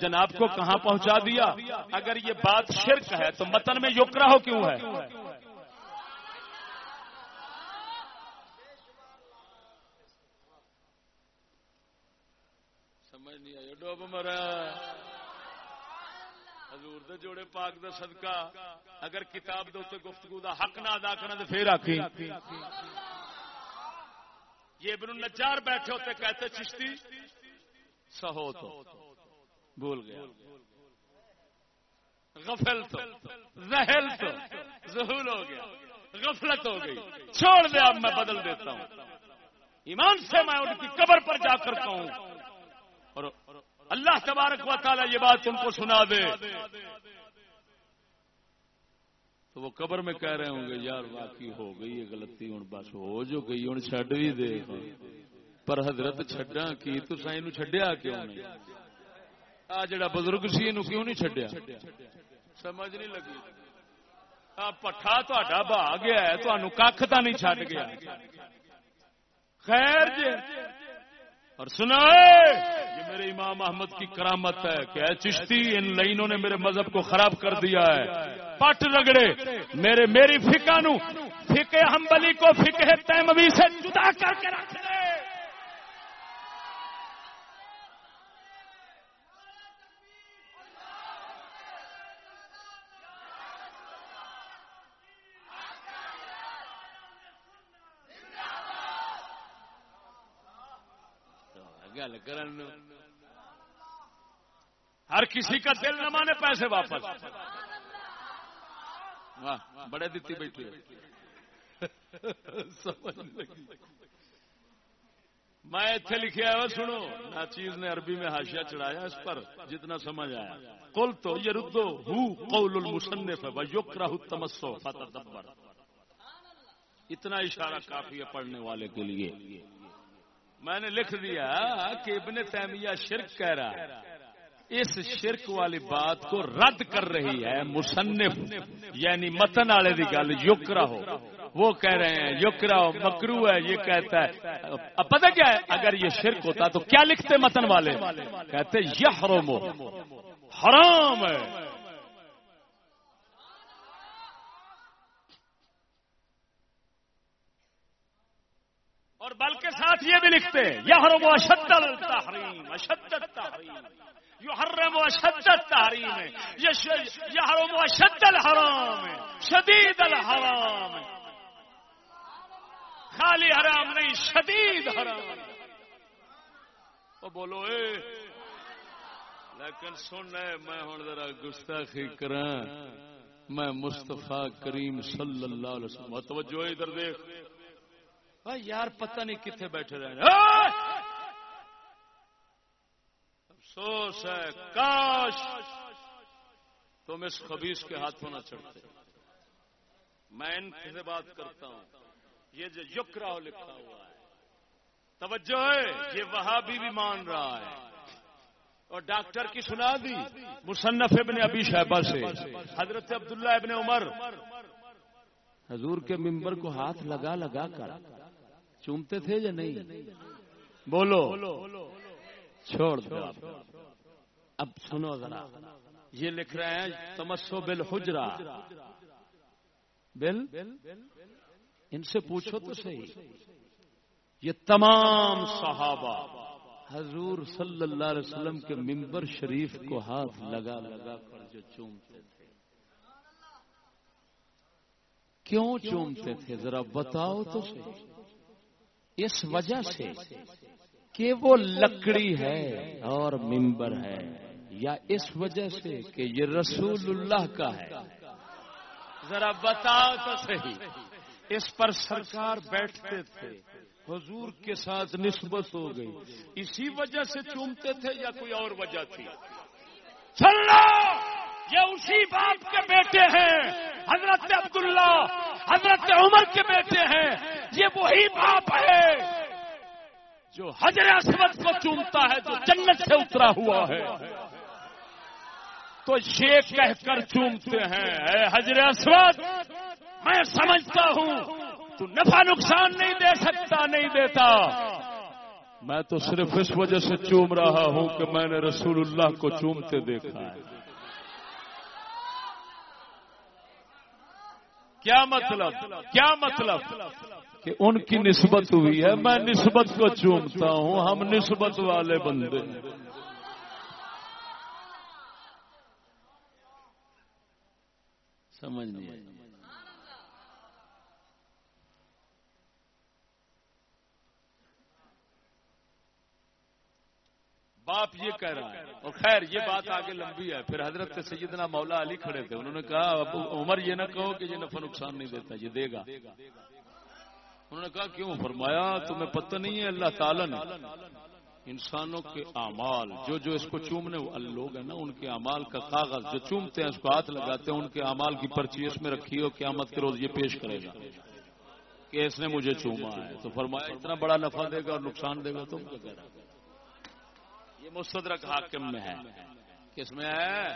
جناب کو کہاں پہنچا دیا؟ اگر یہ بات شرک ہے تو متن میں یوکرا ہو کیوں ہے؟ سمجھ نہیں آئی ڈوب مرا حضور دے جوڑے پاک دا صدقہ۔ اگر کتاب دے گفتگو دا حق نہ ادا کرنا تو پھر آخی یہ ابن النجار بیٹھے ہوتے کہتے چشتی سہو تو۔ بول گیا۔ غفل تو۔ زہل تو۔ ظہول ہو گیا۔ غفلت ہو گئی۔ چھوڑ دے، اب میں بدل دیتا ہوں۔ ایمان سے میں ان کی قبر پر جا کر کہوں۔ اور اللہ تبارک و تعالی یہ بات تم کو سنا دے۔ تو وہ قبر میں کہہ رہے ہوں گے، یار باقی ہو گئی، یہ غلطی ہوں بس ہو جو گئی ہوں چڈ بھی دے۔ پر حضرت چڈا کی؟ تو سائی چڈیا کیوں نہیں؟ آ جڑا بزرگ سی یہ کیوں نہیں چڈیا سمجھ نہیں لگی۔ پٹھا تا بہ گیا ہے تمہوں کھ تو نہیں چڈ گیا۔ خیر جی اور سنا یہ میرے امام احمد کی کرامت ہے کہ اے چشتی، ان لائنوں نے میرے مذہب کو خراب کر دیا ہے۔ پٹ رگڑے میرے، میری فکا نو فکے ہمبلی کو فکے تیموی سے جدا کر کے رکھ دے گل کرن۔ ہر کسی کا دل نہ مانے پیسے واپس۔ بڑے دیتی بیٹھے۔ میں اتنے لکھا ہوا سنو نہ چیز نے عربی میں ہاشیا چڑھایا اس پر، جتنا سمجھ آیا۔ کل تو یہ ردو، ہو قول المصنف ہے یقرا تمسو فتح اتنا اشارہ کافی ہے پڑھنے والے کے لیے۔ میں نے لکھ دیا کہ ابن تیمیہ شرک کہہ رہا ہے۔ اس شرک والی بات کو رد کر رہی ہے مصنف یعنی متن والے کی گل یوکرا ہو وہ کہہ رہے ہیں یوکرا ہو مکرو ہے، یہ کہتا ہے۔ اب پتہ کیا ہے؟ اگر یہ شرک ہوتا تو کیا لکھتے متن والے؟ کہتے یہ حرام حرام ہے۔ اور بلکہ ساتھ یہ بھی لکھتے یا ہر وہ اشد تحریم اشد تحریم یو ہر وہ اشد تحریم ہے۔ یہ ہر وہ اشد الحرام ہے۔ شدید الحرام ہے۔ خالی حرام نہیں، شدید حرام وہ بولو، اے۔ لیکن سن میں ہوں ذرا گستاخی کرا میں مستفا کریم صلی اللہ علیہ وسلم، توجہ ادھر دیکھ۔ یار پتہ نہیں کتنے بیٹھے رہے افسوس ہے کاش تم اس خبیص کے ہاتھوں نہ چڑھتے میں ان سے بات کرتا ہوں یہ جو یکرا لکھا ہوا ہے توجہ ہے یہ وہاں بھی مان رہا ہے اور ڈاکٹر کی سنا دی مصنف ابن ابی شہبہ سے حضرت عبداللہ ابن عمر حضور کے ممبر کو ہاتھ لگا لگا کر چومتے تھے یا نہیں؟ بولو۔ چھوڑ دو۔ اب سنو ذرا۔ یہ لکھ رہے ہیں تمسو بل حجرا بل ان سے پوچھو تو صحیح۔ یہ تمام صحابہ حضور صلی اللہ علیہ وسلم کے ممبر شریف کو ہاتھ لگا لگا کر جو چومتے تھے۔ کیوں چومتے تھے؟ ذرا بتاؤ تو صحیح۔ اس وجہ سے کہ وہ لکڑی ہے اور ممبر ہے یا اس وجہ سے کہ یہ رسول اللہ کا ہے۔ ذرا بتاؤ تو صحیح۔ اس پر سرکار بیٹھتے تھے۔ حضور کے ساتھ نسبت ہو گئی۔ اسی وجہ سے چومتے تھے یا کوئی اور وجہ تھی؟ چلو یہ اسی باپ کے بیٹے ہیں۔ حضرت عبداللہ حضرت عمر کے بیٹے ہیں، یہ وہی باپ ہے جو حضر اسود کو چومتا ہے، جو جنت سے اترا ہوا ہے۔ تو یہ کہہ کر چومتے ہیں، اے حضر اسود، میں سمجھتا ہوں، تو نفع نقصان نہیں دے سکتا، نہیں دیتا۔ میں تو صرف اس وجہ سے چوم رہا ہوں کہ میں نے رسول اللہ کو چومتے دیکھا ہے۔ کیا مطلب؟ کیا مطلب؟ کہ ان کی نسبت ہوئی ہے میں نسبت کو چومتا ہوں ہم نسبت والے بندے سمجھ نہیں باپ یہ کہہ رہا ہے، اور خیر یہ بات آگے لمبی ہے۔ پھر حضرت سیدنا مولا علی کھڑے تھے، انہوں نے کہا عمر یہ نہ کہو کہ یہ نفع نقصان نہیں دیتا، یہ دے گا۔ انہوں نے کہا، کیوں؟ فرمایا، تمہیں پتہ نہیں ہے، اللہ تعالیٰ نے انسانوں کے اعمال، جو جو اس کو چومنے لوگ ہیں نا، ان کے اعمال کا کاغذ، جو چومتے ہیں، اس کو ہاتھ لگاتے ہیں، ان کے اعمال کی پرچی اس میں رکھی ہو قیامت کے روز یہ پیش کرے گا کہ اس نے مجھے چوما ہے۔ تو فرمایا، اتنا بڑا نفع دے گا اور نقصان دے گا تو یہ مستدرک حاکم میں ہے۔ کس میں ہے؟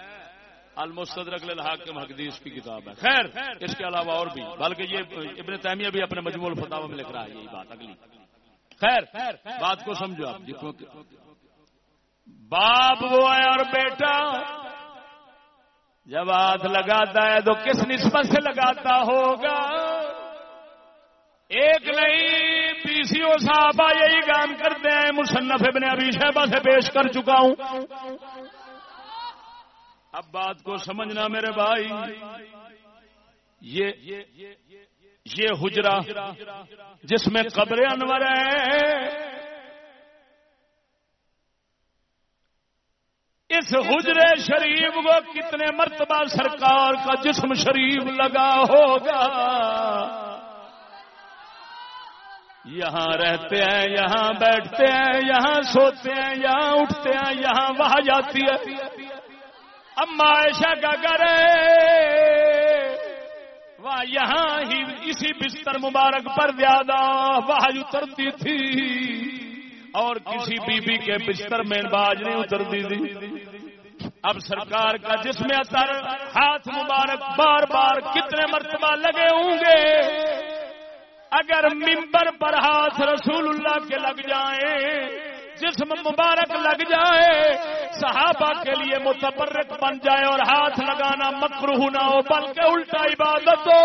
المستدرک للحاکم، حدیث کی کتاب ہے۔ خیر، اس کے علاوہ اور بھی۔ بلکہ یہ ابن تیمیہ بھی اپنے مجموع الفتاوا میں لکھ رہا ہے یہی بات، اگلی۔ خیر، بات کو سمجھو آپ۔ باپ وہ ہے اور بیٹا، جب ہاتھ لگاتا ہے تو کس نسبت سے لگاتا ہوگا؟ ایک نہیں۔ پی سی او صاحب یہی کام کرتے ہیں، مصنف ابن ابھی شہبہ سے پیش کر چکا ہوں۔ اب بات کو سمجھنا میرے بھائی، یہ یہ حجرا جس میں قبر انور ہے، اس حجرے شریف کو کتنے مرتبہ سرکار کا جسم شریف لگا ہوگا۔ یہاں رہتے ہیں، یہاں بیٹھتے ہیں، یہاں سوتے ہیں، یہاں اٹھتے ہیں، یہاں وہاں جاتی ہے۔ اما عائشہ کا گھر وہ یہاں ہی اسی بستر مبارک پر زیادہ وہاں اترتی تھی۔ اور کسی بی بی کے بستر میں باز نہیں اترتی تھی۔ اب سرکار کا جس میں اثر ہاتھ مبارک بار بار کتنے مرتبہ لگے ہوں گے۔ اگر ممبر پر ہاتھ رسول اللہ کے لگ جائیں، جسم مبارک لگ جائے، صحابہ کے لیے متبرک بن جائے اور ہاتھ لگانا مکروہ نہ ہو، بلکہ الٹا عبادت ہو۔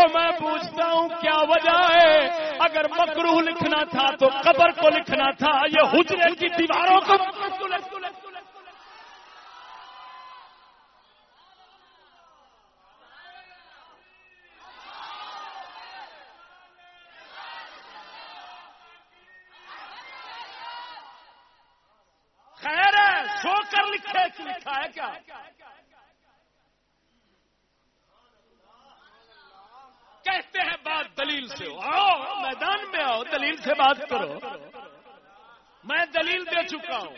اور میں پوچھتا ہوں، کیا وجہ ہے؟ اگر مکروہ لکھنا تھا تو قبر کو لکھنا تھا، یہ حجرے کی دیواروں کو لکھا ہے کیا کہتے ہیں بات دلیل سے آؤ میدان میں آؤ دلیل سے بات کرو میں دلیل دے چکا ہوں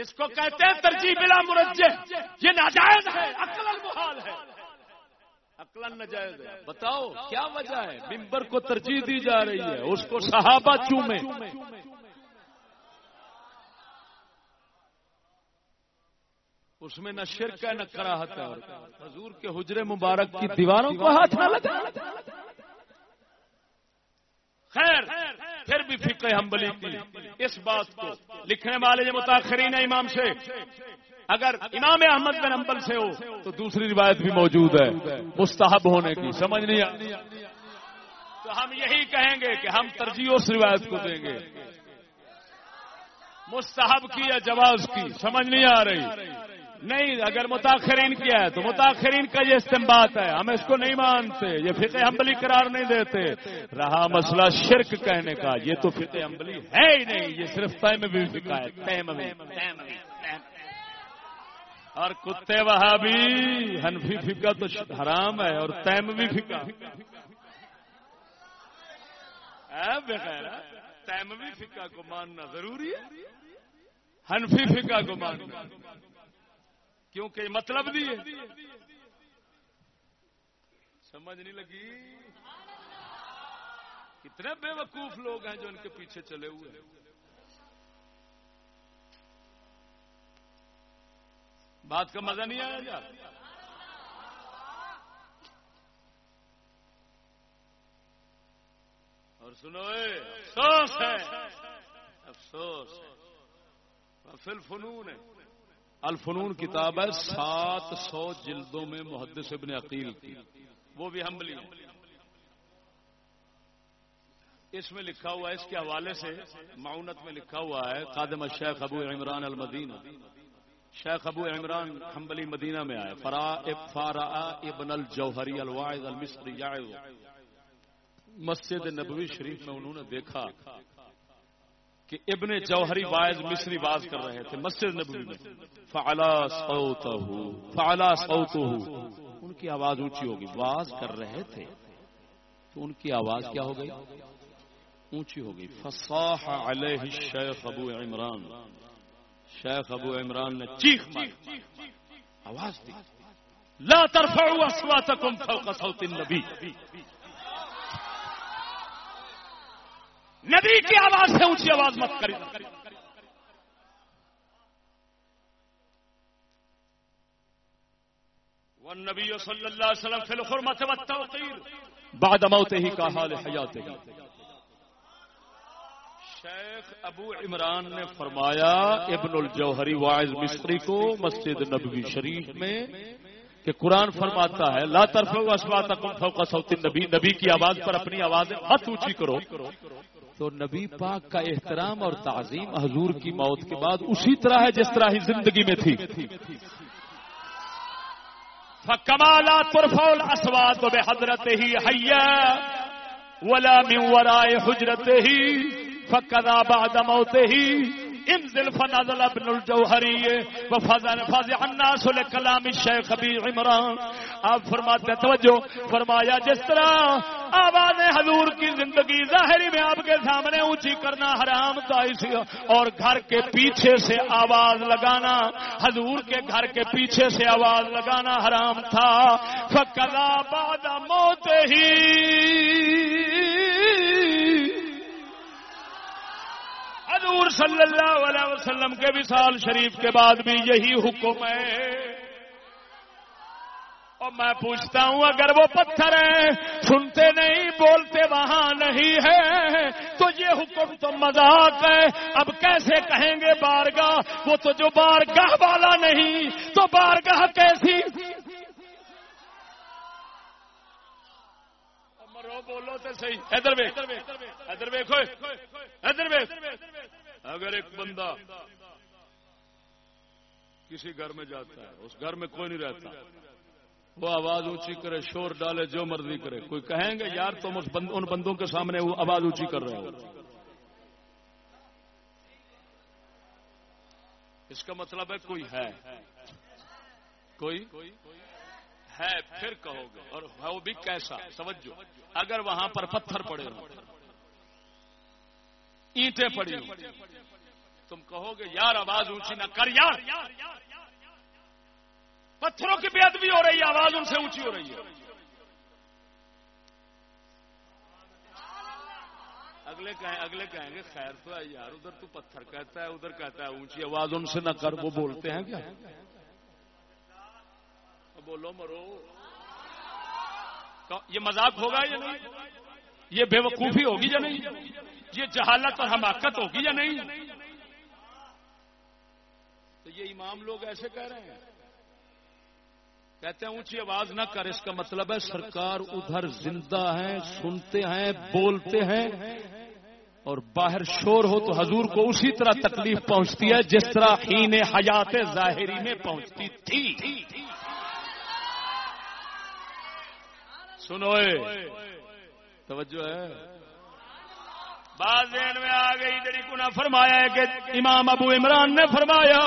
اس کو کہتے ہیں ترجیح بلا مرجے یہ ناجائز ہے، عقل محال ہے۔ عقل ناجائز ہے۔ بتاؤ، کیا وجہ ہے؟ ممبر کو ترجیح دی جا رہی ہے، اس کو صحابہ چومے اس میں نہ شرک ہے، نہ کراہت ہے۔ حضور کے حجر مبارک کی دیواروں کو ہاتھ نہ لگا۔ خیر، پھر بھی فکر حنبلی کی۔ اس بات کو لکھنے والے جو متاثرین امام سے، اگر امام احمد بن امبل سے ہو، تو دوسری روایت بھی موجود ہے، مستحب ہونے کی، سمجھ نہیں آتی تو ہم یہی کہیں گے کہ ہم ترجیح اس روایت کو دیں گے۔ مستحب کی یا جواز کی، سمجھ نہیں آ رہی۔ نہیں، اگر متاثرین کیا ہے تو متاثرین کا یہ استعمال ہے۔ ہم اس کو نہیں مانتے، یہ فقہ عملی قرار نہیں دیتے۔ رہا مسئلہ شرک کہنے کا، یہ تو فقہ عملی ہے ہی نہیں، یہ صرف تیم بھی فکا ہے اور کتے وہاں بھی ہنفی فکا تو حرام ہے اور تیم بھی فکا بغیر فکا کو ماننا ضروری ہے ہنفی فکا کو ماننا۔ کیونکہ مطلب بھی ہے۔ سمجھ نہیں لگی؟ کتنے بے وقوف لوگ ہیں جو ان کے پیچھے چلے ہوئے ہیں۔ بات کا مزہ نہیں آیا جا۔ اور سنو افسوس ہے۔ افسوس ہے۔ فل فنون ہے۔ الفنون کتاب ہے سات سو جلدوں میں محدث ابن عقیل کی۔ وہ بھی حملی اس میں لکھا ہوا ہے، اس کے حوالے سے معاونت میں لکھا ہوا ہے قادم شیخ ابو عمران المدینہ۔ شیخ ابو عمران حنبلی مدینہ میں آئے۔ فرا فارا ابن الجوہری الواعظ المصری مسجد نبوی شریف میں انہوں نے دیکھا کہ ابن جوہری واعظ مصری باز کر رہے تھے، مسجد نبوی میں۔ فعلا سوتہ فعلا ان کی آواز اونچی ہوگی۔ باز کر رہے تھے۔ تو ان کی آواز کیا ہو گئی؟ اونچی ہو گئی۔ فصاح علیہ الشیخ ابو عمران۔ شیخ ابو عمران نے چیخ ماری۔ آواز دی۔ لا ترفعوا اصواتكم فوق صوت النبي نبی کی آواز سے اونچی آواز مت کری۔ والنبی صلی اللہ علیہ وسلم فی الحرمت والتوقیر۔ بعد موت ہی کا حال حیات شیخ ابو عمران نے فرمایا، ابن الجوہری واعظ مصری کو مسجد نبوی شریف میں کہ قرآن فرماتا ہے، لا طرف اسواتکم فوق صوت النبی۔ نبی کی آواز پر اپنی آواز مت اونچی کرو۔ تو نبی پاک کا احترام اور تعظیم حضور کی موت کے بعد اسی طرح ہے جس طرح ہی زندگی میں تھی۔ فکمالا ترفول اسوات بے حضرت ہی حیا ولا من ورائے حجرت ہی فکدا بعد موت ہی انزل فنزل ابن الجوہری وفضل فضع الناس لکلام الشیخ ابی عمران۔ آپ فرماتے توجہ، فرمایا، جس طرح آواز حضور کی زندگی ظاہری میں آپ کے سامنے اونچی کرنا حرام تھا اور گھر کے پیچھے سے آواز لگانا، حضور کے گھر کے پیچھے سے آواز لگانا حرام تھا۔ فکلا بعد موت ہی حضور صلی اللہ علیہ وسلم کے وصال شریف کے بعد بھی یہی حکم ہے۔ اور میں پوچھتا ہوں، اگر وہ پتھر ہیں، سنتے نہیں، بولتے وہاں نہیں ہے، تو یہ حکم تو مذاق ہے۔ اب کیسے کہیں گے بارگاہ؟ وہ تو جو بارگاہ والا نہیں، تو بارگاہ کیسی؟ بولو تو صحیح۔ ادھر ادھر ویکو ادھر اگر ایک بندہ کسی گھر میں جاتا ہے، اس گھر میں کوئی نہیں رہتا، وہ آواز اونچی کرے، شور ڈالے، جو مرضی کرے، کوئی کہیں گے، یار تم اس بند، ان بندوں کے سامنے وہ آواز اونچی کر رہے ہو۔ اس کا مطلب ہے کوئی ہے۔ کوئی ہے، پھر کہو گے، اور وہ بھی کیسا سمجھو اگر وہاں پر پتھر پڑے ہوں۔ اینٹیں پڑی تم کہو گے، یار، آواز اونچی نہ کر، یار۔ پتھروں کی بے ادبی ہو رہی ہے، آواز ان سے اونچی ہو رہی ہے۔ اگلے کہیں اگلے کہیں گے، خیر تو ہے یار، ادھر تو پتھر کہتا ہے، ادھر کہتا ہے، اونچی آواز ان سے نہ کر، وہ بولتے ہیں کیا؟ بولو، مرو۔ یہ مذاق ہوگا یا نہیں؟ یہ بے وقوفی ہوگی یا نہیں؟ یہ جہالت اور حماقت ہوگی یا نہیں؟ تو یہ امام لوگ ایسے کہہ رہے ہیں۔ کہتے ہیں اونچی آواز نہ کر، اس کا مطلب ہے سرکار ادھر زندہ ہیں، سنتے ہیں، بولتے ہیں۔ اور باہر شور ہو تو حضور کو اسی طرح تکلیف پہنچتی ہے، جس طرح ہین حیات ظاہری میں پہنچتی تھی۔ سنوئے توجہ ہے۔ بعض ذہن میں آ گئی جڑی کو فرمایا ہے کہ امام ابو عمران نے فرمایا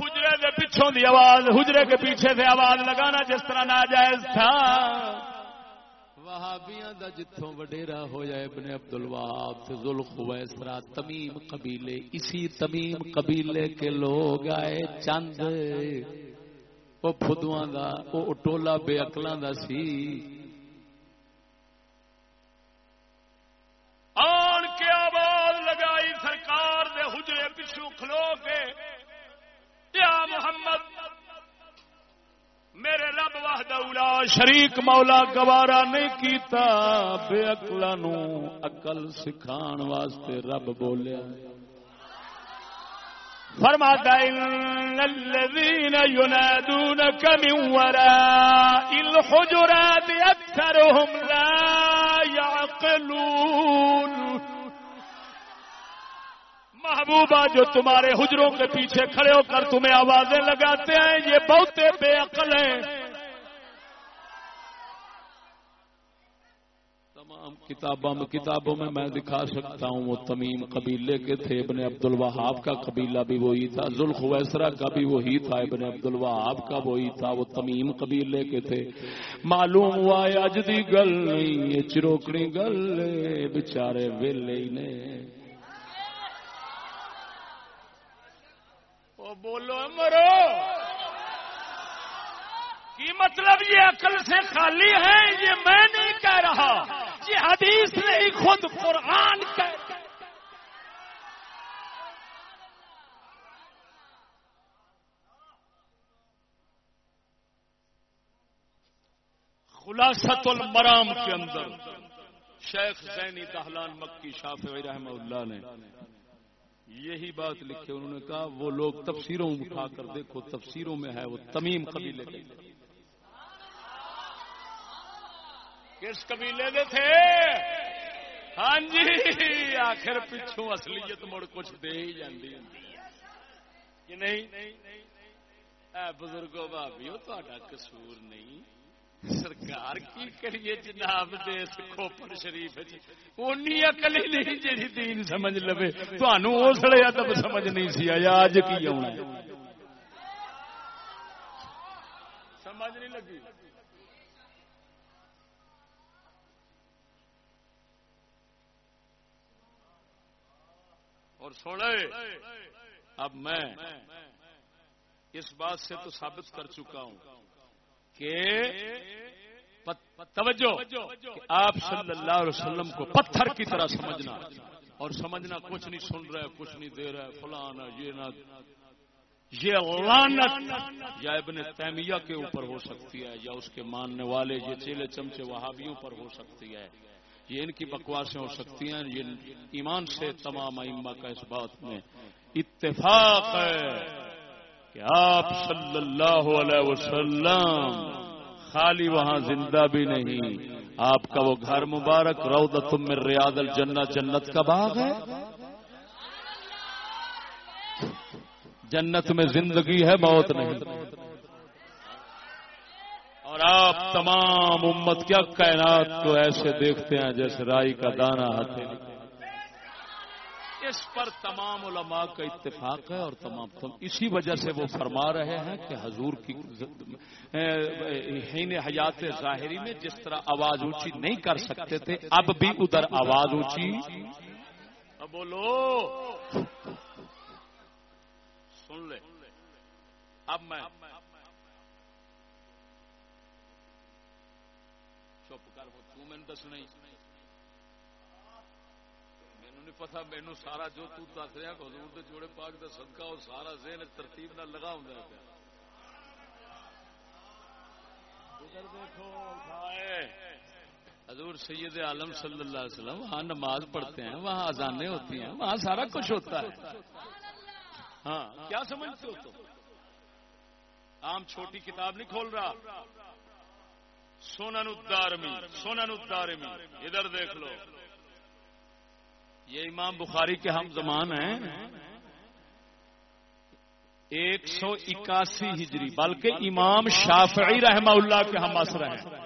حجرے کے پیچھوں دی آواز، حجرے کے پیچھے سے آواز لگانا جس طرح ناجائز تھا۔ وہابیاں دا جتوں وڈیرا ہو جائے ابن عبد الوہاب سے ذوالخویسرا تمیم قبیلے، اسی تمیم قبیلے کے لوگ آئے چند۔ وہ فدواں دا، وہ ٹولا بے عقلاں دا سی۔ آن کے آواز لگائی سرکار دے حجرے پچھو کھلو کے۔ یا محمد، میرے رب واہد شریک مولا گوارا نہیں کیتا، بے اکلا نو اکل سکھان واسطے رب بولیا۔ فرماتا ان الذين ينادونك من وراء الحجرات اكثرهم لا يعقلون. محبوبہ جو تمہارے حجروں کے پیچھے کھڑے ہو کر تمہیں آوازیں لگاتے ہیں، یہ بہتے بے عقل ہیں۔ کتابوں میں کتابوں میں میں دکھا سکتا ہوں، وہ تمیم قبیلے کے تھے، ابن عبد الوہاب کا قبیلہ بھی وہی تھا ذوالخویسرا کا بھی وہی تھا، ابن عبد الوہاب کا وہی تھا، وہ تمیم قبیلے کے تھے۔ معلوم ہوا اج دی گل نہیں، یہ چروکڑی گل بچارے ویلے ہی نے۔ بولو مرو کی مطلب یہ عقل سے خالی ہے، یہ میں نہیں کہہ رہا؟ یہ حدیث نہیں، خود قرآن خلاصت المرام کے اندر شیخ زینی دہلان مکی شافعی رحمہ اللہ نے یہی بات لکھے انہوں نے کہا، وہ لوگ تفسیروں اٹھا کر دیکھو، تفسیروں میں ہے وہ تمیم قبیلے کے۔ کس قبیلے کے تھے؟ ہاں جی آخر پچھوں اصلیت مڑ کچھ دے ہی جاندی کہ نہیں؟ اے بزرگو بھابی تا قصور نہیں۔ سرکار کی کریے جناب دیس کھوپڑ شریف اونی اکل ہی نہیں جی دین سمجھ لو تھانو اسلے ادب سمجھ نہیں سی آیا اج کی آنا سمجھ نہیں لگی۔ اور سوڑے اب میں اس بات سے تو ثابت کر چکا ہوں کہ توجہ آپ صلی اللہ علیہ وسلم کو پتھر کی طرح سمجھنا، اور سمجھنا کچھ نہیں سن رہا ہے کچھ نہیں دے رہا ہے فلانا یہ نہ یہ لانت یا ابن تیمیہ کے اوپر ہو سکتی ہے، یا اس کے ماننے والے، یہ چیلے چمچے وہابیوں پر ہو سکتی ہے۔ یہ ان کی بکواسیں ہو سکتی ہیں، یہ ایمان سے تمام ائمہ کا اس بات میں اتفاق ہے کہ آپ صلی اللہ علیہ وسلم خالی وہاں زندہ بھی نہیں، آپ کا وہ گھر مبارک رودا میں ریاض الجنہ، جنت کا باغ ہے۔ جنت میں زندگی ہے، موت نہیں۔ آپ تمام امت کیا کائنات کو ایسے دیکھتے ہیں جیسے رائی کا دانا ہاتھے اس پر تمام علماء کا اتفاق ہے اور تمام تم اسی وجہ سے وہ فرما رہے ہیں کہ حضور کی ہین حیات ظاہری میں جس طرح آواز اونچی نہیں کر سکتے تھے، اب بھی ادھر آواز اونچی۔ بولو۔ سن لے۔ اب میں دسنا مینو نہیں پتا مینو سارا جو تس رہا حضور دے جوڑے پاک دا صدقہ وہ سارا ذہن ترتیب نہ لگا ہوں حضور سید عالم صلی اللہ علیہ وسلم وہاں نماز پڑھتے ہیں وہاں اذانیں ہوتی ہیں وہاں سارا کچھ ہوتا ہے ہاں کیا سمجھتے ہو تو عام چھوٹی کتاب نہیں کھول رہا سونا ندارمی سونا ندارمی ادھر دیکھ لو۔ یہ امام بخاری کے ہم زمان ہیں۔ ایک سو اکاسی ہجری، بلکہ امام شافعی رحمہ اللہ کے ہم اثر ہیں۔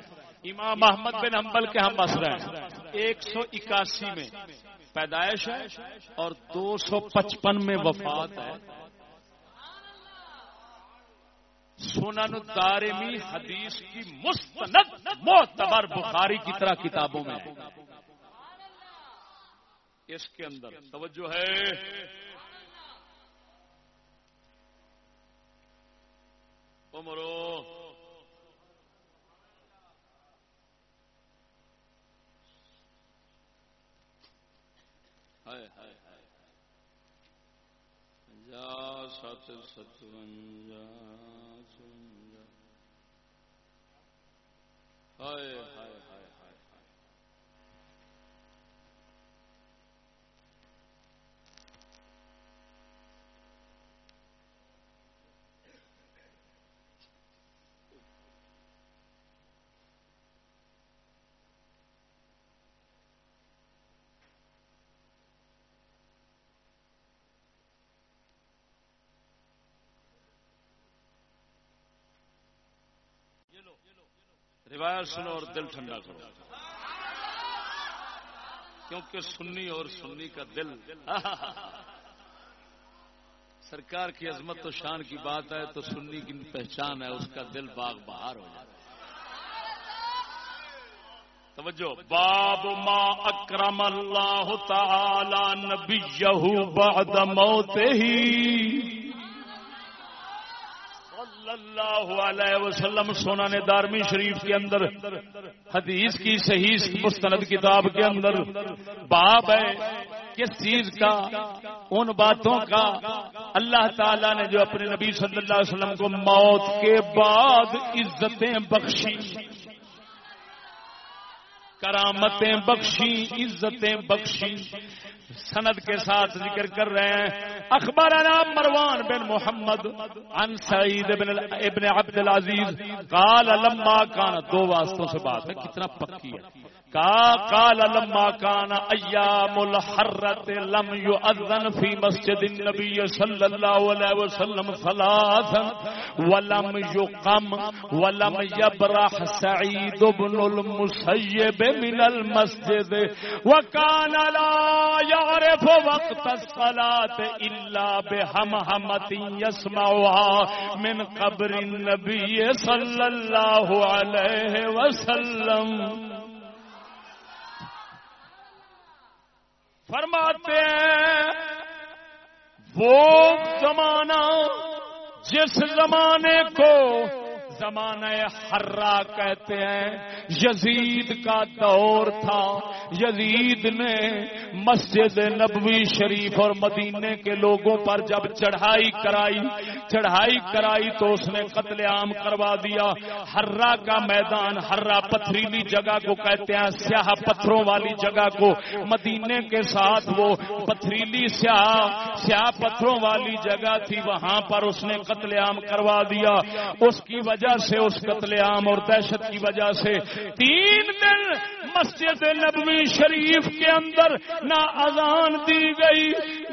امام محمد بن حنبل کے ہم اثر ہیں۔ ایک سو اکاسی میں پیدائش ہے اور دو سو پچپن میں وفات ہے۔ سنن دارمی حدیث کی مستند معتبر بخاری کی طرح کتابوں میں اس کے اندر توجہ ہے۔ عمرو۔ جا سات ستونجا۔ ہائے ہائے ہائے روایت سنو اور دل ٹھنڈا کرو۔ کیونکہ سنی اور سنی کا دل۔ سرکار کی عظمت و شان کی بات ہے تو سنی کی پہچان ہے، اس کا دل باغ بہار ہو جاتا توجہ۔ باب ما اکرم اللہ تعالی نبی بعد موت ہی اللہ علیہ وسلم سونا نے دارمی شریف کے اندر، حدیث کی صحیح مستند کتاب کے اندر، باب ہے کس چیز کا، ان باتوں کا۔ اللہ تعالی نے جو اپنے نبی صلی اللہ علیہ وسلم کو موت کے بعد عزتیں بخشی، کرامتیں بخشی، عزتیں بخشی۔ سند کے ساتھ ذکر کر رہے ہیں۔ اخبار مروان بن محمد عن سعید بن ابن عبد العزیز، قال لما کان دو واسطوں سے بات ہے، کتنا پکی ہے۔ کا قال لما كان ايام الحرة لم يؤذن في مسجد النبي صلى الله عليه وسلم ثلاثا ولم يقم ولم يبرح سعيد بن المسيب من المسجد وكان لا يعرف وقت الصلاة إلا بهمهمة يسمعها من قبر النبي صلى الله عليه وسلم فرماتے ہیں وہ زمانہ جس زمانے کو زمانہ ہررا کہتے ہیں، یزید کا دور تھا۔ یزید نے مسجد نبوی شریف اور مدینے کے لوگوں پر جب چڑھائی کرائی چڑھائی کرائی تو اس نے قتل عام کروا دیا۔ ہررا کا میدان ہررا پتھریلی جگہ کو کہتے ہیں، سیاہ پتھروں والی جگہ کو۔ مدینے کے ساتھ وہ پتھریلی سیاہ سیاہ پتھروں والی جگہ تھی، وہاں پر اس نے قتل عام کروا دیا۔ اس کی وجہ وجہ سے اس قتل عام اور دہشت کی وجہ سے تین دن مسجد نبوی شریف کے اندر نہ اذان دی گئی،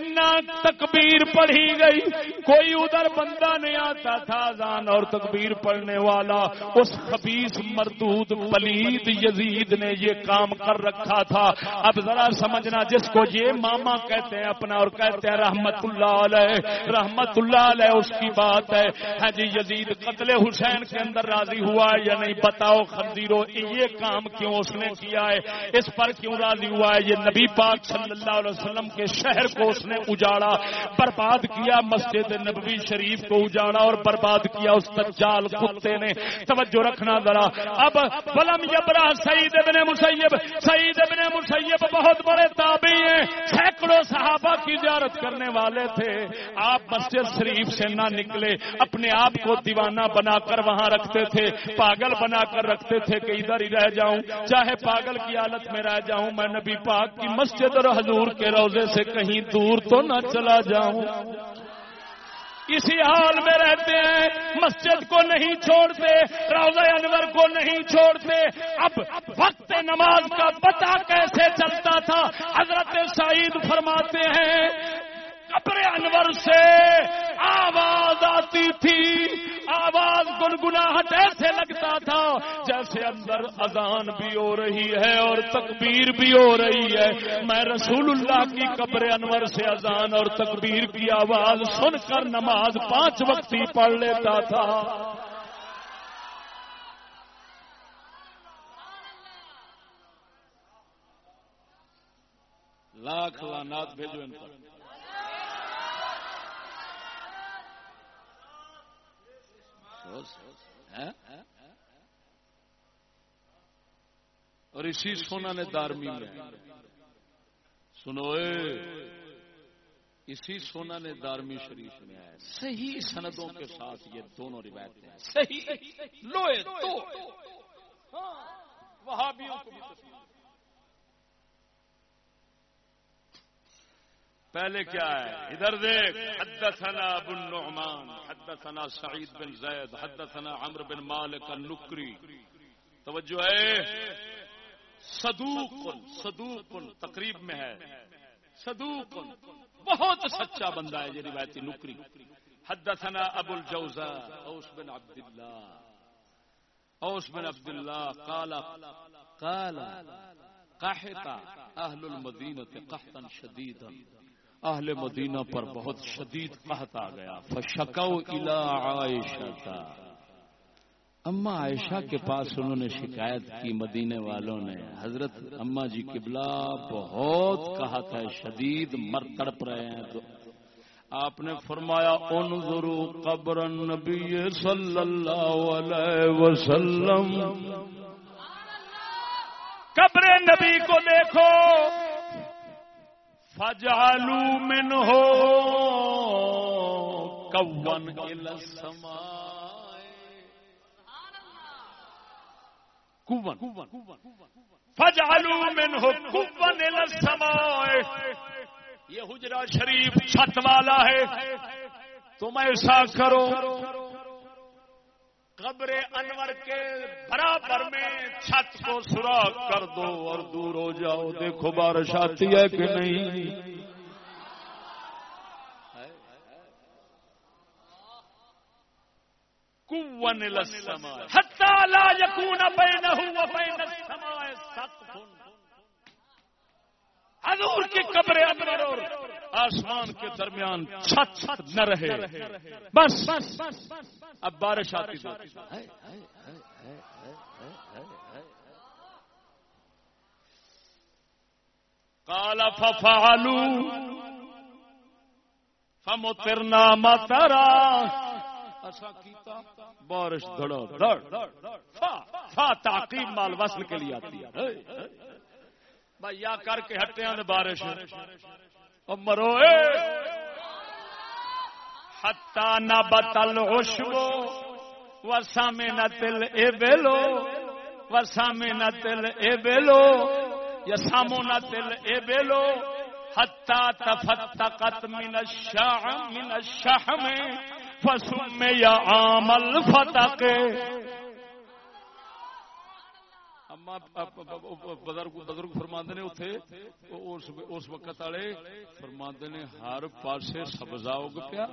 نہ تکبیر پڑھی گئی۔ کوئی ادھر بندہ نہیں آتا تھا اذان اور تکبیر پڑھنے والا۔ اس خبیص مردود پلید یزید نے یہ کام کر رکھا تھا۔ اب ذرا سمجھنا، جس کو یہ ماما کہتے ہیں اپنا اور کہتے ہیں رحمت اللہ علیہ، رحمت اللہ علیہ اس کی بات ہے۔ ہاں جی یزید قتل حسین کے اندر راضی ہوا یا نہیں؟ بتاؤ خنزیرو، یہ کام کیوں اس نے کیا ہے؟ اس پر کیوں راضی ہوا ہے؟ یہ نبی پاک صلی اللہ علیہ وسلم کے شہر کو اس نے اجاڑا، برباد کیا مسجد نبوی شریف کو اجاڑا اور برباد کیا اس تجال کتے نے۔ توجہ رکھنا ذرا۔ اب بلم یبرا سعید ابن مسیب۔ سعید ابن مسیب بہت بڑے تابعی ہیں۔ سینکڑوں صحابہ کی زیارت کرنے والے تھے۔ آپ مسجد شریف سے نہ نکلے۔ اپنے آپ کو دیوانہ بنا کر وہاں رکھتے تھے، پاگل بنا کر رکھتے تھے کہ ادھر ہی رہ جاؤں۔ چاہے پاگل کی حالت میں رہ جاؤں، میں نبی پاک کی مسجد اور حضور کے روزے سے کہیں دور تو نہ چلا جاؤں۔ اسی حال میں رہتے ہیں، مسجد کو نہیں چھوڑتے، روزہ انور کو نہیں چھوڑتے۔ اب وقت نماز کا پتہ کیسے چلتا تھا، حضرت سعید فرماتے ہیں قبر انور سے آواز آتی تھی۔ آواز گنگناہٹ ایسے لگتا تھا جیسے اندر اذان بھی ہو رہی ہے اور تکبیر بھی ہو رہی ہے۔ میں رسول اللہ کی قبر انور سے اذان اور تکبیر کی آواز سن کر نماز پانچ وقت ہی پڑھ لیتا تھا۔ لاکھ لانات بھیجو ان پر۔ اور اسی سونا نے دارمی میں سنو اسی سونا نے دارمی شریف میں آیا۔ صحیح سندوں کے ساتھ یہ دونوں روایتیں صحیح، لوہے ہاں، تو وہاں بھی پہلے کیا ہے؟ ادھر دیکھ، حدثنا ابو النعمان، حدثنا سعید بن زید، حدثنا عمر بن مالک النکری۔ توجہ ہے؟ صدوق صدوق تقریب میں ہے۔ صدوق بہت سچا بندہ ہے یہ روایتی نکری۔ حدثنا ابو الجوزا اوس بن عبد الله اوس بن عبد الله قال قال قحط اهل المدينه قحطا شديدا اہل مدینہ پر بہت شدید قحط آ گیا۔ فشکو الا عائشہ۔ اما عائشہ کے پاس انہوں نے شکایت کی مدینے والوں نے۔ حضرت اما جی قبلہ بہت کہا تھا شدید مر تڑپ رہے ہیں۔ تو آپ نے فرمایا، انظروا قبر النبی صلی اللہ علیہ وسلم۔ قبر نبی کو دیکھو۔ فجعلو من ہو کون فجعلوا منه كوا الى السماء. یہ حجرہ شریف چھت والا ہے تم ایسا کرو قبر انور کے برابر میں چھت کو سوراخ کر دو اور دور ہو جاؤ۔ دیکھو بارش آتی ہے کہ نہیں۔ حضور کی قبر انور۔ اور آسمان کے درمیان چھت چھت نہ رہے۔ بس۔ اب بارش آتی کالا ففالو فمترنا مترا بارش دڑو دڑ فا تعقیب مال وصل کے لیے آتی ہے۔ بھائی یا کر کے ہٹیا بارش۔ مرو ہتا نہ بتل اوشبو ورسا میں نہ تل اے بیلو ورسا میں نہ تل اے بیلو یا سامو نہ تل اے بیلو ہتا تفتقت من الشعم من الشحم فسم یا عامل فتق بزرگ بزرگ فرماندے نے اتے اس وقت والے فرماندے نے ہر پاسے سبزا اگ پیا،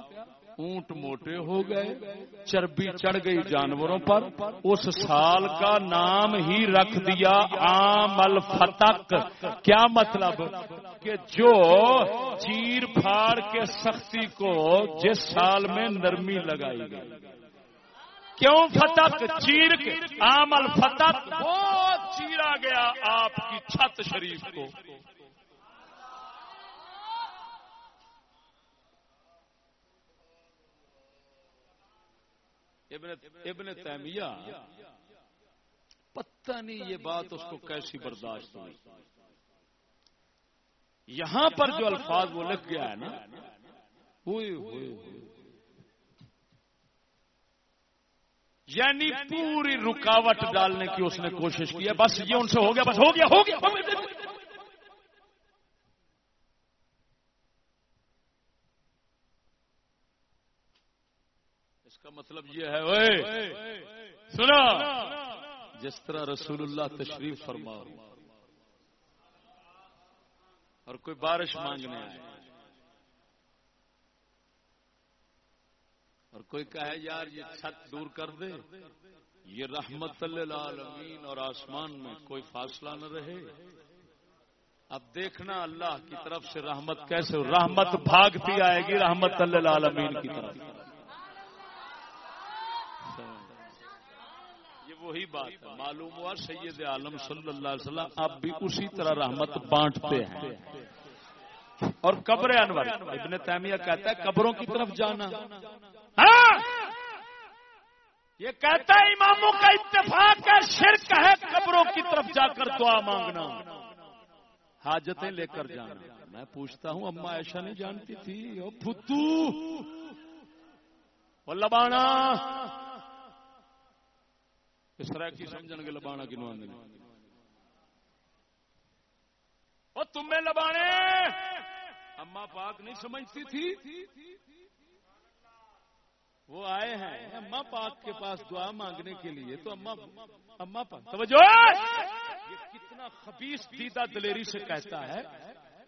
اونٹ موٹے ہو گئے، چربی چڑھ گئی جانوروں پر، اس سال کا نام ہی رکھ دیا عام الفتق۔ کیا مطلب؟ کہ جو چیر پھاڑ کے سختی کو جس سال میں نرمی لگائی گئی۔ کیوں فتق چیر کے عمل بہت چیرا گیا آپ کی چھت شریف کو ابن تیمیہ، پتہ نہیں یہ بات اس کو کیسی برداشت ہوئی۔ یہاں پر جو الفاظ وہ لکھ گیا ہے نا ہوئے ہوئے ہوئے یعنی پوری رکاوٹ ڈالنے کی اس نے کوشش کی ہے۔ بس یہ ان سے ہو گیا، بس ہو گیا ہو گیا۔ اس کا مطلب یہ ہے سنا۔ جس طرح رسول اللہ تشریف فرما اور کوئی بارش مانگنے آئے۔ اور کوئی کہے، یار، یہ چھت دور کر دے. یہ رحمت للعالمین اور آسمان میں کوئی فاصلہ نہ رہے۔ اب دیکھنا اللہ کی طرف سے رحمت کیسے رحمت بھاگتی آئے گی رحمت للعالمین کی طرف۔ یہ وہی بات ہے۔ معلوم ہوا سید عالم صلی اللہ علیہ وسلم اب بھی اسی طرح رحمت بانٹتے ہیں۔ اور قبر انور، ابن تیمیہ کہتا ہے، قبروں کی طرف جانا۔ یہ کہتا ہے اماموں کا اتفاق ہے، شرک ہے، قبروں کی طرف جا کر دعا مانگنا۔ حاجتیں لے کر جانا۔ میں پوچھتا ہوں اما ایسا نہیں جانتی تھی؟ او پھتو۔ لبانا۔ اس طرح کی سمجھن گے، لبانا کنو آدھے وہ تمہیں لبانے۔ اما پاک نہیں سمجھتی تھی؟ وہ آئے ہیں۔ اما پاک کے پاس دعا مانگنے کے لیے۔ تو اما اما پاک توجہ! یہ کتنا خبیص دیدہ دلیری سے کہتا ہے۔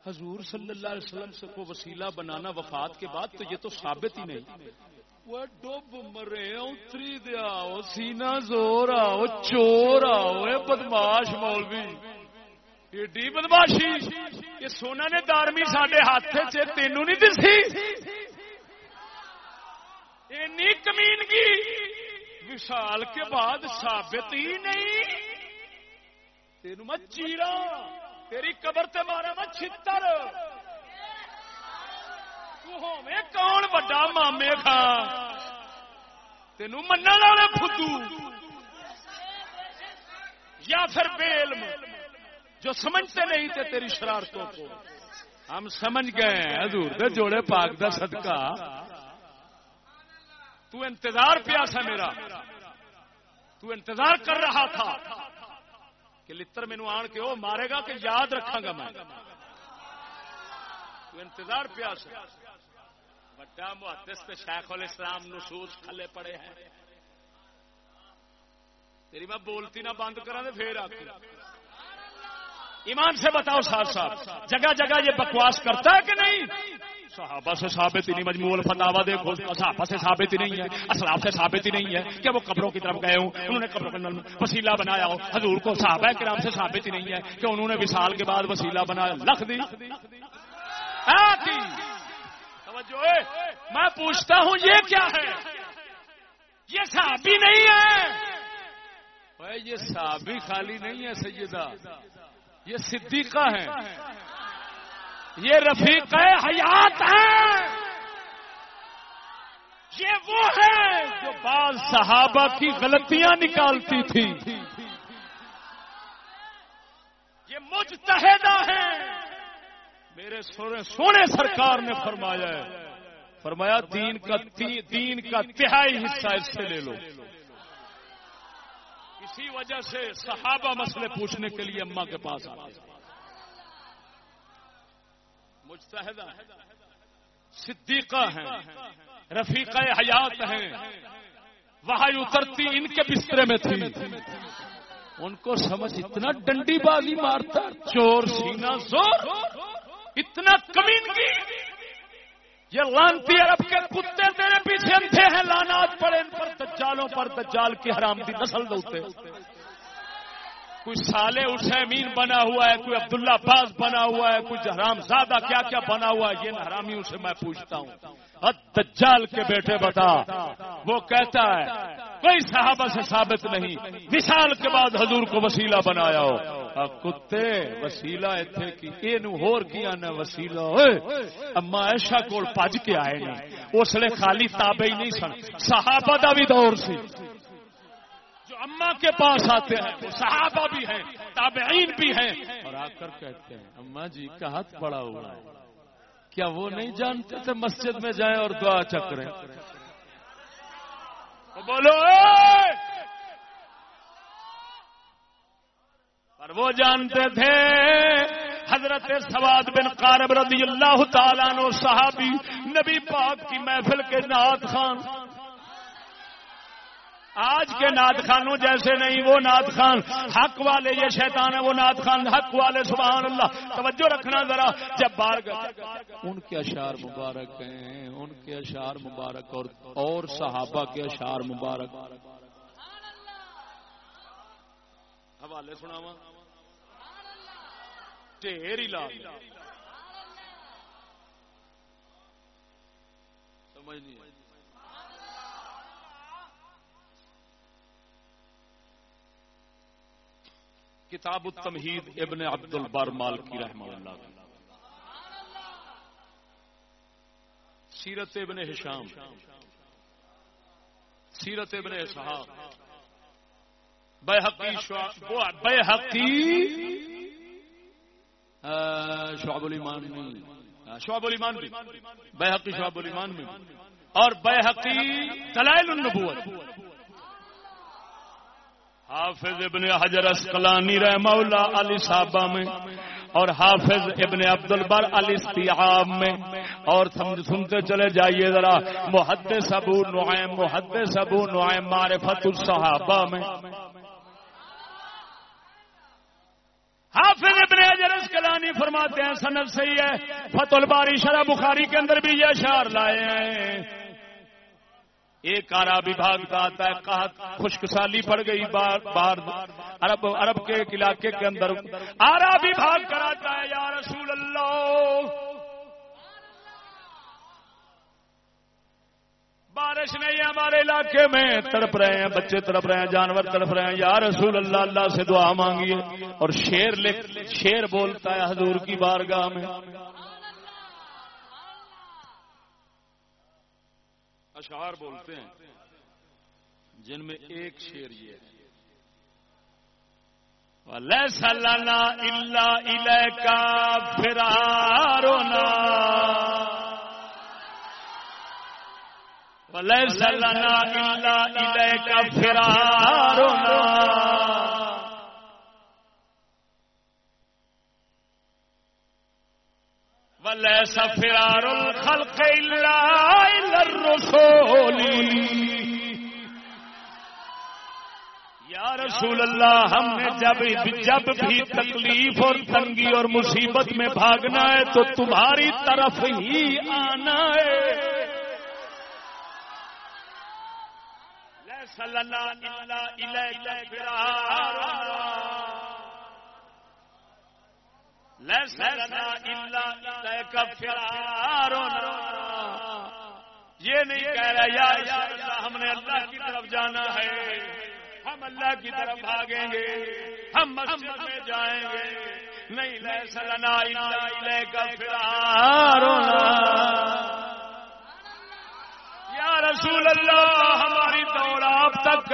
حضور صلی اللہ علیہ وسلم سے کو وسیلہ بنانا وفات کے بعد تو یہ تو ثابت ہی نہیں۔ وہ ڈب مرے اتری دیا سینا زور آؤ، چور آؤ۔ بدماش مولوی ایڈی بدماشی۔ یہ سونا نے دارمی سڈے ہاتھ چ تینوں نہیں دسی؟ اینی کمینگی۔ وشال کے بعد ثابت ہی نہیں۔ تین میں چیرا۔ تیری قبر تے مارا میں چھتر۔ میں کون بڑا مامے کھا۔ تین من والے فدو۔ یا پھر بیل جو سمجھتے نہیں تھے تیری شرارتوں کو۔ ہم سمجھ گئے حضور دے جوڑے پاک دا صدقہ۔ تو انتظار پیاسا میرا۔ تو انتظار کر رہا تھا کہ لتر مینو آن کے وہ مارے گا کہ یاد رکھا گا میں۔ انتظار پیاس بڑا محدث شیخ الاسلام نصوص کھلے پڑے ہیں۔ تیری میں بولتی نہ بند کرا پھر آ ایمان سے بتاؤ ساتھ ساتھ۔ جگہ جگہ یہ بکواس کرتا ہے کہ نہیں؟ صحابہ سے ثابت ہی نہیں مجموع الفتاوا دیکھو، صحابہ سے ثابت ہی نہیں ہے اسلام سے ثابت ہی نہیں ہے کہ وہ قبروں کی طرف گئے ہوں، انہوں نے قبروں کے وسیلہ بنایا ہو۔ حضور کو صحابہ کرام سے ثابت ہی نہیں ہے کہ انہوں نے وصال کے بعد وسیلہ بنایا۔ لکھ دی۔ میں پوچھتا ہوں، یہ کیا ہے؟ یہ صحابی نہیں ہے۔ یہ صحابی خالی نہیں ہے، سیدہ۔ یہ صدیقہ ہے یہ رفیق حیات ہے یہ وہ ہے جو بعض صحابہ کی غلطیاں نکالتی تھی۔ یہ مجتہدہ ہے میرے سونے سرکار نے فرمایا ہے۔ فرمایا دین کا دین کا تہائی حصہ اس سے لے لو۔ اسی وجہ سے صحابہ مسئلے پوچھنے کے لیے اما کے پاس آتے مجتہدہ صدیقہ ہیں، رفیقہ حیات ہیں، وہاں اترتی ان کے بسترے میں تھی۔ ان کو سمجھ اتنا ڈنڈی بازی مارتا، چور سینا زور، اتنا کمینگی۔ یہ لانتی عرب کے کتے تیرے پیچھے اندھے ہیں لانات پڑے ان پر، دجالوں پر، دجال کی حرام دی نسل دوتے کوئی سالے اسمین بنا ہوا ہے، کوئی عبداللہ باز بنا ہوا ہے، کوئی حرام زادہ کیا کیا بنا ہوا ہے، یہ حرامیوں سے میں پوچھتا ہوں۔ دجال کے بیٹے بتا، وہ کہتا ہے، کوئی صحابہ سے ثابت نہیں۔ مثال کے بعد حضور کو وسیلہ بنایا ہو۔ کتے، وسیلہ اتنے کی ہور کیا نہ وسیلہ اما ایشا کول پج کے آئے نہیں اس لیے خالی تابے ہی نہیں سن۔ صحابہ دا بھی دور سی۔ اما کے پاس آتے ہیں صحابہ بھی ہیں، تابعین بھی ہیں۔ اور آ کر کہتے ہیں اما جی کا ہاتھ پڑا ہوا ہے۔ کیا وہ نہیں جانتے تھے مسجد میں جائیں اور دعا چکریں بولو پر وہ جانتے تھے، حضرت سواد بن قارب رضی اللہ تعالیٰ نو صحابی، نبی پاک کی محفل کے نعت خان۔ آج کے ناد خانوں جیسے نہیں، وہ ناد خان، حق والے یہ شیطان ہے وہ ناد خان، حق والے، سبحان اللہ۔ توجہ رکھنا ذرا، جب بار ان کے اشعار مبارک ہیں، ان کے اشعار مبارک اور اور صحابہ کے اشعار مبارک۔ حوالے سناوا ڈھیر لا سمجھ نہیں کتاب التمہید ابن عبد البر مالکی رحمہ اللہ۔ سیرت ابن حشام سیرت ابن اسحاق۔ بحقی بحقی شعب الایمان میں۔ شعب الایمان میں۔ بحقی شعب الایمان میں۔ اور بحقی دلائل النبوت۔ حافظ ابن حجر اسقلانی رحمہ اللہ علی صحابہ میں اور حافظ ابن عبد البر علی میں اور سنتے چلے جائیے ذرا محدث ابو نعیم، محدث ابو نعیم معرفت الصحابہ میں۔ حافظ ابن حجر اسقلانی فرماتے ہیں، سند صحیح ہے، فتح الباری شرح بخاری کے اندر بھی یہ اشعار لائے ہیں۔ ایک عربی بھاگ کا آتا ہے کہا خشک سالی پڑ گئی باہر عرب عرب کے ایک علاقے کے اندر عربی بھاگ کر آتا ہے، یا رسول اللہ۔ بارش نہیں ہے ہمارے علاقے میں، تڑپ رہے ہیں، بچے تڑپ رہے ہیں، جانور تڑپ رہے ہیں۔ یا رسول اللہ اللہ سے دعا مانگیے۔ اور شیر لکھ شیر بولتا ہے حضور کی بارگاہ میں۔ اشعار بولتے ہیں، جن میں ایک شیر یہ ہے۔ لنا اللہ کا فرارونا ولی سلانا اللہ کا فرارونا وليس فرار الخلق إلا إلى الرسول. یا رسول اللہ، ہم نے جب جب بھی تکلیف اور تنگی اور مصیبت میں بھاگنا ہے تو تمہاری طرف ہی آنا ہے۔ یہ نہیں کہہ رہا یا ہم نے اللہ کی طرف جانا ہے۔ ہم اللہ کی طرف بھاگیں گے، ہم مسجد میں جائیں گے۔ نہیں لے سلنا لے کا فرار یا رسول اللہ، ہماری دوڑ آپ تک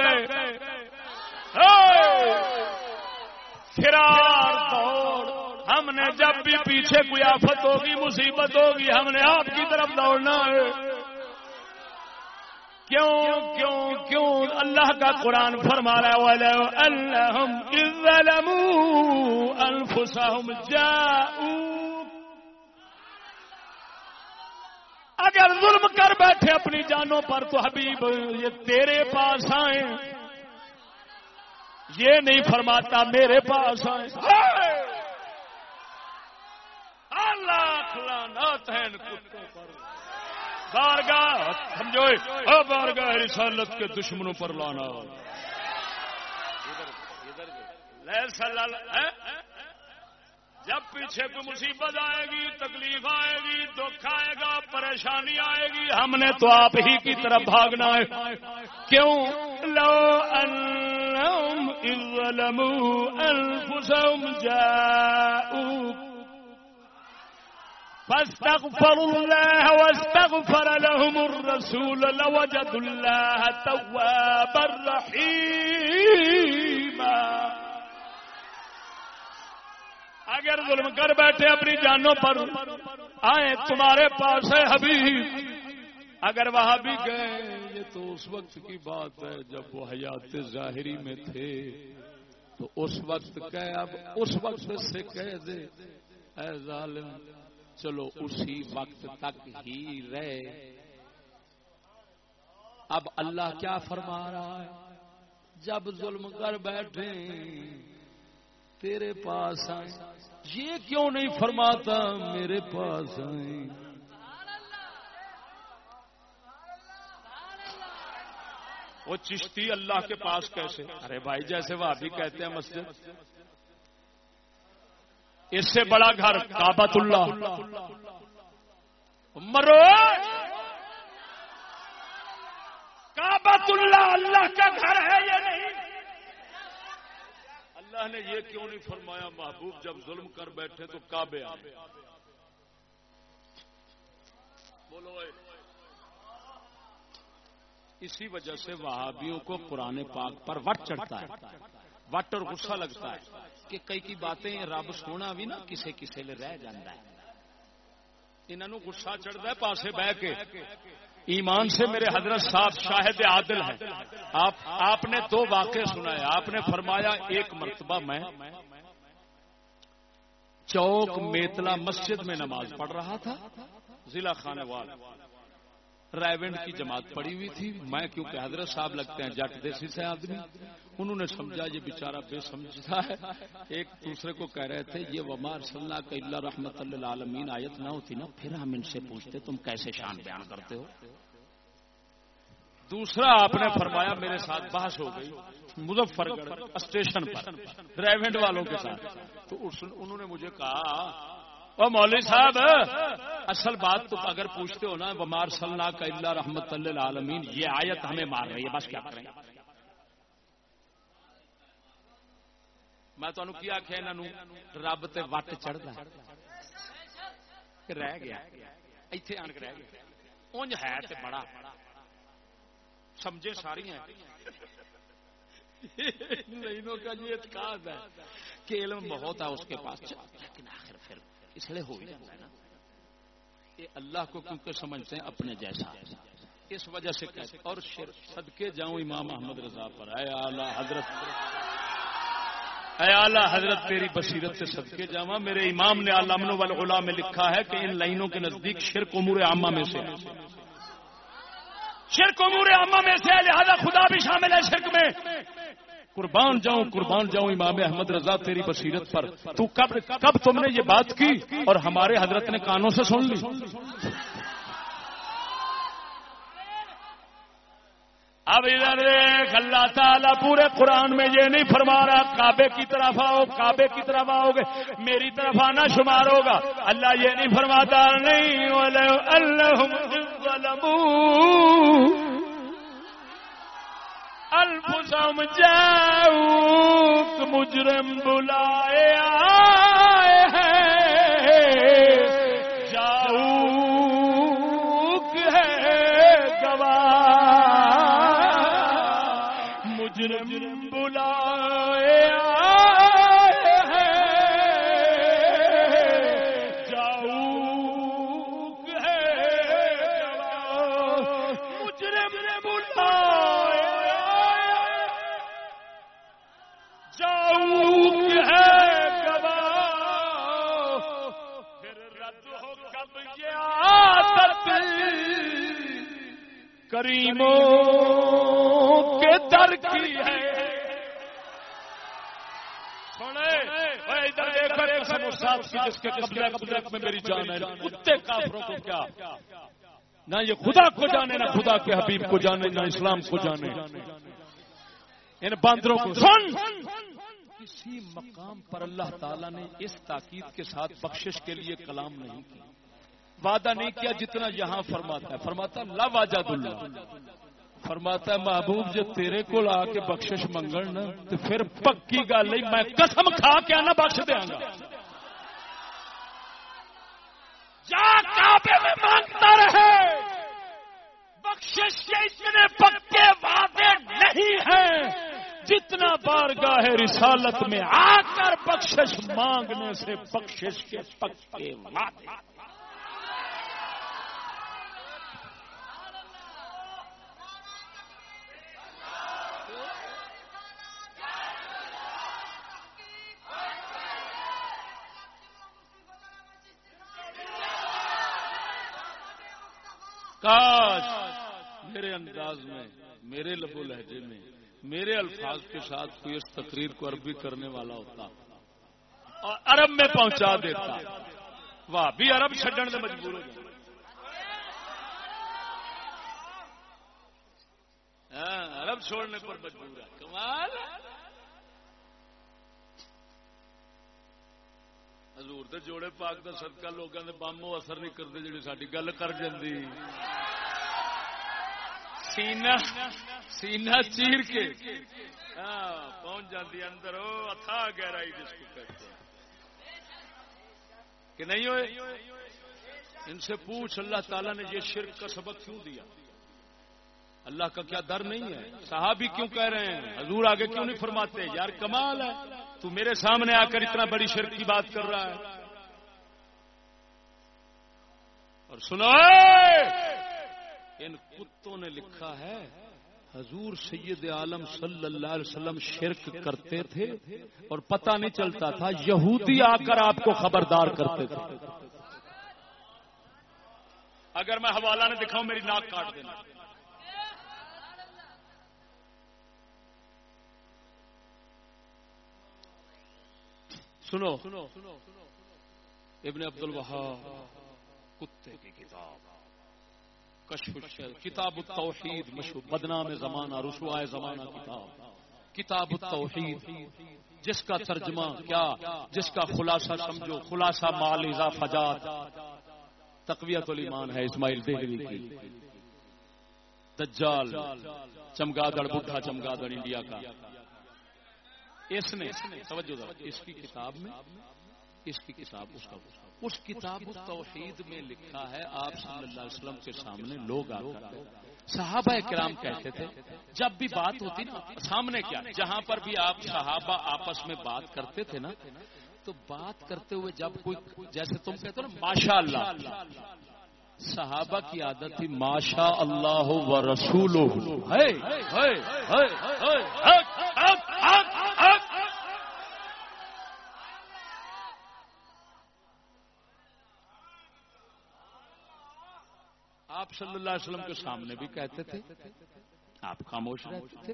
فرار دوڑ۔ ہم نے جب بھی پیچھے کوئی آفت ہوگی، مصیبت ہوگی، ہم نے آپ کی طرف دوڑنا ہے۔ کیوں کیوں کیوں؟ اللہ کا قرآن فرما رہا ہے اگر ظلم کر بیٹھے اپنی جانوں پر تو حبیب، یہ تیرے پاس آئے یہ نہیں فرماتا، میرے پاس آئے اللہ لانات ہیں کتوں پر۔ بارگاہ بارگاہ رسالت کے دشمنوں پر لانا۔ جب پیچھے کوئی مصیبت آئے گی تکلیف آئے گی دکھ آئے گا پریشانی آئے گی ہم نے تو آپ ہی کی طرف بھاگنا ہے۔ کیوں؟ لو انفسهم جاءوك فاستغفروا الله واستغفر لهم الرسول لوجدوا الله توابا رحيما. اگر ظلم کر بیٹھے اپنی جانوں پر، آئے تمہارے پاس ہے حبیب۔ اگر وہاں بھی گئے، یہ تو اس وقت کی بات ہے جب وہ حیات ظاہری میں تھے۔ تو اس وقت کہ اب اس وقت سے کہہ دے اے ظالم چلو اسی وقت تک ہی رہے۔ اب اللہ کیا فرما رہا ہے؟ جب ظلم کر بیٹھے، تیرے پاس آئے یہ کیوں نہیں فرماتا؟ میرے پاس آئے وہ چشتی اللہ کے پاس کیسے؟ ارے بھائی، جیسے وہ ابھی کہتے ہیں مسجد۔ اس سے بڑا گھر کابت اللہ مرو! کابت اللہ اللہ کا گھر ہے یا نہیں؟ اللہ نے یہ کیوں نہیں فرمایا محبوب جب ظلم کر بیٹھے تو کعبے آ بولو اسی وجہ سے وہابیوں کو پرانے پاک پر وٹ چڑھتا ہے، وٹ اور غصہ لگتا ہے۔ کہ کئی کی باتیں رب سونا بھی نا کسے کسے لے رہ جاندہ ہے۔ انہوں گسا چڑھتا ہے پاسے بہ کے۔ ایمان سے میرے حضرت صاحب شاہد عادل ہے آپ آپ نے دو واقع سنا ہے آپ نے فرمایا، ایک مرتبہ میں چوک میتلا مسجد میں نماز پڑھ رہا تھا۔ ضلع خانے وال رائے کی جماعت پڑی ہوئی تھی۔ میں کیونکہ حضرت صاحب لگتے ہیں جٹ دیسی سے آدمی۔ انہوں نے سمجھا، یہ بیچارہ بے سمجھتا ہے۔ ایک دوسرے کو کہہ رہے تھے، یہ ومار صلی اللہ کا اللہ رحمت اللہ عالمین آیت نہ ہوتی نا، پھر ہم ان سے پوچھتے، تم کیسے شان بیان کرتے ہو؟ دوسرا آپ نے فرمایا، میرے ساتھ بحث ہو گئی مظفر گڑھ اسٹیشن پر، ریونڈ والوں کے ساتھ۔ تو انہوں نے مجھے کہا، او مولوی صاحب، اصل بات تو اگر پوچھتے ہو نا بمار صلی اللہ کا اللہ رحمت اللہ عالمین یہ آیت ہمیں مار رہی ہے، بس کیا کریں؟ میں تمہیں کیا آخیا انہوں رب تے وٹ چڑھتا رہ گیا۔ اتنے آن کے رہ گیا۔ اونج ہے تے بڑا۔ سمجھے ساری ہیں۔ نہیں کا یہ جی، اعتقاد ہے۔ کہ علم بہت ہے اس کے پاس۔ لیکن آخر پھر اس لیے ہو ہی جاتا ہے نا۔ یہ اللہ کو کیونکہ سمجھتے ہیں اپنے جیسا۔ اس وجہ سے اور صدقے جاؤں امام احمد رضا پر۔ اے اعلی حضرت۔ اے اعلی حضرت تیری بصیرت سے صدقے جاوا میرے امام نے علامن والغلا میں لکھا ہے کہ ان لائنوں کے نزدیک شرک امور عامہ میں سے شرک امور عامہ میں سے، لہذا خدا بھی شامل ہے شرک میں۔ قربان جاؤں قربان جاؤں امام احمد رضا تیری بصیرت پر۔ تو کب کب تم نے یہ بات کی؟ اور ہمارے حضرت نے کانوں سے سن لی۔ اب ادھر دیکھ، اللہ تعالیٰ پورے قرآن میں یہ نہیں فرما رہا، کعبے کی طرف آؤ، کعبے کی طرف آؤ گے، میری طرف آنا شمار ہوگا۔ اللہ یہ نہیں فرماتا، نہیں الفسم جاؤ مجرم بلائے کریموں کے در کی ہے۔ جس کے قبضہ میں میری جان ہے۔ کتے کافروں کو کیا؟ نہ یہ خدا کو جانے، نہ خدا کے حبیب کو جانے، نہ اسلام کو جانے۔ ان باندروں کو سن۔ کسی مقام پر اللہ تعالیٰ نے اس تاکید کے ساتھ بخشش کے لیے کلام نہیں کیا۔ وعدہ نہیں کیا جتنا یہاں فرماتا ہے۔ فرماتا لا واجد اللہ۔ فرماتا ہے، محبوب جو تیرے کو آ کے بخشش منگل نا، تو پھر پکی گل نہیں، میں قسم کھا کے آنا بخش دیا گا۔ جا کعبے میں مانگتا رہے۔ بخشش کے اتنے پکے وعدے نہیں ہیں۔ جتنا بار گاہ رسالت میں آ کر بخشش مانگنے سے بخشش کے پکے وعدے۔ کاش میرے انداز میں میرے لب و لہجے میں میرے الفاظ کے ساتھ کوئی اس تقریر کو عربی کرنے والا ہوتا اور عرب میں پہنچا دیتا۔ واہ بھی عرب چڈن سے مجبور ہو ہاں، عرب چھوڑنے پر مجبور ہے۔ کمال! حضور دے جوڑے پاک دا صدقہ لوگوں نے بامو اثر نہیں کرتے جی ساری گل کر جی سینا چیر کے۔ ہاں، پہنچ جاتی اندر اتھا گہرائی جس کو کہتے ہیں کہ نہیں ہوئے؟ ان سے پوچھ اللہ تعالیٰ نے یہ شرک کا سبق کیوں دیا؟ اللہ کا کیا در نہیں ہے؟ صحابی کیوں کہہ رہے ہیں؟ حضور آگے کیوں نہیں فرماتے؟ یار کمال ہے۔ تو میرے سامنے آ کر اتنا بڑی شرک کی بات کر رہا ہے۔ اور سنو۔ ان کتوں نے لکھا ہے، حضور سید عالم صلی اللہ علیہ وسلم شرک کرتے تھے اور پتہ نہیں چلتا تھا، یہودی آ کر آپ کو خبردار کرتے تھے۔ اگر میں حوالہ نے دکھاؤں، میری ناک کاٹ دینا۔ سنو۔ ابن عبد الوہاب کتے کی کتاب۔ کشف کتاب التوحید، مشہور بدنام زمانہ رسوائے زمانہ کتاب۔ کتاب التوحید، جس کا ترجمہ کیا، جس کا خلاصہ سمجھو، خلاصہ مال اضافہ جات۔ تقویت الایمان ہے اسماعیل دہلوی کی۔ دجال، چمگادڑ، بڈھا چمگادڑ انڈیا کا۔ اس نے توجہ اس کی کتاب میں اس کی کتاب اس کا اس کتاب توحید میں لکھا ہے آپ صلی اللہ علیہ وسلم کے سامنے لوگ آ صحابہ کرام کہتے تھے جب بھی بات ہوتی نا سامنے کیا جہاں پر بھی آپ صحابہ آپس میں بات کرتے تھے نا تو بات کرتے ہوئے جب کوئی جیسے تم کہتے ہو نا ماشاء اللہ صحابہ کی عادت تھی ماشا اللہ و رسول آپ صلی اللہ علیہ وسلم کے سامنے بھی کہتے تھے؟ آپ خاموش رہتے تھے؟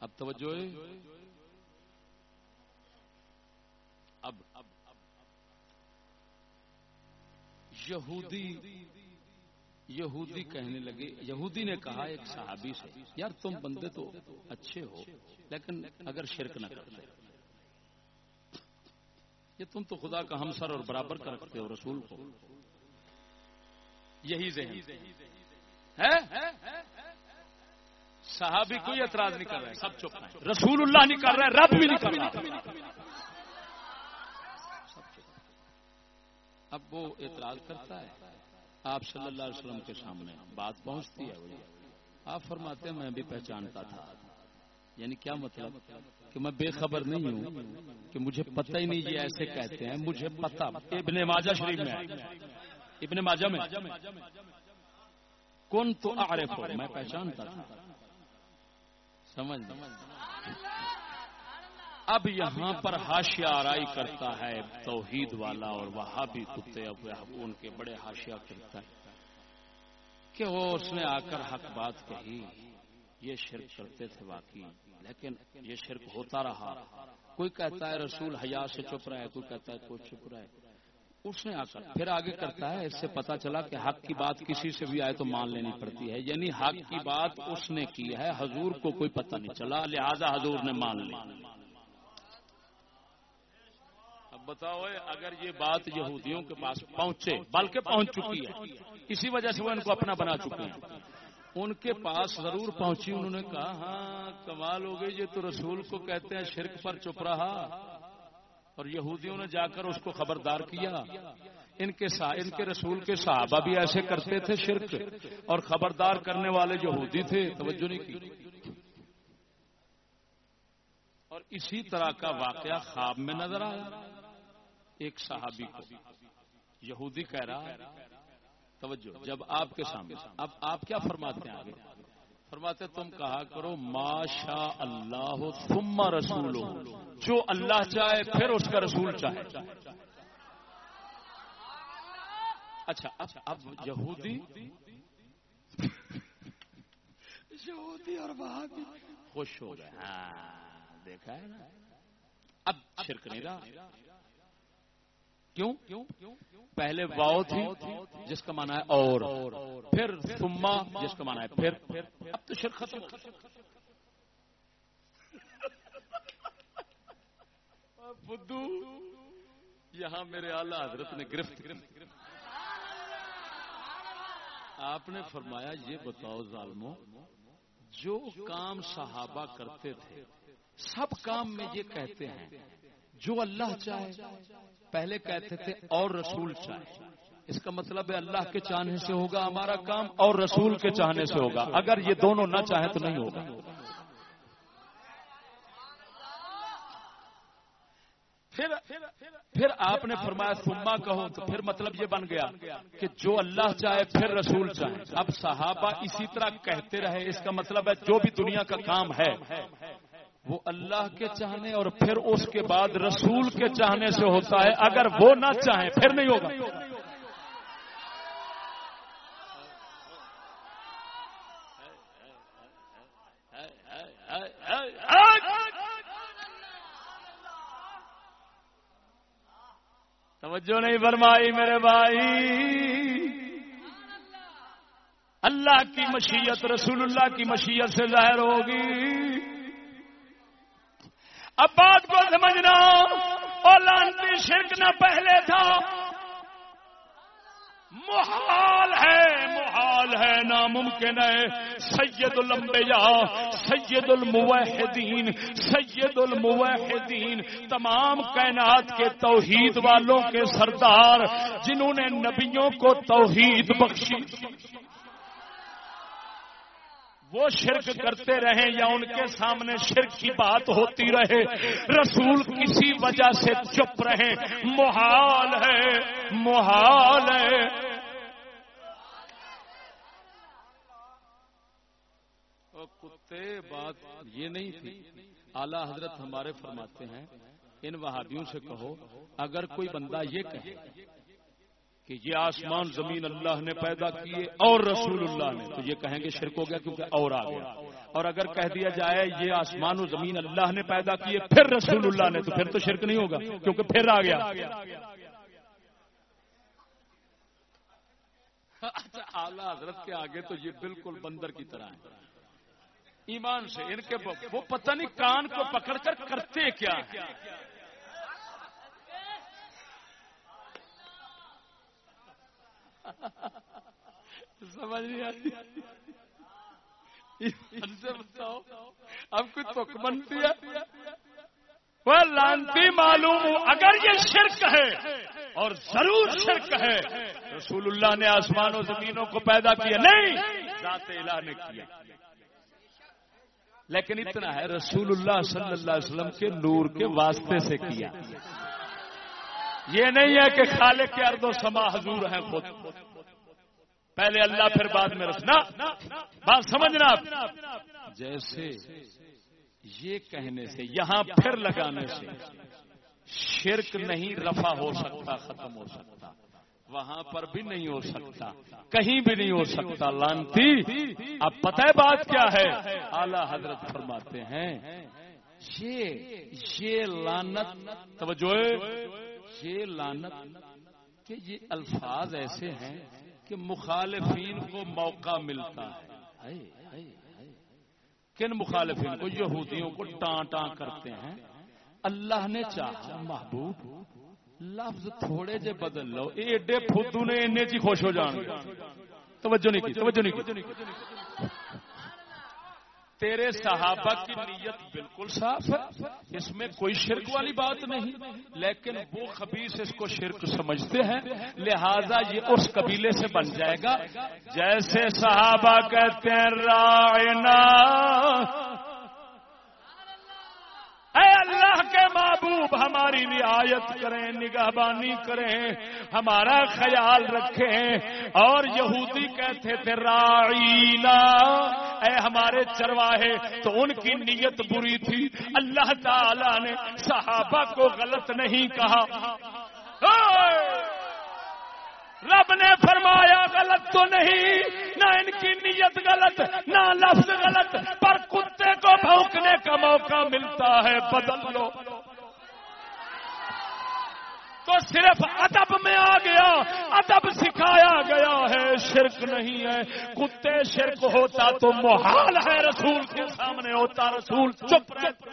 اب توجہ اب۔ یہودی یہودی کہنے لگے، یہودی نے کہا ایک صحابی سے، یار تم بندے تو اچھے ہو، لیکن اگر شرک نہ کرتے۔ یہ تم تو خدا کا ہمسر اور برابر کا رکھتے ہو، رسول کو۔ یہی ذہن۔ صحابی کوئی اعتراض نہیں کر رہے، سب چپ ہیں۔ رسول اللہ نہیں کر رہے، رب بھی نہیں کر رہا۔ اب وہ اعتراض کرتا ہے، آپ صلی اللہ علیہ وسلم کے سامنے بات پہنچتی ہے۔ آپ فرماتے ہیں، میں بھی پہچانتا تھا۔ یعنی کیا مطلب؟ کہ میں بے خبر نہیں ہوں کہ مجھے پتہ ہی نہیں یہ ایسے کہتے ہیں، مجھے پتہ۔ ابن ماجہ شریف میں ابن ماجہ میں کون تو عارف ہو؟ میں پہچانتا تھا۔ سمجھ اب یہاں پر ہاشیا آرائی کرتا ہے توحید والا اور وہاں بھی کتے ان کے بڑے ہاشیا کرتا ہے۔ کہ وہ اس نے آ کر حق بات کہی، یہ شرک کرتے تھے واقعی۔ لیکن یہ شرک ہوتا رہا۔ کوئی کہتا ہے رسول حیا سے چپ رہا ہے، کوئی کہتا ہے کوئی چپ رہا ہے۔ اس نے آ کر پھر آگے کرتا ہے، اس سے پتا چلا کہ حق کی بات کسی سے بھی آئے تو مان لینی پڑتی ہے۔ یعنی حق کی بات اس نے کی ہے، حضور کو کوئی پتہ نہیں چلا، لہذا حضور نے مان لی۔ اب بتاؤ اگر یہ بات یہودیوں کے پاس پہنچے، بلکہ پہنچ چکی ہے، اسی وجہ سے وہ ان کو اپنا بنا چکے ہیں۔ ان کے پاس ضرور پہنچی انہوں نے کہا ہاں کمال ہو گئی یہ تو رسول کو کہتے ہیں شرک پر چپ رہا۔ اور یہودیوں نے جا کر اس کو خبردار کیا۔ ان کے ان کے رسول کے صحابہ بھی ایسے کرتے تھے شرک۔ اور خبردار کرنے والے یہودی تھے توجہ نہیں کی۔ اور اسی طرح کا واقعہ خواب میں نظر آیا۔ ایک صحابی کو یہودی کہہ رہا ہے توجہ جب آپ کے سامنے۔ اب آپ کیا فرماتے ہیں آگے؟ فرماتے تم کہا کرو ماشا اللہ ثم رسول جو اللہ چاہے پھر اس کا رسول چاہے۔ اچھا اچھا اب یہودی۔ یہودی اور وہاں بھی خوش ہو گئے۔ ہاں دیکھا ہے نا۔ اب شرک نہیں رہا۔ کیوں؟ پہلے واؤ تھی، جس کا مانا ہے اور، پھر سما جس کا مانا ہے پھر۔ اب تو شرک ختم بدو، یہاں میرے اعلی حضرت نے گرفت۔ آپ نے فرمایا، یہ بتاؤ ظالموں، جو کام صحابہ کرتے تھے، سب کام میں یہ کہتے ہیں، جو اللہ چاہے۔ پہلے کہتے تھے اور رسول چاہے اس کا مطلب ہے اللہ کے چاہنے سے ہوگا، ہمارا کام اور رسول کے چاہنے سے ہوگا۔ اگر یہ دونوں نہ چاہیں تو نہیں ہوگا۔ پھر پھر آپ نے فرمایا سما کہو تو پھر مطلب یہ بن گیا کہ جو اللہ چاہے پھر رسول چاہے اب صحابہ اسی طرح کہتے رہے، اس کا مطلب ہے جو بھی دنیا کا کام ہے۔ وہ اللہ کے چاہنے اور پھر اس کے بعد رسول کے چاہنے سے ہوتا ہے۔ اگر وہ نہ چاہیں پھر نہیں ہوگا۔ توجہ نہیں فرمائی میرے بھائی۔ اللہ کی مشیت رسول اللہ کی مشیت سے ظاہر ہوگی۔ اب بات کو سمجھنا اور لانتی شرک نہ پہلے تھا۔ محال ہے محال ہے ناممکن ہے۔ سید المبیا سید الموحدین سید الموحدین تمام کائنات کے توحید والوں کے سردار جنہوں نے نبیوں کو توحید بخشی۔ وہ شرک کرتے رہے یا ان کے سامنے شرک کی بات ہوتی رہے، رسول کسی وجہ سے چپ رہے محال ہے محال ہے۔ کتے بات یہ نہیں تھی۔ اعلی حضرت ہمارے فرماتے ہیں، ان وہابیوں سے کہو، اگر کوئی بندہ یہ کہے کہ یہ آسمان زمین اللہ نے پیدا کیے اور رسول اللہ نے۔ تو یہ کہیں گے شرک ہو گیا کیونکہ اور آ گیا۔ اور اگر کہہ دیا جائے یہ آسمان و زمین اللہ نے پیدا کیے پھر رسول اللہ نے، تو پھر تو شرک نہیں ہوگا کیونکہ پھر آ گیا۔ اچھا اعلی حضرت کے آگے تو یہ بالکل بندر کی طرح ہے۔ ایمان سے ان کے وہ پتہ نہیں کان کو پکڑ کر کرتے کیا۔ سمجھ نہیں آتی سے بتاؤ۔ اب کچھ تک بنتی ہے۔ وہ لانتی معلوم اگر یہ شرک ہے اور ضرور شرک ہے، رسول اللہ نے آسمان و زمینوں کو پیدا کیا۔ نہیں، ذات الہ نے کیا۔ لیکن اتنا ہے، رسول اللہ صلی اللہ علیہ وسلم کے نور کے واسطے سے کیا۔ یہ نہیں ہے کہ خالق کے ارد و سما حضور ہیں خود۔ پہلے اللہ، پھر بعد میں رسنا۔ بات سمجھنا جیسے یہ کہنے سے، یہاں پھر لگانے سے شرک نہیں رفع ہو سکتا، ختم ہو سکتا۔ وہاں پر بھی نہیں ہو سکتا، کہیں بھی نہیں ہو سکتا۔ لانتی، اب پتہ ہے بات کیا ہے؟ اعلی حضرت فرماتے ہیں، یہ یہ لانت توجہ۔ یہ لانت کہ یہ الفاظ ایسے ہیں کہ مخالفین کو موقع ملتا ہے۔ کن مخالفین کو؟ یہودیوں کو ٹان ٹان کرتے ہیں۔ اللہ نے چاہا محبوب، لفظ تھوڑے جے بدل لو۔ ایڈے فدو نے اینے جی خوش ہو جان۔ توجہ نہیں کی، توجہ نہیں کی۔ تیرے صحابہ کی نیت بالکل صاف ہے۔ اس میں کوئی شرک والی بات نہیں، لیکن وہ خبیص اس کو شرک سمجھتے ہیں۔ لہذا یہ اس قبیلے سے بن جائے گا۔ جیسے صحابہ کہتے ہیں رائنا اللہ کے محبوب ہماری رعایت کریں، نگہبانی کریں، ہمارا خیال رکھیں۔ اور یہودی کہتے تھے رائنا اے ہمارے چرواہے، تو ان کی نیت بری تھی۔ اللہ تعالی نے صحابہ کو غلط نہیں کہا۔ رب نے فرمایا غلط تو نہیں، نہ ان کی نیت غلط، نہ لفظ غلط، پر کتے کو بھونکنے کا موقع ملتا ہے، بدل لو۔ تو صرف ادب میں آ گیا، ادب سکھایا گیا ہے، شرک نہیں ہے۔ کتے شرک ہوتا تو محال ہے، رسول کے سامنے ہوتا، رسول چپ چپ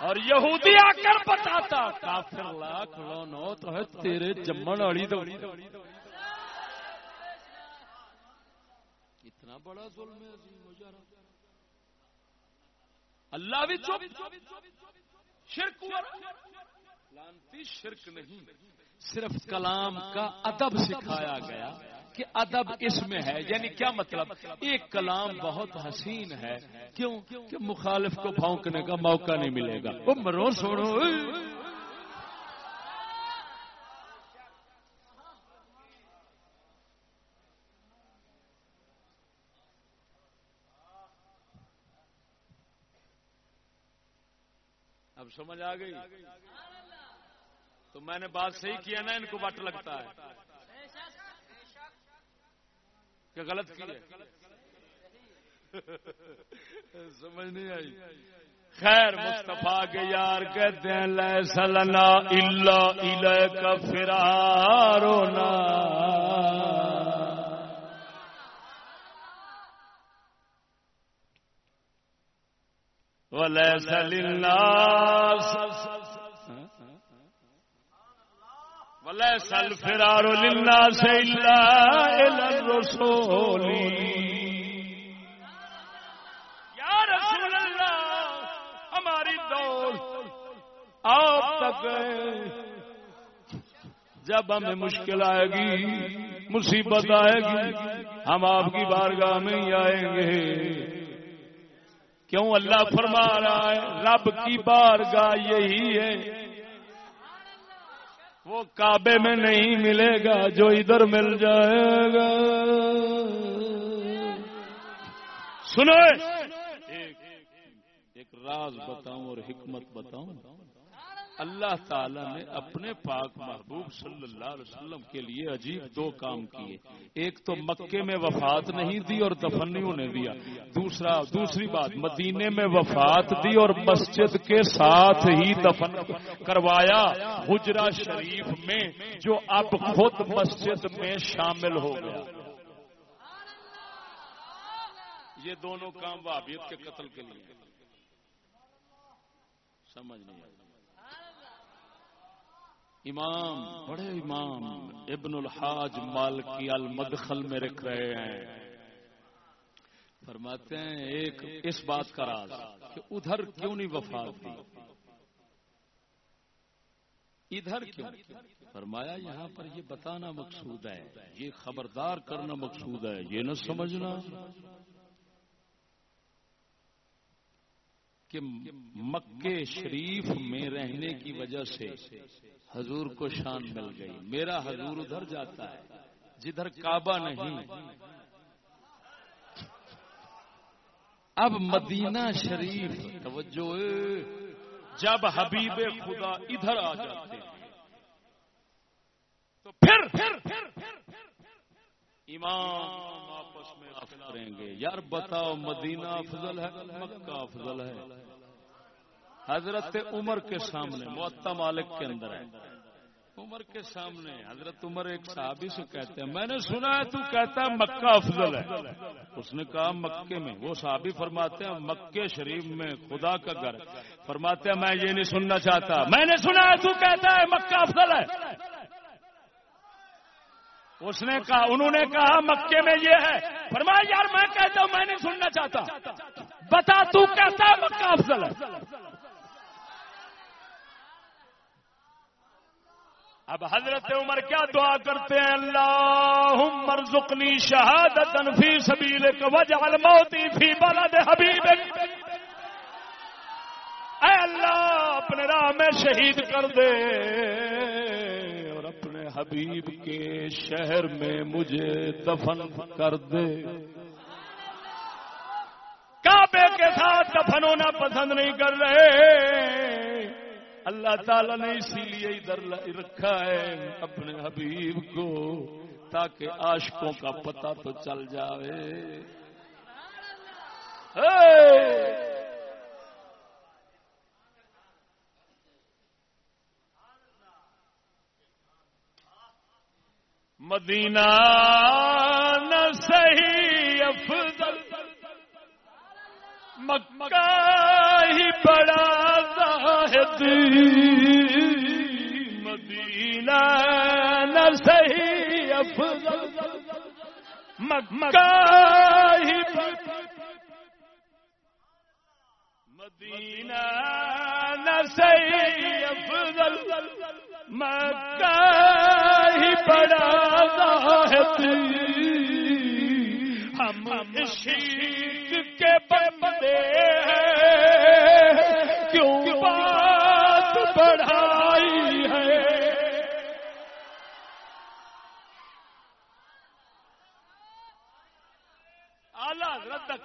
اور یہودی آ کر بتاتا، کافر لاکھ لو نو تو ہے تیرے جمن والی تو اتنا بڑا ظلم ہے عظیم اللہ بھی چپ۔ شرک لانتی شرک نہیں، صرف کلام کا ادب سکھایا گیا۔ کہ ادب اس میں ہے. یعنی کیا مطلب؟ ایک کلام بہت حسین ہے. کیوں؟ کہ مخالف کو پھونکنے کا موقع نہیں ملے گا. وہ مرو سوڑو اب سمجھ آ گئی؟ تو میں نے بات صحیح کیا نا، ان کو بٹ لگتا ہے؟ کہ غلط کی ہے۔ سمجھ نہیں آئی۔ خیر مصطفیٰ کے یار کہتے ہیں لے سلنا اللہ کا فرارونا وليس للناس وليس الفرار للناس إلا إلى الرسول. یا رسول اللہ، ہماری دوست، آپ تک جب ہمیں مشکل آئے گی، مصیبت آئے گی، ہم آپ کی بارگاہ میں ہی آئیں گے۔ کیوں اللہ فرما رہا ہے؟ رب کی بارگاہ یہی ہے۔ وہ کعبے میں نہیں ملے گا جو ادھر مل جائے گا۔ سنو۔ ایک راز بتاؤں اور حکمت بتاؤں۔ اللہ تعالی نے اپنے پاک محبوب صلی اللہ علیہ وسلم کے لیے عجیب دو کام کیے۔ ایک تو مکے میں وفات نہیں دی اور دفنیوں نے دیا۔ دوسرا، دوسری بات، مدینے میں وفات دی اور مسجد کے ساتھ ہی دفن کروایا حجرا شریف میں، جو اب خود مسجد میں شامل ہو گیا۔ یہ دونوں کام وابیت کے قتل کے لیے۔ سمجھ نہیں آئی۔ امام، بڑے امام، ابن الحاج مالکی المدخل میں رکھ رہے ہیں۔ فرماتے ہیں، ایک اس بات کا راز کہ ادھر کیوں نہیں وفات دی؟ ادھر کیوں؟ فرمایا، یہاں پر یہ بتانا مقصود ہے، یہ خبردار کرنا مقصود ہے، یہ نہ سمجھنا کہ مکے شریف میں رہنے کی وجہ سے حضور کو شان مل گئی۔ میرا حضور ادھر جاتا ہے، جدھر کعبہ نہیں۔ اب مدینہ شریف، توجہ، جب حبیب خدا ادھر آ جاتے ہیں، تو پھر امام آپس میں کریں گے۔ یار بتاؤ، مدینہ افضل ہے، مکہ افضل ہے؟ حضرت عمر کے سامنے معطا مالک کے اندر ہے۔ عمر کے سامنے حضرت عمر ایک صحابی سے کہتے ہیں میں نے سنا ہے تو کہتا ہے مکہ افضل ہے۔ اس نے کہا مکے میں وہ صحابی فرماتے ہیں مکے شریف میں خدا کا گھر فرماتے ہیں میں یہ نہیں سننا چاہتا۔ میں نے سنا ہے تو کہتا ہے مکہ افضل ہے۔ اس نے کہا انہوں نے کہا مکے میں یہ ہے۔ فرمایا یار میں کہتا ہوں میں نہیں سننا چاہتا۔ بتا تو کہتا ہے مکہ افضل ہے۔ اب حضرت عمر کیا دعا کرتے ہیں؟ اللہ مرزقنی شہادت فی سبیلک، وجعل موتی فی بلد حبیب اے اللہ، اپنے راہ میں شہید کر دے اور اپنے حبیب کے شہر میں مجھے دفن کر دے۔ کعبے کے ساتھ دفن ہونا پسند نہیں کر رہے۔ اللہ تعالی نے اسی لیے ادھر رکھا ہے اپنے حبیب کو تاکہ عاشقوں کا پتہ تو چل جاوے۔ مدینہ نہ صحیح افضل، مکہ ہی بڑا مدینہ نہ صحیح افضل، مکہ ہی۔ مدینہ نہ صحیح افضل، مکہ ہی بڑا ظاہر ہم عشق کے بندے ہیں۔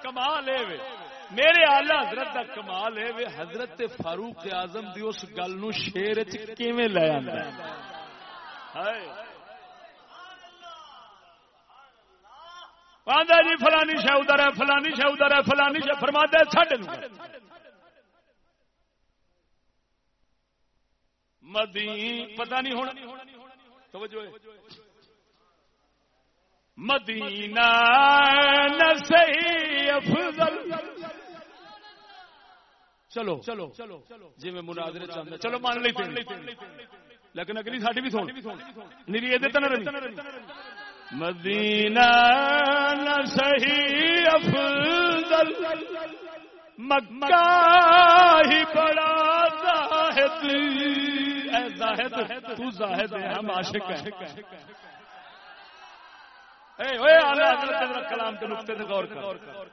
کمال ہے میرے آلہ حضرت کا کمال ہے وے۔ حضرت فاروق اعظم دی اس گل نو شیر چ کیویں لے آندا ہے؟ آدھا جی فلانی شہ ادھر ہے، فلانی شہ ادھر ہے، فلانی شہ فرما دے چھڈ مدی پتہ نہیں ہونا۔ توجہ مدینہ نہ افضل۔ چلو چلو چلو جی میں مناظرے چاہتے چلو، مان لیتے لیکن اگلی ساڈی بھی سن۔ نیری یہ تو مدینہ نہ افضل۔ مکہ ہی بڑا زاہد۔ اے زاہد، تو زاہد ہے ہم عاشق ہیں۔ کلام کے نقطے سے غور کر۔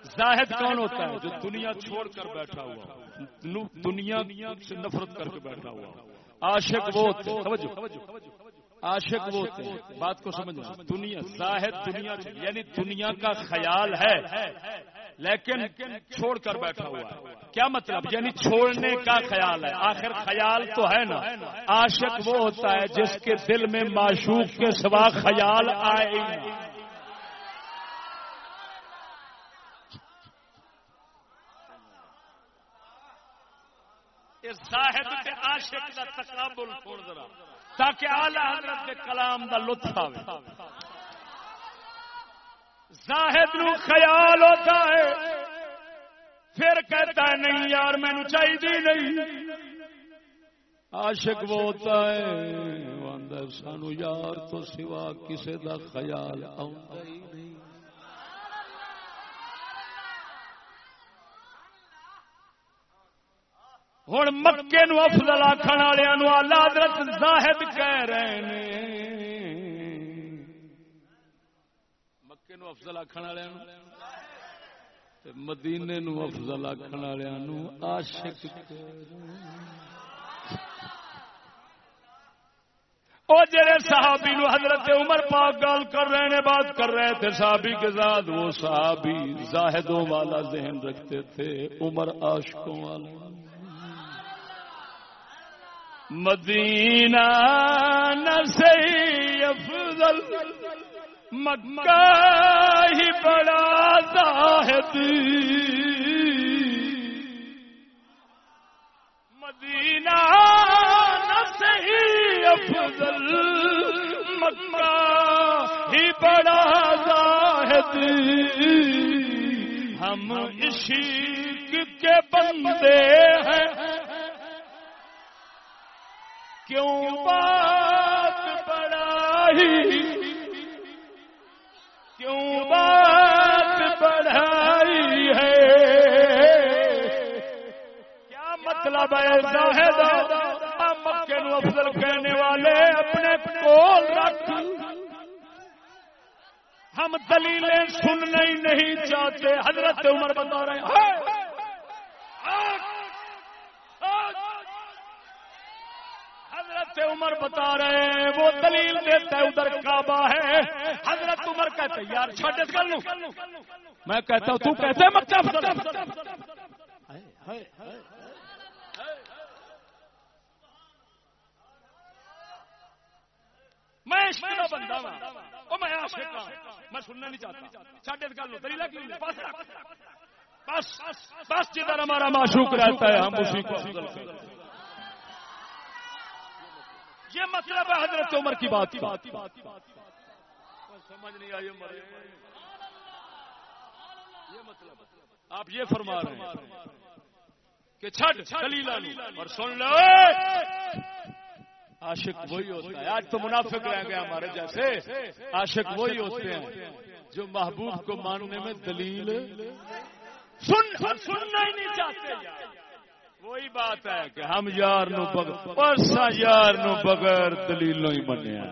زاہد کون ہوتا ہے؟ جو دنیا چھوڑ کر بیٹھا ہوا دنیا سے نفرت کر کے بیٹھا ہوا عاشق وہ عاشق وہ ہوتے ہیں۔ بات کو سمجھنا دنیا، زاہد دنیا یعنی دنیا کا خیال ہے۔ لیکن چھوڑ کر بیٹھا ہوا ہے۔ کیا مطلب؟ یعنی چھوڑنے کا خیال ہے۔ آخر خیال تو ہے نا۔ عاشق وہ ہوتا ہے جس کے دل میں معشوق کے سوا خیال آئے ہی نہیں زاہد کے عاشق کا تقابل چھوڑ ذرا، تاکہ اعلی حضرت کے کلام دا لطف آئے زاہد نو خیال ہوتا ہے، پھر کہتا ہے، نہیں یار مینو چاہیے نہیں۔ عاشق وہ ہوتا ہے سانو یار تو سوا کسی دا خیال آؤں ہی نہیں۔ ہوں مکے نو افضل آخر والوں آلہ حضرت زاہد کہہ رہے ہیں مکے نو افضل آخر والوں مدینے نو افضل آخر والوں عاشق وہ جڑے صحابی نو حضرت عمر پاک گال کر رہے ہیں بات کر رہے تھے، صحابی کے ساتھ وہ صحابی زاہدوں والا ذہن رکھتے تھے، عمر عاشقوں والا۔ مدینہ نسی افضل، مکہ ہی بڑا زاہد۔ مدینہ نسی افضل، مکہ ہی بڑا زاہد۔ ہم عشق کے بندے ہیں کیوں بات بڑھائی؟ کیوں بات بڑھائی ہے؟ کیا مطلب ہے زاہد ہاں، مکے نو افضل کہنے والے اپنے کول رکھ۔ ہم دلیلیں سننا ہی نہیں چاہتے۔ حضرت عمر بتا رہے ہیں حضرت عمر بتا رہے ہیں، وہ دلیل دیتا ہے ادھر کعبہ ہے۔ حضرت عمر کہتے یار چھٹے کر لوں میں کہتا ہوں، تو کہتے مکہ میں عشق بندہ ہوں میں عاشق ہوں میں سننا نہیں چاہتا۔ چھٹے کر لوں دلیل کی بس بس جدھر ہمارا معشوق رہتا ہے، ہم اسی کو۔ یہ مطلب ہے حضرت عمر کی بات سمجھ نہیں آئی یہ مطلب آپ یہ فرما رہے ہیں کہ چھٹ اور سن لو۔ عاشق وہی ہوتا ہے۔ آج تو منافق رہ گیا ہمارے جیسے۔ عاشق وہی ہوتے ہیں جو محبوب کو ماننے میں دلیل۔ سن سننا ہی نہیں چاہتے۔ وہی بات ہے کہ ہم یار نو پرسا یار نو بغیر دلیلوں ہی منیا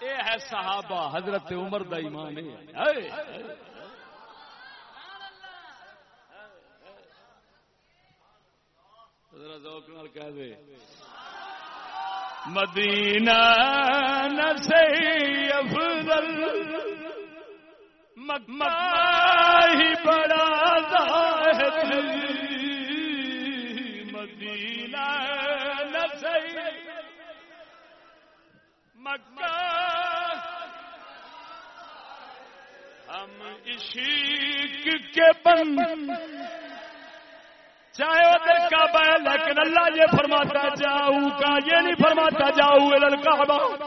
اے ہے صحابہ حضرت عمر دا ایمان ہے۔ کہہ دے۔ مدینہ نسی افضل۔ ہی بڑا زاہد مدینہ نسی مکہ۔ ہم عشق کے بند۔ چاہے وہ کعبہ ہے، لیکن اللہ یہ فرماتا جاؤ کا یہ نہیں فرماتا، جاؤ الکعبہ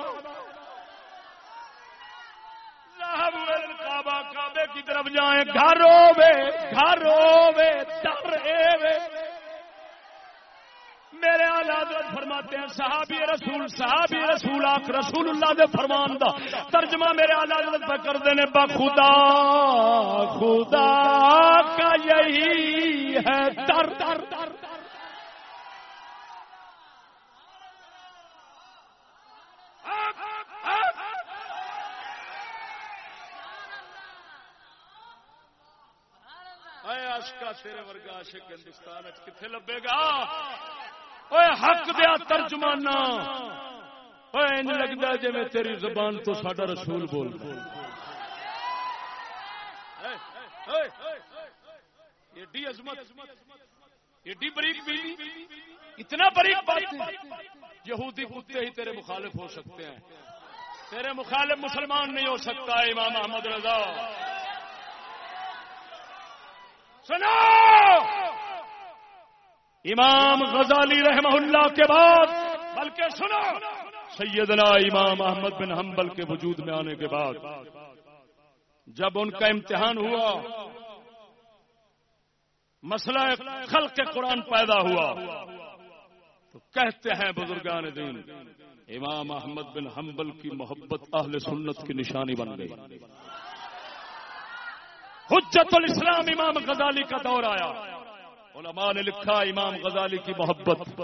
کعبہ کعبے کی جائیں، گھر ہوے گھر ہوے در میرے حضرت فرماتے ہیں، صحابی رسول صحابی رسول، آخ رسول اللہ دے فرمان دا۔ ترجمہ میرے حضرت پہ کر دینے، با خدا خدا کا یہی ہے، در در در۔ عاشقہ تیرے ورگا عاشق ہندوستان کتنے لبے گا؟ اوے حق دیا ترجمانہ۔ ترجمانا لگتا جی میں تیری زبان تو ساڈا رسول بول۔ ایڈی عظمت، ایڈی بریک بجلی اتنا بریک بات یہودی کتے ہی تیرے مخالف ہو سکتے ہیں۔ تیرے مخالف مسلمان نہیں ہو سکتا، امام احمد رضا۔ سنو! امام غزالی رحمہ اللہ کے بعد، بلکہ سنو! سیدنا امام احمد بن حنبل کے وجود میں آنے کے بعد، جب ان کا امتحان ہوا، مسئلہ خلق قرآن پیدا ہوا، تو کہتے ہیں بزرگان دین، امام احمد بن حنبل کی محبت اہل سنت کی نشانی بن گئی۔ حجت الاسلام امام غزالی کا دور آیا۔ علماء نے لکھا امام غزالی کی محبت۔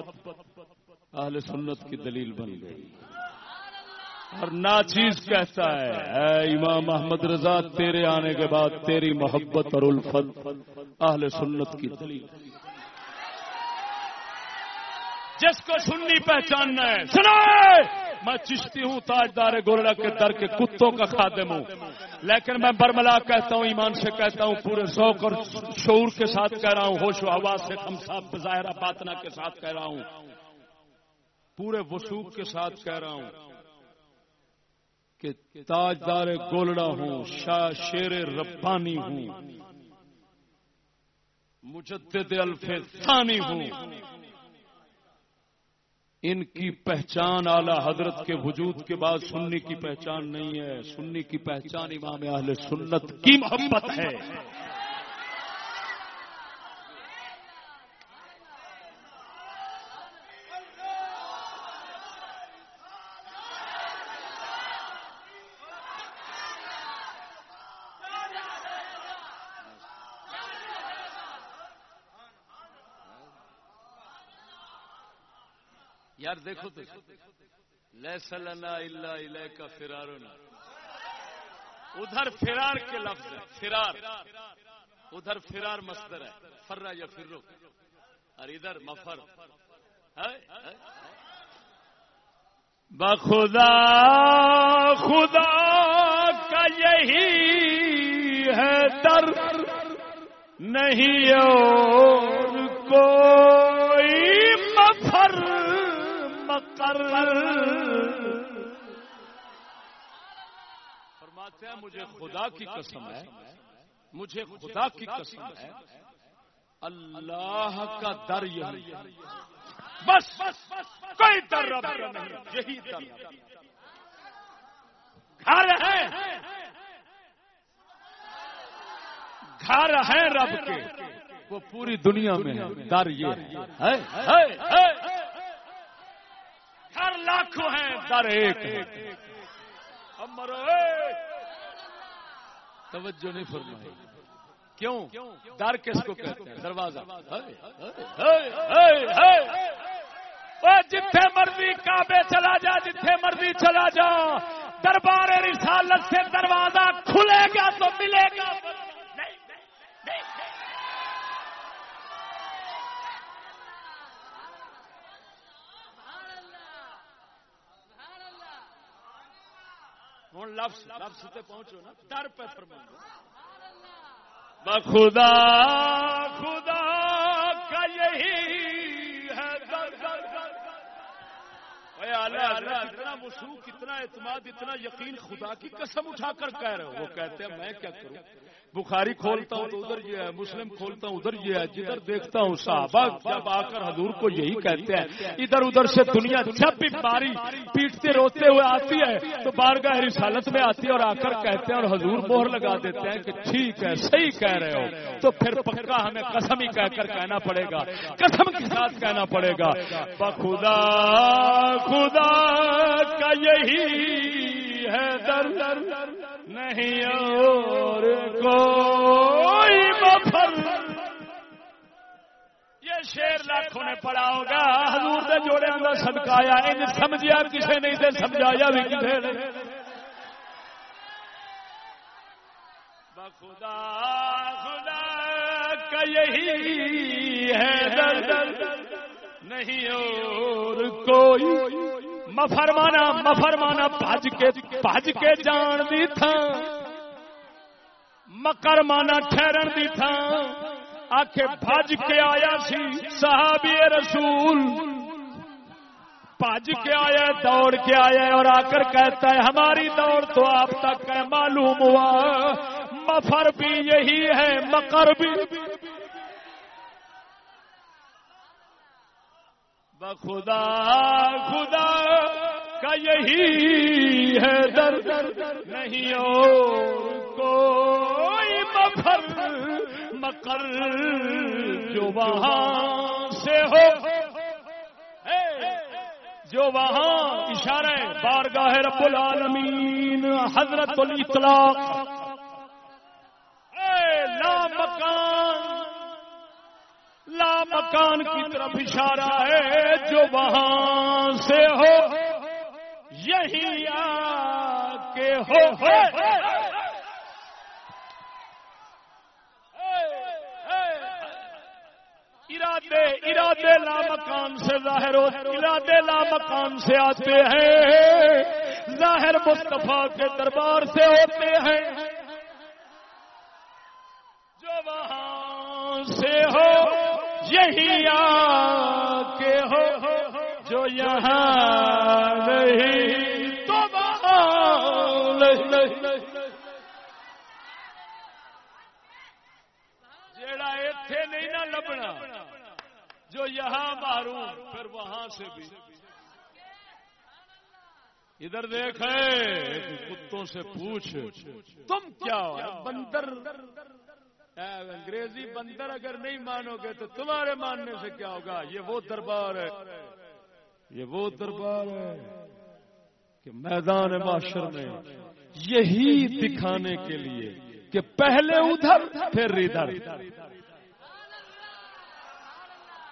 اہل سنت کی دلیل بن گئی۔ اور ناچیز کہتا ہے، اے امام محمد رضا، تیرے آنے کے بعد تیری محبت اور الفت اہل سنت کی دلیل۔ جس کو سننی پہچاننا ہے سنا میں چشتی ہوں، تاجدار گولڑا کے در کے کتوں کا خادم ہوں۔ لیکن میں برملا کہتا ہوں، ایمان سے کہتا ہوں، پورے ذوق اور شعور کے ساتھ کہہ رہا ہوں، ہوش و ہوا سے ہم صاحب ظاہرہ پاتنا کے ساتھ کہہ رہا ہوں۔ پورے وسوخ کے ساتھ کہہ رہا ہوں کہ تاجدار گولڑا ہوں، شاہ شیر ربانی ہوں، مجدد الف ثانی ہوں۔ ان کی پہچان اعلی حضرت کے وجود کے بعد سنی کی پہچان نہیں ہے۔ سنی کی پہچان امام اہل سنت کی محبت ہے۔ یار دیکھو تو لسلنا اللہ علیہ کا فرار ادھر فرار کے لفظ ہے، فرار۔ ادھر فرار مستر ہے، فرا یا فرو۔ اور ادھر مفر۔ بخدا خدا کا یہی ہے در۔ نہیں اور کوئی مفر۔ فرماتے ہیں، مجھے خدا کی قسم ہے، مجھے خدا کی قسم ہے، اللہ کا در یہی بس، کوئی در رب نہیں، یہی در گھر ہے۔ گھر ہے رب کے۔ وہ پوری دنیا میں ہے۔ در یہ ہے۔ ہر لاکھوں ہیں در ایک توجہ نہیں فرمائی۔ کیوں؟ در کس کو کہتے ہیں؟ دروازہ۔ جتھے مرضی کعبے چلا جا، جتھے مرضی چلا جا۔ دربار رسالت سے دروازہ کھلے گا تو ملے گا۔ ہوں لفظ لفظ سے پہنچو نا در پہ فرما خدا خدا۔ اتنا وسوخ اتنا اعتماد، اتنا یقین خدا کی قسم اٹھا کر کہہ رہے ہو۔ وہ کہتے ہیں، میں کیا کروں؟ بخاری کھولتا ہوں تو ادھر یہ ہے، مسلم کھولتا ہوں، ادھر یہ ہے، جدھر دیکھتا ہوں، صحابہ جب آ کر حضور کو یہی کہتے ہیں، ادھر ادھر سے دنیا جب بھی باری پیٹتے روتے ہوئے آتی ہے، تو بارگاہ رسالت میں آتی ہے اور آ کر کہتے ہیں اور حضور مہر لگا دیتے ہیں کہ ٹھیک ہے، صحیح کہہ رہے ہو۔ تو پھر پکا ہمیں قسم ہی کہہ کر کہنا پڑے گا، قسم کے ساتھ کہنا پڑے گا۔ بخدا خدا کا یہی ہے در در نہیں اور کوئی مفر۔ یہ شیر لاکھوں نے پڑا ہوگا۔ حضور دے جوڑے اندر سدکایا ان سمجھیا کسے نہیں دے سمجھایا بھی کسے نے۔ خدا خدا کا یہی ہے در در نہیں اور کوئی مفرمانا مفرمانا بھج کے بھج کے جان دی تھا مکر مانا ٹھہرن دی تھا آخے بھج کے آیا سی صحابی رسول۔ بھج کے آیا، دوڑ کے آیا اور آ کر کہتا ہے، ہماری دوڑ تو آپ تک ہے، معلوم ہوا۔ مفر بھی یہی ہے مکر بھی۔ بخدا خدا کا یہی ہے در، نہیں اور کوئی مفر مکر جو وہاں سے ہو۔ جو وہاں اشارہ بارگاہ رب العالمین، حضرت الاطلاق لا مکان لا مکان کی طرف اشارہ ہے جو وہاں سے ہو، یہی آ کے ہو۔ ارادے ارادے لا مکان سے ظاہر ہو، ارادے لا مکان سے آتے ہیں۔ ظاہر مصطفیٰ کے دربار سے ہوتے ہیں۔ یہی آ کے ہو جو یہاں نہیں تو جیڑا ایتھے نہیں نہ لبنا، جو یہاں ماروں پھر وہاں سے بھی۔ ادھر دیکھ کتوں سے پوچھ، تم کیا بندر۔ انگریزی بندر اگر نہیں مانو گے تو تمہارے ماننے سے کیا ہوگا؟ یہ وہ دربار ہے۔ یہ وہ دربار ہے کہ میدان معاشر میں یہی دکھانے کے لیے کہ پہلے ادھر، پھر ادھر۔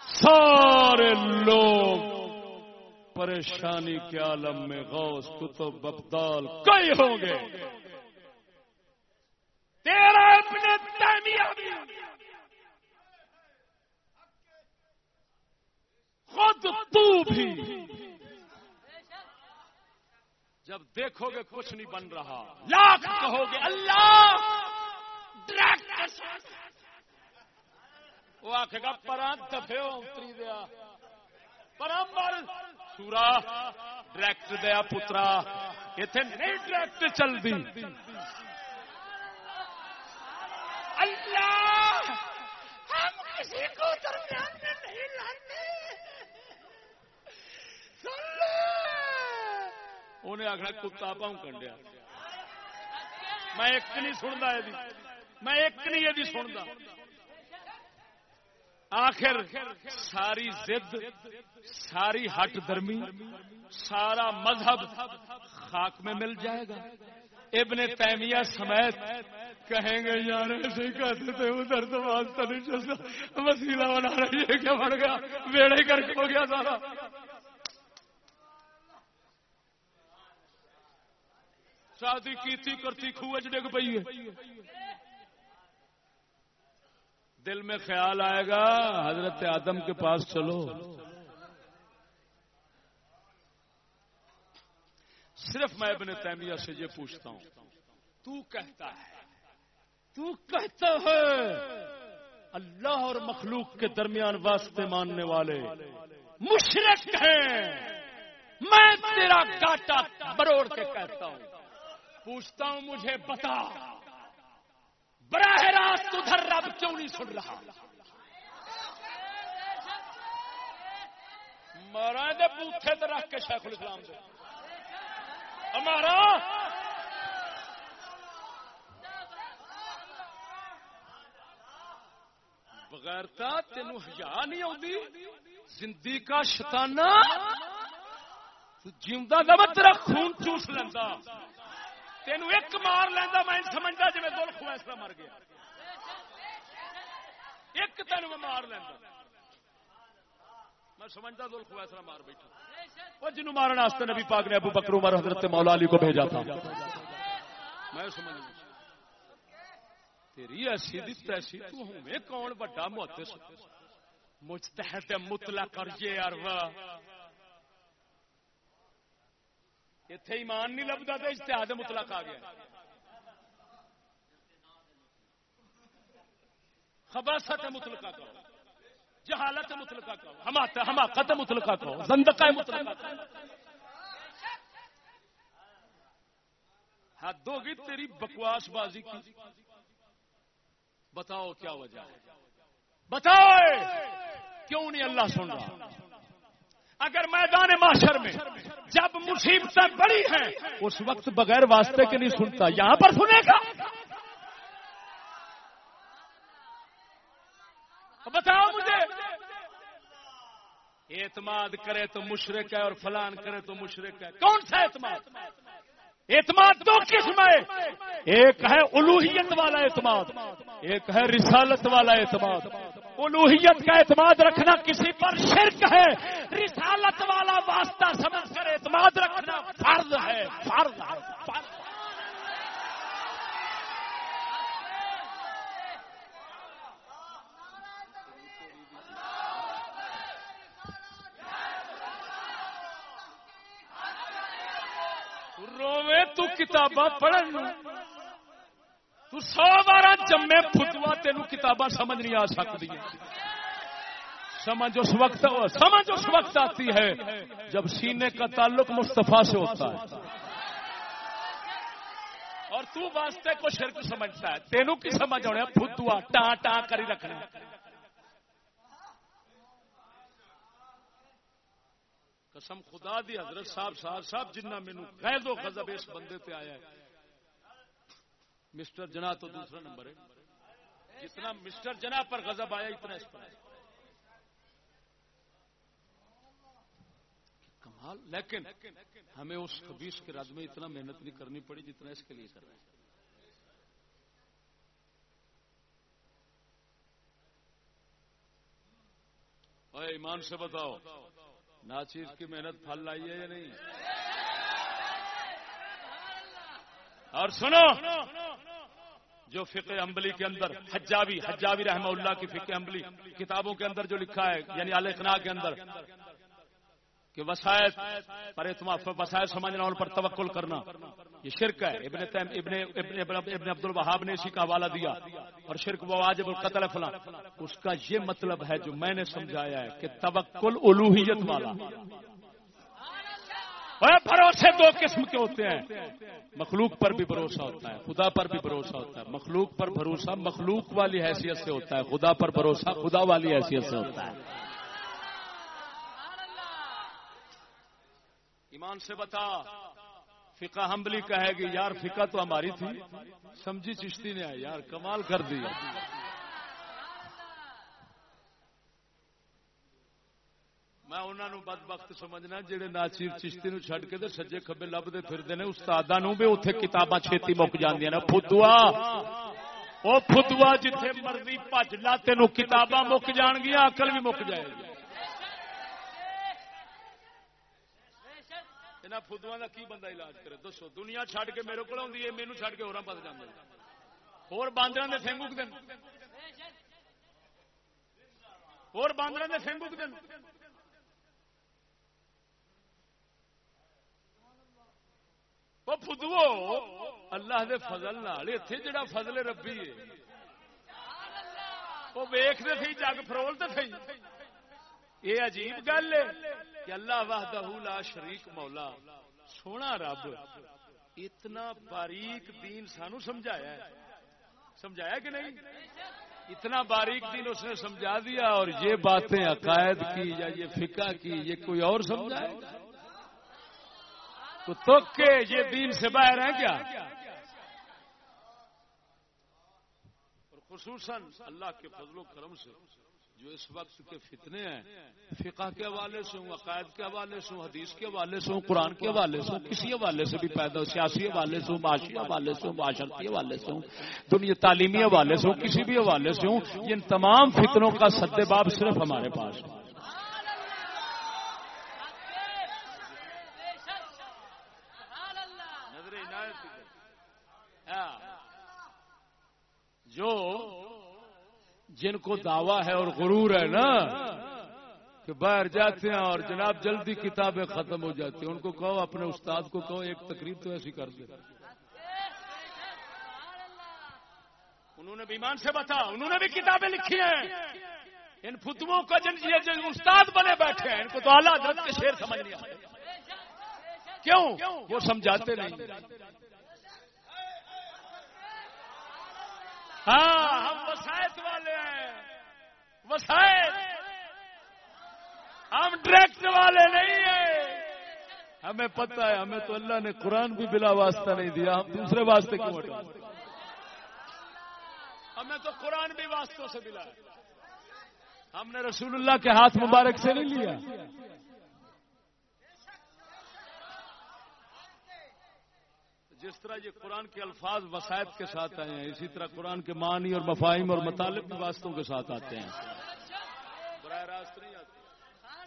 سارے لوگ پریشانی کے عالم میں غوث کتب ببدال کئی ہوں گے۔ تیرا اپنے خود تو بھی۔ جب دیکھو گے کچھ نہیں بن رہا۔ لاکھ کہو گے اللہ۔ وہ آخ گا پران دفے اتری دیا۔ پرمبر سورا ڈائریکٹ دیا پترا۔ اتنے نہیں ڈائریکٹ چلتی اللہ، ہم کسی کو درمیان میں نہیں لاتے انہیں آخر کتا پاؤں کنڈیا۔ میں ایک نہیں سنتا یہ میں ایک نہیں یہ سنتا آخر ساری زد ساری ہٹ درمی سارا مذہب خاک میں مل جائے گا۔ ابن تیمیہ سمیت کہیں گے، یار ایسے کہتے تھے ادھر تو واسطہ نہیں چلتا. وسیلہ بنا رہی ہے کیا بڑھ گیا ویڑے کر کے ہو گیا سارا۔ شادی کی کرتی، خوہ ڈگ پی ہے۔ دل میں خیال آئے گا، حضرت آدم کے پاس چلو۔ صرف میں ابن تیمیہ سے یہ پوچھتا ہوں، تو کہتا ہے تو کہتا ہے، اللہ اور مخلوق کے درمیان واسطے ماننے والے مشرق ہیں۔ میں تیرا کاٹا بروڑ کے کہتا ہوں۔ پوچھتا ہوں، مجھے بتا براہ راست ادھر رب کیوں نہیں سن رہا؟ مارا دے بوتھے تو رکھ کے شیخ الاسلام سے ہمارا بغیرتا تین ہزار نہیں آتی زندگی کا شتانہ؟ جیوا دبا تیرا خون چوس لینا تین ایک مار لینا میں سمجھتا جی دل خویسلا مر گیا۔ ایک تین میں مار لینا میں سمجھتا دل خویسلا مار بیٹھا۔ وہ جنوب مارن نبی پاک نے ابو بکر عمر حضرت مولا علی کو بھیجا تھا۔ میں سمجھ تیری ایسی دت ایسی تو ہوں کون بڑا محتس مجتہد مطلق اور یہ اروا اتے ایمان نہیں لبتا تو اشتہاد مطلق آ گیا۔ خباست مطلقہ کہو جہالت مطلقہ کہو حماقت مطلقہ کہو زندقہ مطلقہ کہو حد ہوگی تیری بکواس بازی کی۔ بتاؤ کیا وجہ ہے؟ بتاؤ! کیوں نہیں اللہ سن رہا؟ اگر میدان معاشر میں جب مصیبتیں بڑی ہیں، اس وقت بغیر واسطے کے نہیں سنتا۔ یہاں پر سنے گا؟ بتاؤ مجھے۔ اعتماد کرے تو مشرق ہے اور فلان کرے تو مشرق ہے۔ کون سا اعتماد؟ اعتماد دو قسم ہے۔ ایک ہے الوحیت والا اعتماد، ایک ہے رسالت والا اعتماد۔ الوحیت کا اعتماد رکھنا کسی پر شرک ہے۔ رسالت والا واسطہ سمجھ کر اعتماد رکھنا فرض ہے فرض ہے۔ فرض تو کتاباں پڑھن تو سو بارہ جمے فتوا تین کتاباں سمجھ نہیں آ سکتی سمجھ اس وقت سمجھ اس وقت آتی ہے جب سینے کا تعلق مصطفیٰ سے ہوتا ہے۔ اور تو واسطے کو شرک سمجھتا ہے۔ تینوں کی سمجھ ہونے فتوا ٹا ٹا کری رکھنا۔ قسم، خدا دی حضرت صاحب صاحب صاحب، جنہ مینو قید و غضب اس بندے تے آیا ہے۔ مسٹر جنا تو دوسرا نمبر ہے۔ جتنا مسٹر جنا پر غضب آیا، اتنا اس پر کمال، لیکن ہمیں اس خبیص کے رد میں اتنا محنت نہیں کرنی پڑی جتنا اس کے لیے کر رہے ہیں۔ ایمان سے بتاؤ۔ ناچیز کی محنت پھل لائی ہے یا نہیں؟ اور سنو، جو فقہ امبلی کے اندر، حجابی حجابی رحمہ اللہ کی فقہ امبلی کتابوں کے اندر جو لکھا ہے یعنی علیہ کے اندر کہ وسائل، پر وسائل سمجھنا، ان پر توکل کرنا۔ یہ شرک ہے۔ ابن ابن ابن ابن عبد الوہاب نے اسی کا حوالہ دیا۔ اور شرک و واجب القتل فلاں۔ اس کا یہ مطلب ہے جو میں نے سمجھایا ہے کہ توکل الوحیت والا۔ بھروسے دو قسم کے ہوتے ہیں۔ مخلوق پر بھی بھروسہ ہوتا ہے، خدا پر بھی بھروسہ ہوتا ہے۔ مخلوق پر بھروسہ مخلوق والی حیثیت سے ہوتا ہے، خدا پر بھروسہ خدا والی حیثیت سے ہوتا ہے۔ ایمان سے بتا۔ فقہ ہمبلی کہے گی، یار فقہ تو ہماری تھی۔ سمجھی چشتی نے آئی، یار کمال کر دی۔ میں انہوں نے بد وقت سمجھنا جہے ناچیر چشتی نو چھڈ کے سجے کبے لبتے پھرتے ہیں استاد بھی اتنے کتاباں چھتی مک جاندیاں نے۔ فدوا وہ فدوا جتھے مرضی پج لا تین کتاباں مک جان گیا اکل بھی مک جائے گی۔ یہاں فدوا کا کی بندہ علاج کرے دسو دنیا چھڈ کے میرے کو آئی ہے مینو چھڈ کے ہو پس جانا ہور باندر نے فینگو دن ہور باندر نے فینگو دن وہ فدو اللہ دے فضل نال اتنے جڑا فضل ربی ہے وہ ویختے تھی جگ فرولتے تھی یہ عجیب گل ہے کہ اللہ وحدہ لا شریک مولا، سونا رب، اتنا باریک دین سانو سمجھایا ہے۔ سمجھایا کہ نہیں؟ اتنا باریک دین اس نے سمجھا دیا اور یہ باتیں عقائد کی، یا یہ فقہ کی، یہ کوئی اور سمجھائے؟ تو تو یہ دین سے باہر ہے کیا؟ اور خصوصاً اللہ کے فضل و کرم سے۔ جو اس وقت کے فتنے ہیں فقہ کے حوالے سے ہوں عقائد کے حوالے سے ہوں حدیث کے حوالے سے ہوں قرآن کے حوالے سے ہوں کسی حوالے سے بھی پیدا سیاسی حوالے سے ہوں معاشی حوالے سے ہوں معاشرتی حوالے سے ہوں دنیا تعلیمی حوالے سے ہوں کسی بھی حوالے سے ہوں ان تمام فتنوں کا سدے باب صرف ہمارے پاس ہے جن کو دعویٰ ہے اور غرور ہے نا، کہ باہر جاتے ہیں اور جناب جلدی کتابیں ختم ہو جاتی ہیں۔ ان کو کہو، اپنے استاد کو کہو، ایک تقریب تو ایسی کر دے۔ انہوں نے بھی ایمان سے بتا انہوں نے بھی کتابیں لکھی ہیں۔ ان فتووں کو جن یہ استاد بنے بیٹھے ہیں، ان کو تو اعلیٰ حضرت کے شیر سمجھ نہیں آتے کیوں؟ وہ سمجھاتے نہیں۔ ہاں ہم وسائت والے ہیں۔ وسائت ہم ڈائریکٹ والے نہیں ہیں۔ ہمیں پتہ ہے، ہمیں تو اللہ نے قرآن بھی بلا واسطہ نہیں دیا، ہم دوسرے واسطے کیوں ہٹا ہمیں تو قرآن بھی واسطوں سے ملا ہم نے رسول اللہ کے ہاتھ مبارک سے نہیں لیا۔ جس طرح یہ قرآن کے الفاظ وسائط کے ساتھ آئے ہیں، اسی طرح قرآن کے معنی اور مفاہیم اور مطالب بھی واسطوں کے ساتھ آتے ہیں۔ براہ راست نہیں آتے۔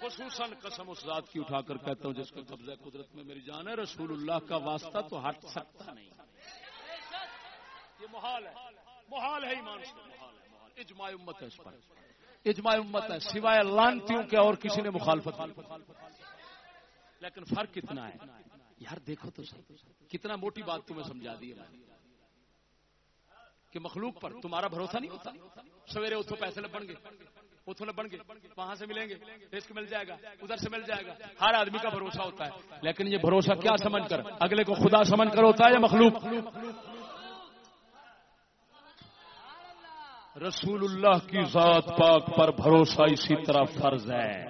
خصوصاً قسم اس ذات کی اٹھا کر کہتا ہوں جس کا قبضہ قدرت میں میری جان ہے، رسول اللہ کا واسطہ تو ہٹ سکتا نہیں۔ یہ محال ہے۔ محال ہے ایمان سے۔ محال ہے اجماع امت ہے اس پر۔ اجماع امت ہے۔ سوائے لانتیوں کے اور کسی نے مخالفت لیکن فرق کتنا ہے۔ یار دیکھو تو صحیح۔ کتنا موٹی بات تمہیں سمجھا دی ہے کہ مخلوق پر تمہارا بھروسہ نہیں ہوتا۔ سویرے اتو پیسے لبن گے۔ اتو لبن گے۔ وہاں سے ملیں گے۔ رسک مل جائے گا۔ ادھر سے مل جائے گا۔ ہر آدمی کا بھروسہ ہوتا ہے۔ لیکن یہ بھروسہ کیا سمجھ کر؟ اگلے کو خدا سمجھ کر ہوتا ہے یا مخلوق؟ رسول اللہ کی ذات پاک پر بھروسہ اسی طرح فرض ہے۔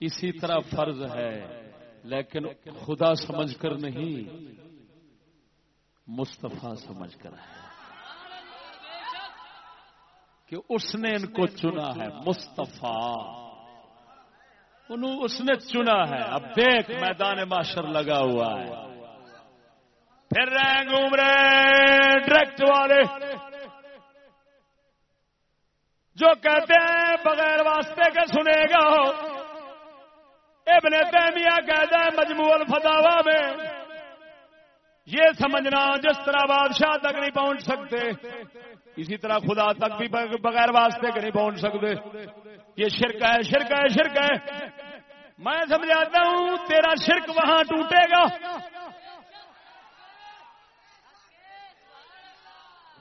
اسی طرح فرض ہے۔ لیکن خدا سمجھ کر نہیں، مصطفیٰ سمجھ کر ہے۔ کہ اس نے ان کو چنا ہے، مصطفیٰ۔ انہوں اس نے چنا ہے۔ اب دیکھ، میدان معاشر لگا ہوا ہے۔ پھر رہے گھوم رہے ڈائریکٹ والے۔ جو کہتے ہیں، بغیر واسطے کے سنے گا۔ ابن تیمیہ کہتا ہے مجموع الفتاوا میں یہ سمجھنا جس طرح بادشاہ تک نہیں پہنچ سکتے اسی طرح خدا تک بھی بغیر واسطے کے نہیں پہنچ سکتے یہ شرک ہے شرک ہے شرک ہے میں سمجھاتا ہوں تیرا شرک وہاں ٹوٹے گا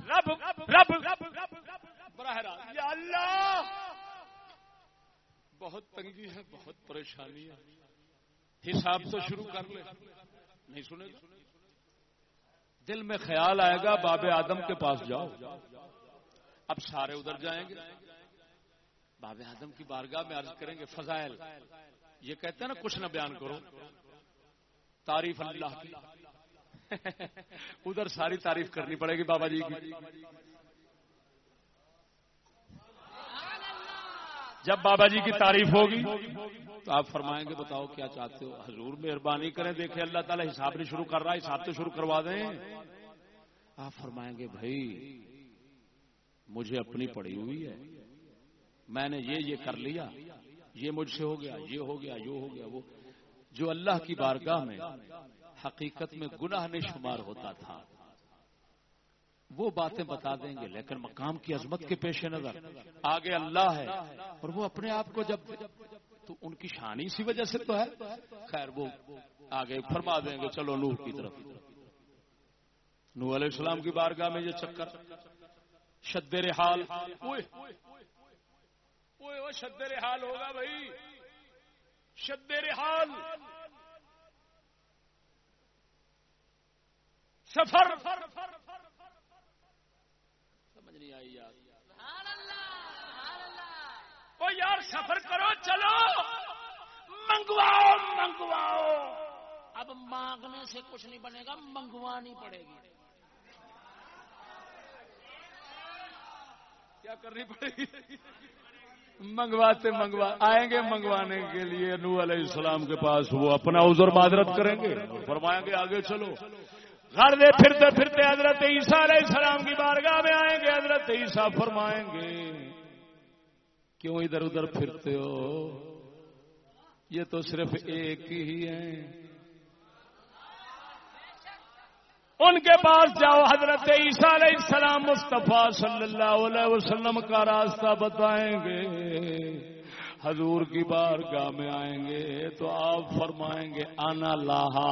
رب رب براہ راست یا اللہ بہت تنگی ہے، بہت پریشانی ہے۔ حساب تو شروع کر لے۔ نہیں سنے دل میں خیال آئے گا، باب آدم کے پاس جاؤ۔ اب سارے ادھر جائیں گے۔ باب آدم کی بارگاہ میں عرض کریں گے، فضائل۔ یہ کہتے ہیں نا، کچھ نہ بیان کرو۔ تعریف اللہ کی۔ ادھر ساری تعریف کرنی پڑے گی بابا جی کی۔ جب بابا جی کی تعریف ہوگی، تو آپ فرمائیں گے، بتاؤ کیا چاہتے ہو؟ حضور مہربانی کریں، دیکھیں اللہ تعالیٰ حساب نہیں شروع کر رہا ہے حساب تو شروع کروا دیں۔ آپ فرمائیں گے، بھائی، مجھے اپنی پڑی ہوئی ہے۔ میں نے یہ یہ کر لیا، یہ مجھ سے ہو گیا، یہ ہو گیا، یہ ہو گیا، وہ۔ جو اللہ کی بارگاہ میں حقیقت میں گناہ نے شمار ہوتا تھا وہ باتیں بتا دیں گے، لیکن مقام کی عظمت کے پیش نظر۔ آگے اللہ ہے اور وہ اپنے آپ کو جب تو ان کی شان اسی وجہ سے تو ہے۔ خیر، وہ آگے فرما دیں گے، چلو نوح کی طرف۔ نوح علیہ السلام کی بارگاہ میں یہ چکر۔ شدر حال شدر حال ہوگا بھائی۔ شدر حال سفر۔ نہیں آئی یار۔ وہ یار سفر کرو چلو۔ منگواؤ منگواؤ۔ اب مانگنے سے کچھ نہیں بنے گا منگوانی پڑے گی۔ کیا کرنی پڑے گی؟ منگواتے منگوا آئیں گے منگوانے کے لیے۔ نو علیہ السلام کے پاس وہ اپنا عذر معذرت کریں گے۔ فرمائیں گے آگے چلو۔ گھر دے پھرتے پھرتے حضرت عیسیٰ علیہ السلام کی بارگاہ میں آئیں گے، حضرت عیسیٰ فرمائیں گے، کیوں ادھر ادھر پھرتے ہو؟ یہ تو صرف ایک ہی ہے ان کے پاس جاؤ، حضرت عیسیٰ علیہ السلام مصطفیٰ صلی اللہ علیہ وسلم کا راستہ بتائیں گے۔ حضور کی بار گاہ میں آئیں گے تو آپ فرمائیں گے، آنا لاہا،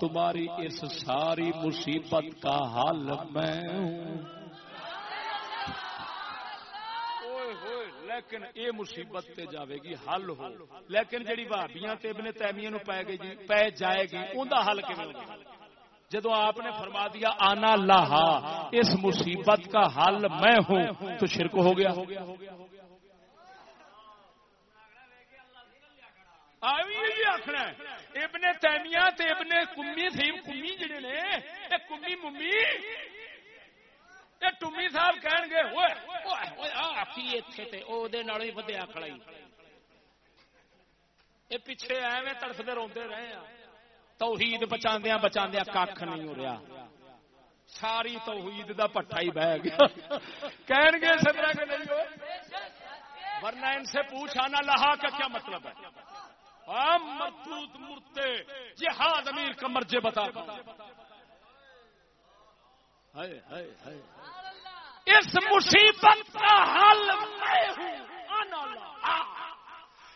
تمہاری اس ساری مصیبت کا حل میں ہوں۔ لیکن یہ مصیبت تے جاوے گی، حل ہو۔ لیکن جڑی بھابیاں تے ابن تیمیہ نو پے گی جی، پے جائے گی، اوندا حل کیویں جدو آپ نے فرما دیا، آنا لاہا، اس مصیبت کا حل میں ہوں، تو شرک ہو گیا۔ آخنا ابن تیمیہ تے ابن کمی تھی کمی جڑے نے کمی ممی ٹمی صاحب کہن گے، اوئے اوئے ایتھے تے، او دے نال ہی ودیا کھڑائی اے پیچھے ایویں تڑفدے روندے رہے ہیں۔ توحید بچاندیا بچاندیا کھ نہیں ہو رہا۔ ساری توحید دا پٹھا ہی بہ گیا۔ کہن گے سدرا کے نہیں ہو ورنہ ان سے پوچھ آنا لہا کا کیا مطلب ہے۔ مرتوت مرتے، جہاد امیر کا مرجے بتا اس مصیبت کا حل میں ہوں۔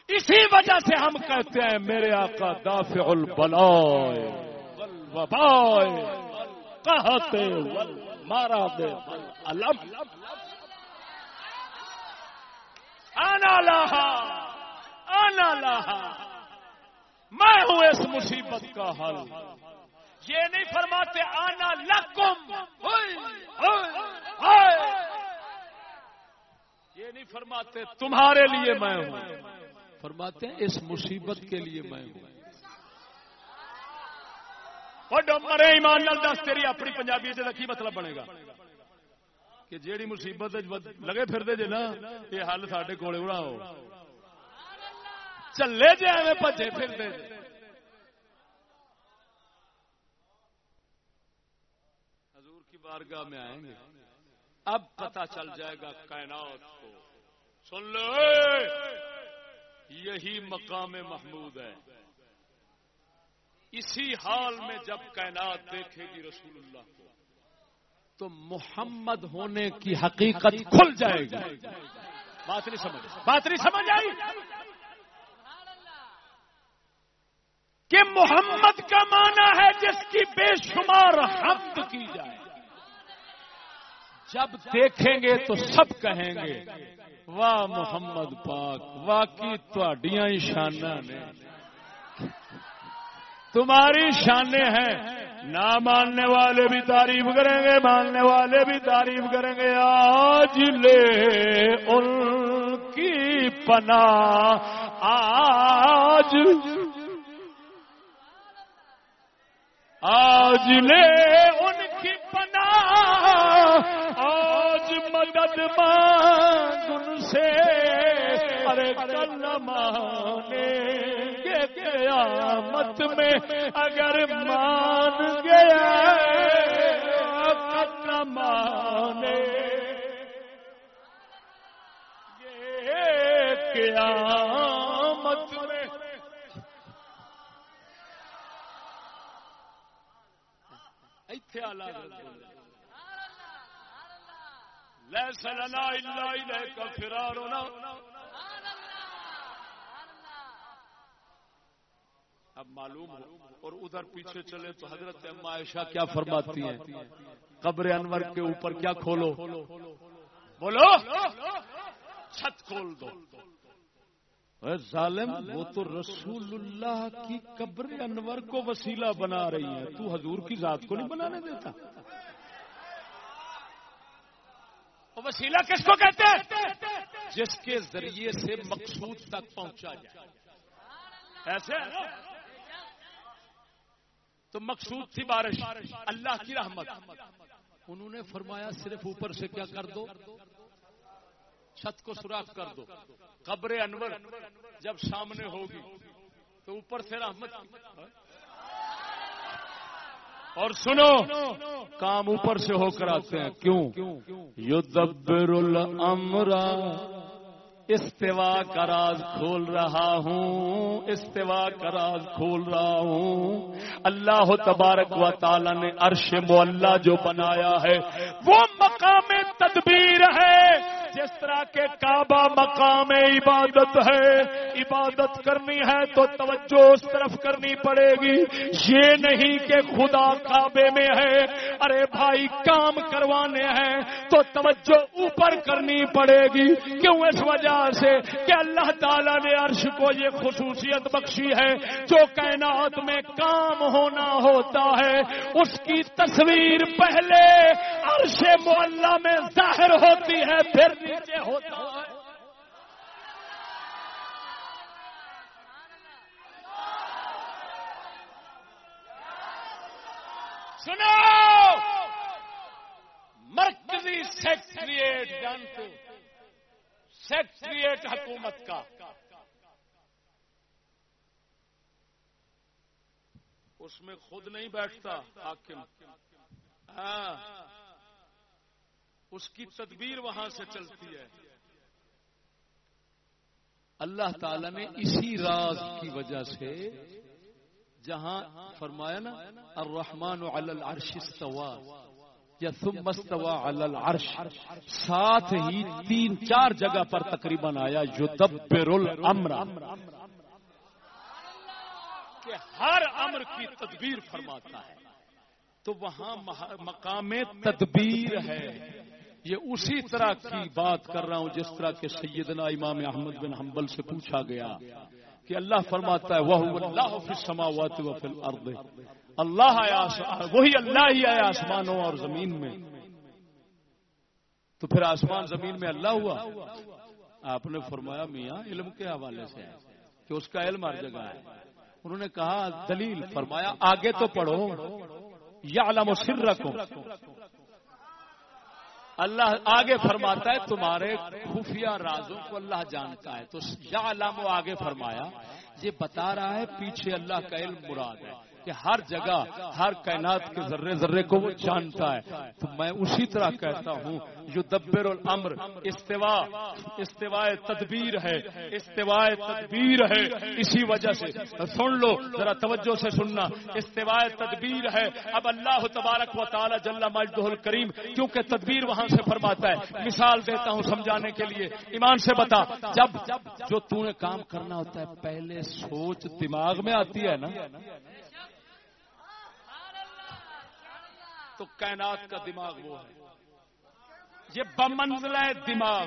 اسی وجہ سے ہم کہتے ہیں، میرے آقا دافع البلائے والوبائے قہتے والمرض والعلم انا لہا انا لہا میں ہوں اس مصیبت کا حل۔ یہ نہیں فرماتے، آنا لکم۔ یہ نہیں فرماتے، تمہارے لیے میں ہوں۔ فرماتے ہیں اس مصیبت کے لیے میں ہوں۔ مرے ایمان نال دس تیری اپنی پنجابی کی مطلب بنے گا؟ کہ جیڑی مصیبت لگے پھر دے جے نا یہ حل سڈے کول اڑاؤ چلے جے ایویں بجے پھر دے حضور کی بارگاہ میں آئیں گے۔ اب پتہ چل جائے گا کائنات کو۔ سن لو یہی مقام محمود ہے۔ اسی حال میں جب کائنات دیکھے گی رسول اللہ کو، تو محمد ہونے کی حقیقت کھل جائے گی۔ بات نہیں سمجھ بات نہیں سمجھ آئی۔ کہ محمد کا معنی ہے جس کی بے شمار حمد کی جائے۔ جب دیکھیں گے تو سب کہیں گے، واہ محمد پاک، واقعی تھوڑیاں شانہ نے۔ تمہاری شانے ہیں۔ نہ ماننے والے بھی تعریف کریں گے، ماننے والے بھی تعریف کریں گے۔ آج لے ان کی پنا آج آج لے ان مدد مانگ ان سے۔ ارے کل مانے گے قیامت میں، اگر مان گیا کل مانے گے قیامت میں۔ ایتھے آلہ۔ لیس لنا الا الیک فرارنا. اب معلوم ہو، اور ادھر پیچھے چلے تو حضرت اما عائشہ کیا فرماتی ہیں؟ قبر انور کے اوپر کیا کھولو؟ بولو، چھت کھول دو۔ ظالم، وہ تو رسول اللہ کی قبر انور کو وسیلہ بنا رہی ہے تو حضور کی ذات کو نہیں بنانے دیتا؟ وسیلہ کس کو کہتے ہیں؟ جس کے ذریعے سے مقصود تک پہنچا جائے۔ ایسے؟ تو مقصود تھی بارش، اللہ کی رحمت۔ انہوں نے فرمایا، صرف اوپر سے کیا کر دو؟ چھت کو سوراخ کر دو۔ قبر انور جب سامنے ہوگی تو اوپر سے رحمت۔ اور سنو، کام اوپر سے ہو کر آتے ہیں۔ کیوں؟ یو دبر الامرا استوا کا راز کھول رہا ہوں، استوا کا راز کھول رہا ہوں۔ اللہ تبارک و تعالی نے عرش معلّہ جو بنایا ہے، وہ مقام تدبیر ہے۔ جس طرح کے کعبہ مقام عبادت ہے، عبادت کرنی ہے تو توجہ اس طرف کرنی پڑے گی۔ یہ نہیں کہ خدا کعبے میں ہے، ارے بھائی کام کروانے ہیں تو توجہ اوپر کرنی پڑے گی۔ کیوں اس وجہ سے کہ اللہ تعالی نے عرش کو یہ خصوصیت بخشی ہے، جو کائنات میں کام ہونا ہوتا ہے، اس کی تصویر پہلے عرش معلّہ میں ظاہر ہوتی ہے، پھر نیچے ہوتا ہے۔ سنو! مرکزی سیکٹریٹ جانتے سیکٹریٹ حکومت کا۔ اس میں خود نہیں بیٹھتا، حاکم۔ ہاں۔ اس کی تدبیر وہاں سے چلتی ہے۔ اللہ تعالی نے اسی راز کی وجہ سے جہاں فرمایا نا، الرحمن علی العرش استوا یا ثم استوا علی العرش، ساتھ ہی تین چار جگہ پر تقریباً آیا، یدبر الامر۔ کہ ہر امر کی تدبیر فرماتا ہے۔ تو وہاں مقام تدبیر ہے۔ یہ اسی طرح کی بات کر رہا ہوں جس طرح کے سیدنا امام احمد بن حنبل سے پوچھا گیا کہ اللہ فرماتا ہے وہ اللہ فی السماوات و فی الارض اللہ وہی اللہ ہی آیا آسمانوں اور زمین میں۔ تو پھر آسمان زمین میں اللہ ہوا؟ آپ نے فرمایا، میاں، علم کے حوالے سے ہے کہ اس کا علم ہر جگہ ہے۔ انہوں نے کہا، دلیل فرمایا، آگے تو پڑھو۔ یا علم سر رکھو اللہ آگے فرماتا ہے، تمہارے خفیہ رازوں کو اللہ جانتا ہے۔ تو یا وہ آگے فرمایا، یہ بتا رہا ہے، پیچھے اللہ کا علم مراد ہے کہ ہر جگہ، ہر کائنات کے ذرے ذرے کو وہ جانتا ہے۔ تو میں اسی طرح کہتا ہوں جو دبر الامر استوا استوا تدبیر ہے استوا تدبیر ہے، اسی وجہ سے۔ سن لو، ذرا توجہ سے سننا۔ استوا تدبیر ہے۔ اب اللہ تبارک و تعالی جل مجدہ الکریم کیونکہ تدبیر وہاں سے فرماتا ہے۔ مثال دیتا ہوں سمجھانے کے لیے۔ ایمان سے بتا، جب جو تو نے کام کرنا ہوتا ہے، پہلے سوچ دماغ میں آتی ہے نا۔ تو کائنات کا دماغ وہ ہے۔ یہ بمنزلہ دماغ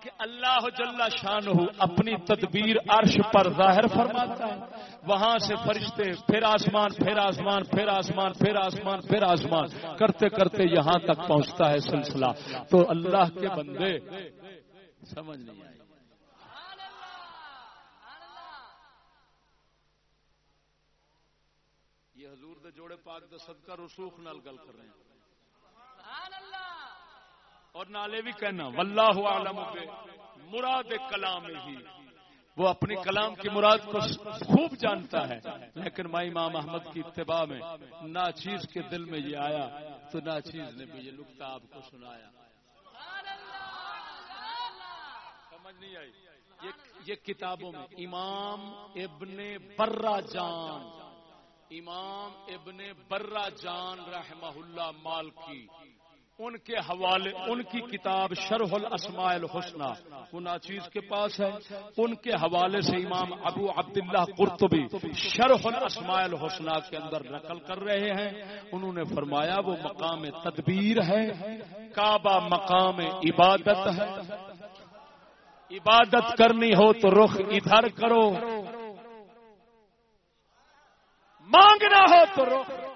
کہ اللہ جل شان ہو اپنی تدبیر عرش پر ظاہر فرماتا ہے۔ وہاں سے فرشتے پھر آسمان پھر آسمان پھر آسمان پھر آسمان پھر آسمان کرتے کرتے یہاں تک پہنچتا ہے سلسلہ۔ تو اللہ کے بندے، سمجھ نہیں آئی۔ یہ حضور دے جوڑے پاک دے صدقہ رسوخ نال گل کر رہے ہیں۔ اور نالے بھی کہنا، واللہ عالم پہ مراد کلام ہی۔ وہ اپنی کلام کی مراد کو خوب جانتا ہے، لیکن میں امام احمد کی اتباع میں ناچیز کے دل میں یہ آیا تو ناچیز نے بھی یہ نقطہ آپ کو سنایا۔ سمجھ نہیں آئی۔ یہ کتابوں میں امام ابن برا جان، امام ابن برا جان رحمہ اللہ مال کی ان کے حوالے، ان کی کتاب شرح الاسماء الحسنہ، وہ ناچیز کے پاس ہے۔ ان کے حوالے سے امام ابو عبداللہ قرطبی شرح الاسماء الحسنہ کے اندر نقل کر رہے ہیں۔ انہوں نے فرمایا، وہ مقام تدبیر ہے۔ کعبہ مقام عبادت ہے۔ عبادت کرنی ہو تو رخ ادھر کرو۔ مانگنا ہو تو رخ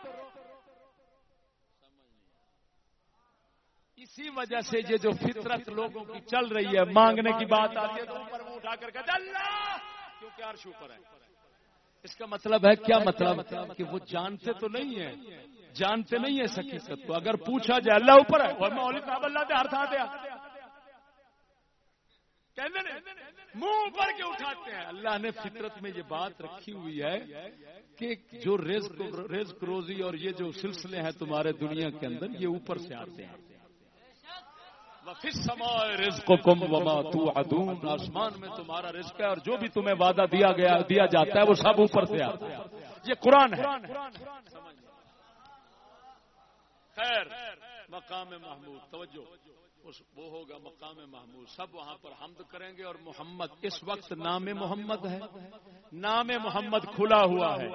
اسی وجہ سے یہ جو فطرت لوگوں کی چل رہی ہے، مانگنے کی بات آتی ہے تو اوپر منہ اٹھا کر کہتے اللہ! کیونکہ عرش اوپر ہے۔ اس کا مطلب ہے، کیا مطلب؟ کہ وہ جانتے تو نہیں ہے جانتے نہیں ہے حقیقت کو۔ اگر پوچھا جائے، اللہ اوپر ہے۔ اور مولوی صاحب اللہ کے ہر تھا دیا منہ اوپر کے اٹھاتے ہیں۔ اللہ نے فطرت میں یہ بات رکھی ہوئی ہے کہ جو رزق روزی اور یہ جو سلسلے ہیں تمہارے دنیا کے اندر، یہ اوپر سے آتے ہیں۔ آسمان میں تمہارا رزق ہے اور جو بھی تمہیں وعدہ دیا گیا دیا جاتا ہے وہ سب اوپر سے آتا ہے۔ یہ قرآن ہے۔ خیر، مقام محمود، توجہ۔ وہ ہوگا مقام محمود۔ سب وہاں پر حمد کریں گے اور محمد اس وقت نام محمد ہے۔ نام محمد کھلا ہوا ہے۔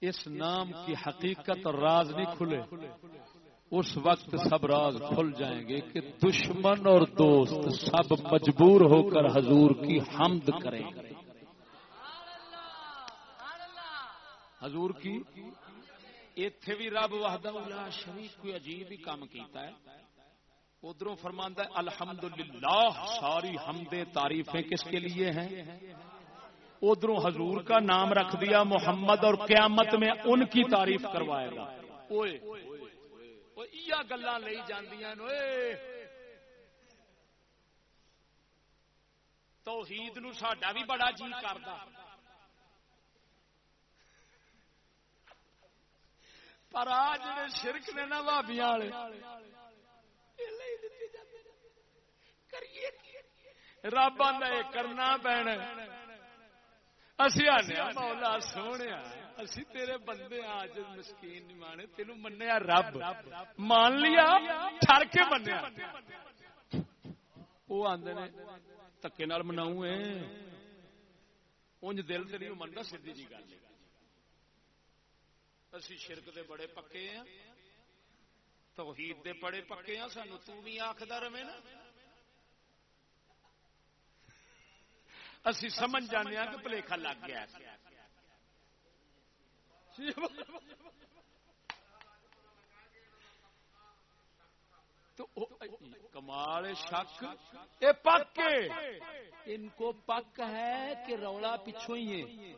اس نام کی حقیقت اور راز نہیں کھلے۔ اس وقت سب راز کھل جائیں گے کہ دشمن اور دوست سب مجبور ہو کر حضور کی حمد کریں گے۔ حضور کی؟ اتے بھی رب وحدہ شریف کوئی عجیب ہی کام کیتا ہے۔ ادھر فرماندہ الحمد للہ ساری حمدیں، تعریفیں کس کے لیے ہیں؟ ادھر حضور کا نام رکھ دیا، محمد اور قیامت میں ان کی تعریف کروائے گا۔ کیا گلا لے توحید نو ساڈا بھی بڑا جی کرتا پر آ جڑے شرک نے نا بھابیاں والے رب آدھا کرنا پینا اسی آنے مولا سونے اسی تیرے بندے آج مسکین نہیں مانے منیا رب۔ مان لیا ٹر کے منیا۔ وہ آدھے نے تکے مناؤ انج دل سے نہیں منتا سی جی گل اسی شرک دے بڑے پکے ہیں توحید دے بڑے پکے ہیں سانو تو بھی آخر رہے نا۔ اسی سمجھ جانے کہ پلیخا لگ گیا تو کمال شک اے پک ان کو پک ہے کہ رولا پچھو ہی ہے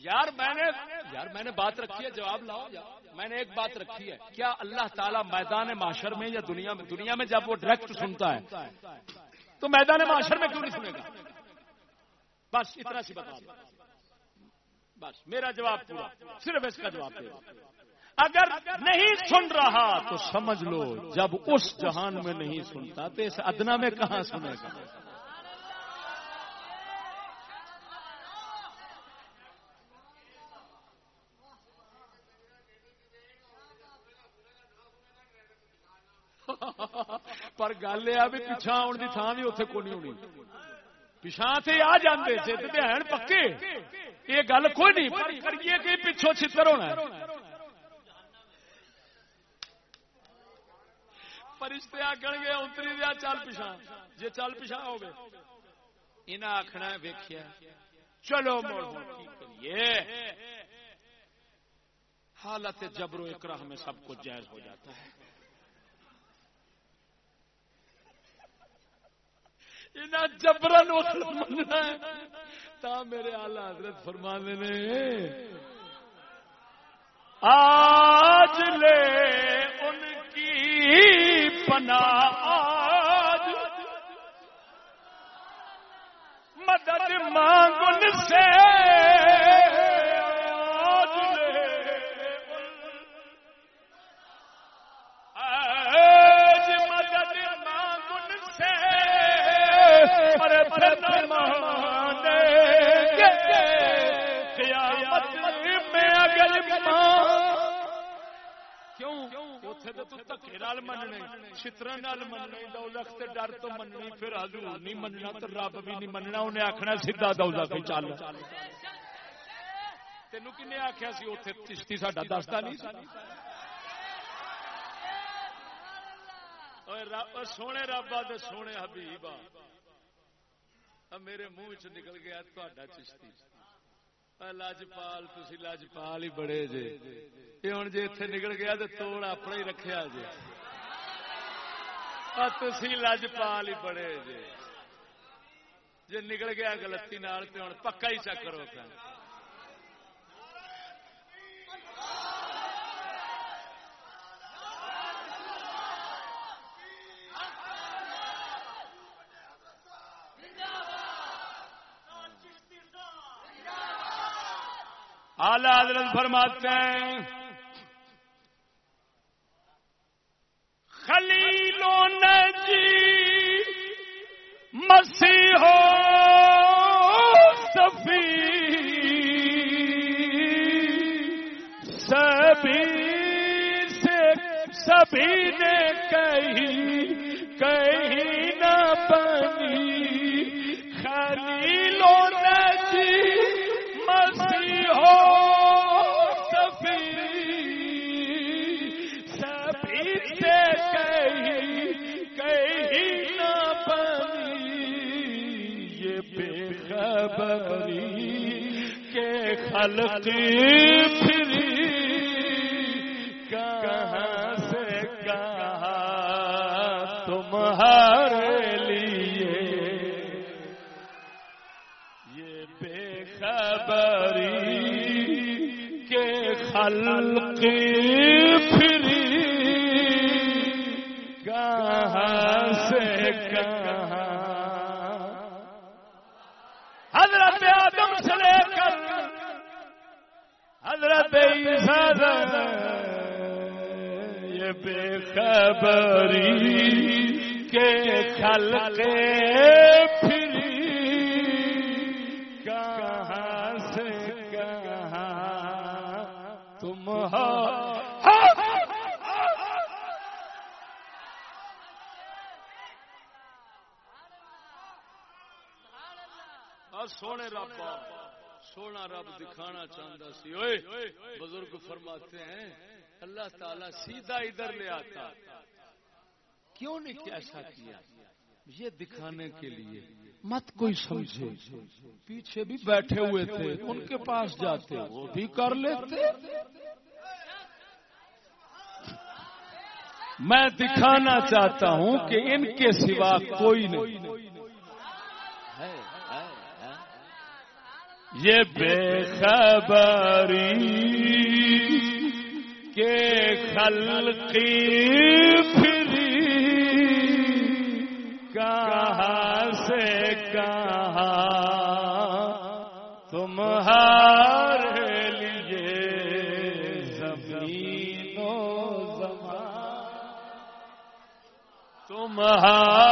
یار میں نے یار میں نے بات رکھی ہے، جواب لاؤ۔ میں نے ایک بات رکھی ہے۔ کیا اللہ تعالیٰ میدان معاشر میں یا دنیا میں دنیا میں جب وہ ڈائریکٹ سنتا ہے، تو میدان معاشر میں کیوں نہیں سنے گا؟ بس اتنا سی بتا بس، میرا جواب پورا۔ صرف اس کا جواب دے۔ اگر نہیں سن رہا، تو سمجھ لو، جب اس جہان میں نہیں سنتا، تو اس ادنا میں کہاں سنے گا؟ پر گل یہ بھی پچھا آن کی تھان بھی اتنے کونی ہونی۔ پچھا سے آ جاندے، جد ہیں پکے۔ یہ گل کوئی نہیں کریے کہ پچھو چھتر ہونا فرشتے آخر گے، اتری دیا چل پچھا جی چل پچھا ہو گئے انہیں آخنا ویخیا چلو کریے؟ حالت جبرو اکراہ میں سب کچھ جائز ہو جاتا ہے۔ جبرن مننا تا میرے آلہ حضرت فرما نے۔ آج لے ان کی پنا آج مدد مانگ ان سے ڈر تو مننی، پھر حضور نہیں مننا تو رب بھی نہیں مننا، انہیں آخنا سیدا دولا پہ چل۔ تین کن آخیا سی؟ اتنے چشتی ساڈا دستا نہیں سونے رب آ سونے حبیب میرے منہ چ نکل گیا تا چشتی۔ لجپال تھی لجپال ہی بڑے جے۔ یہ ہوں جی اتنے نکل گیا تو توڑ اپنا ہی رکھا جی تھی لجپال ہی بڑے جے۔ جی نکل گیا گلتی نال ہوں پکا ہی چکر ہوتا اعلی حضرت فرماتے ہیں۔ خلیل لو جی مسیح ہو سفی سبھی سے سبھی نے کہیں کہیں کے خلق پھری، کہاں سے کہا تمہارے لیے؟ یہ بے خبری کے خلق پھری، کہاں سے کہاں حضرت یہ بے خبری کے خلق پھری۔ کہاں سے کہاں تم ہو؟ سونے رب سونا رب دکھانا چاہتا سی۔ اوئے، بزرگ فرماتے ہیں، اللہ تعالی سیدھا ادھر لے آتا۔ کیوں نہیں ایسا کیا؟ یہ دکھانے کے لیے۔ مت کوئی سمجھے۔ پیچھے بھی بیٹھے ہوئے تھے، ان کے پاس جاتے، وہ بھی کر لیتے۔ میں دکھانا چاہتا ہوں کہ ان کے سوا کوئی نہیں۔ یہ بے خبری کے خلقی پھری کہاں سے کہاں تمہارے لیے زمین و زمان تمہارے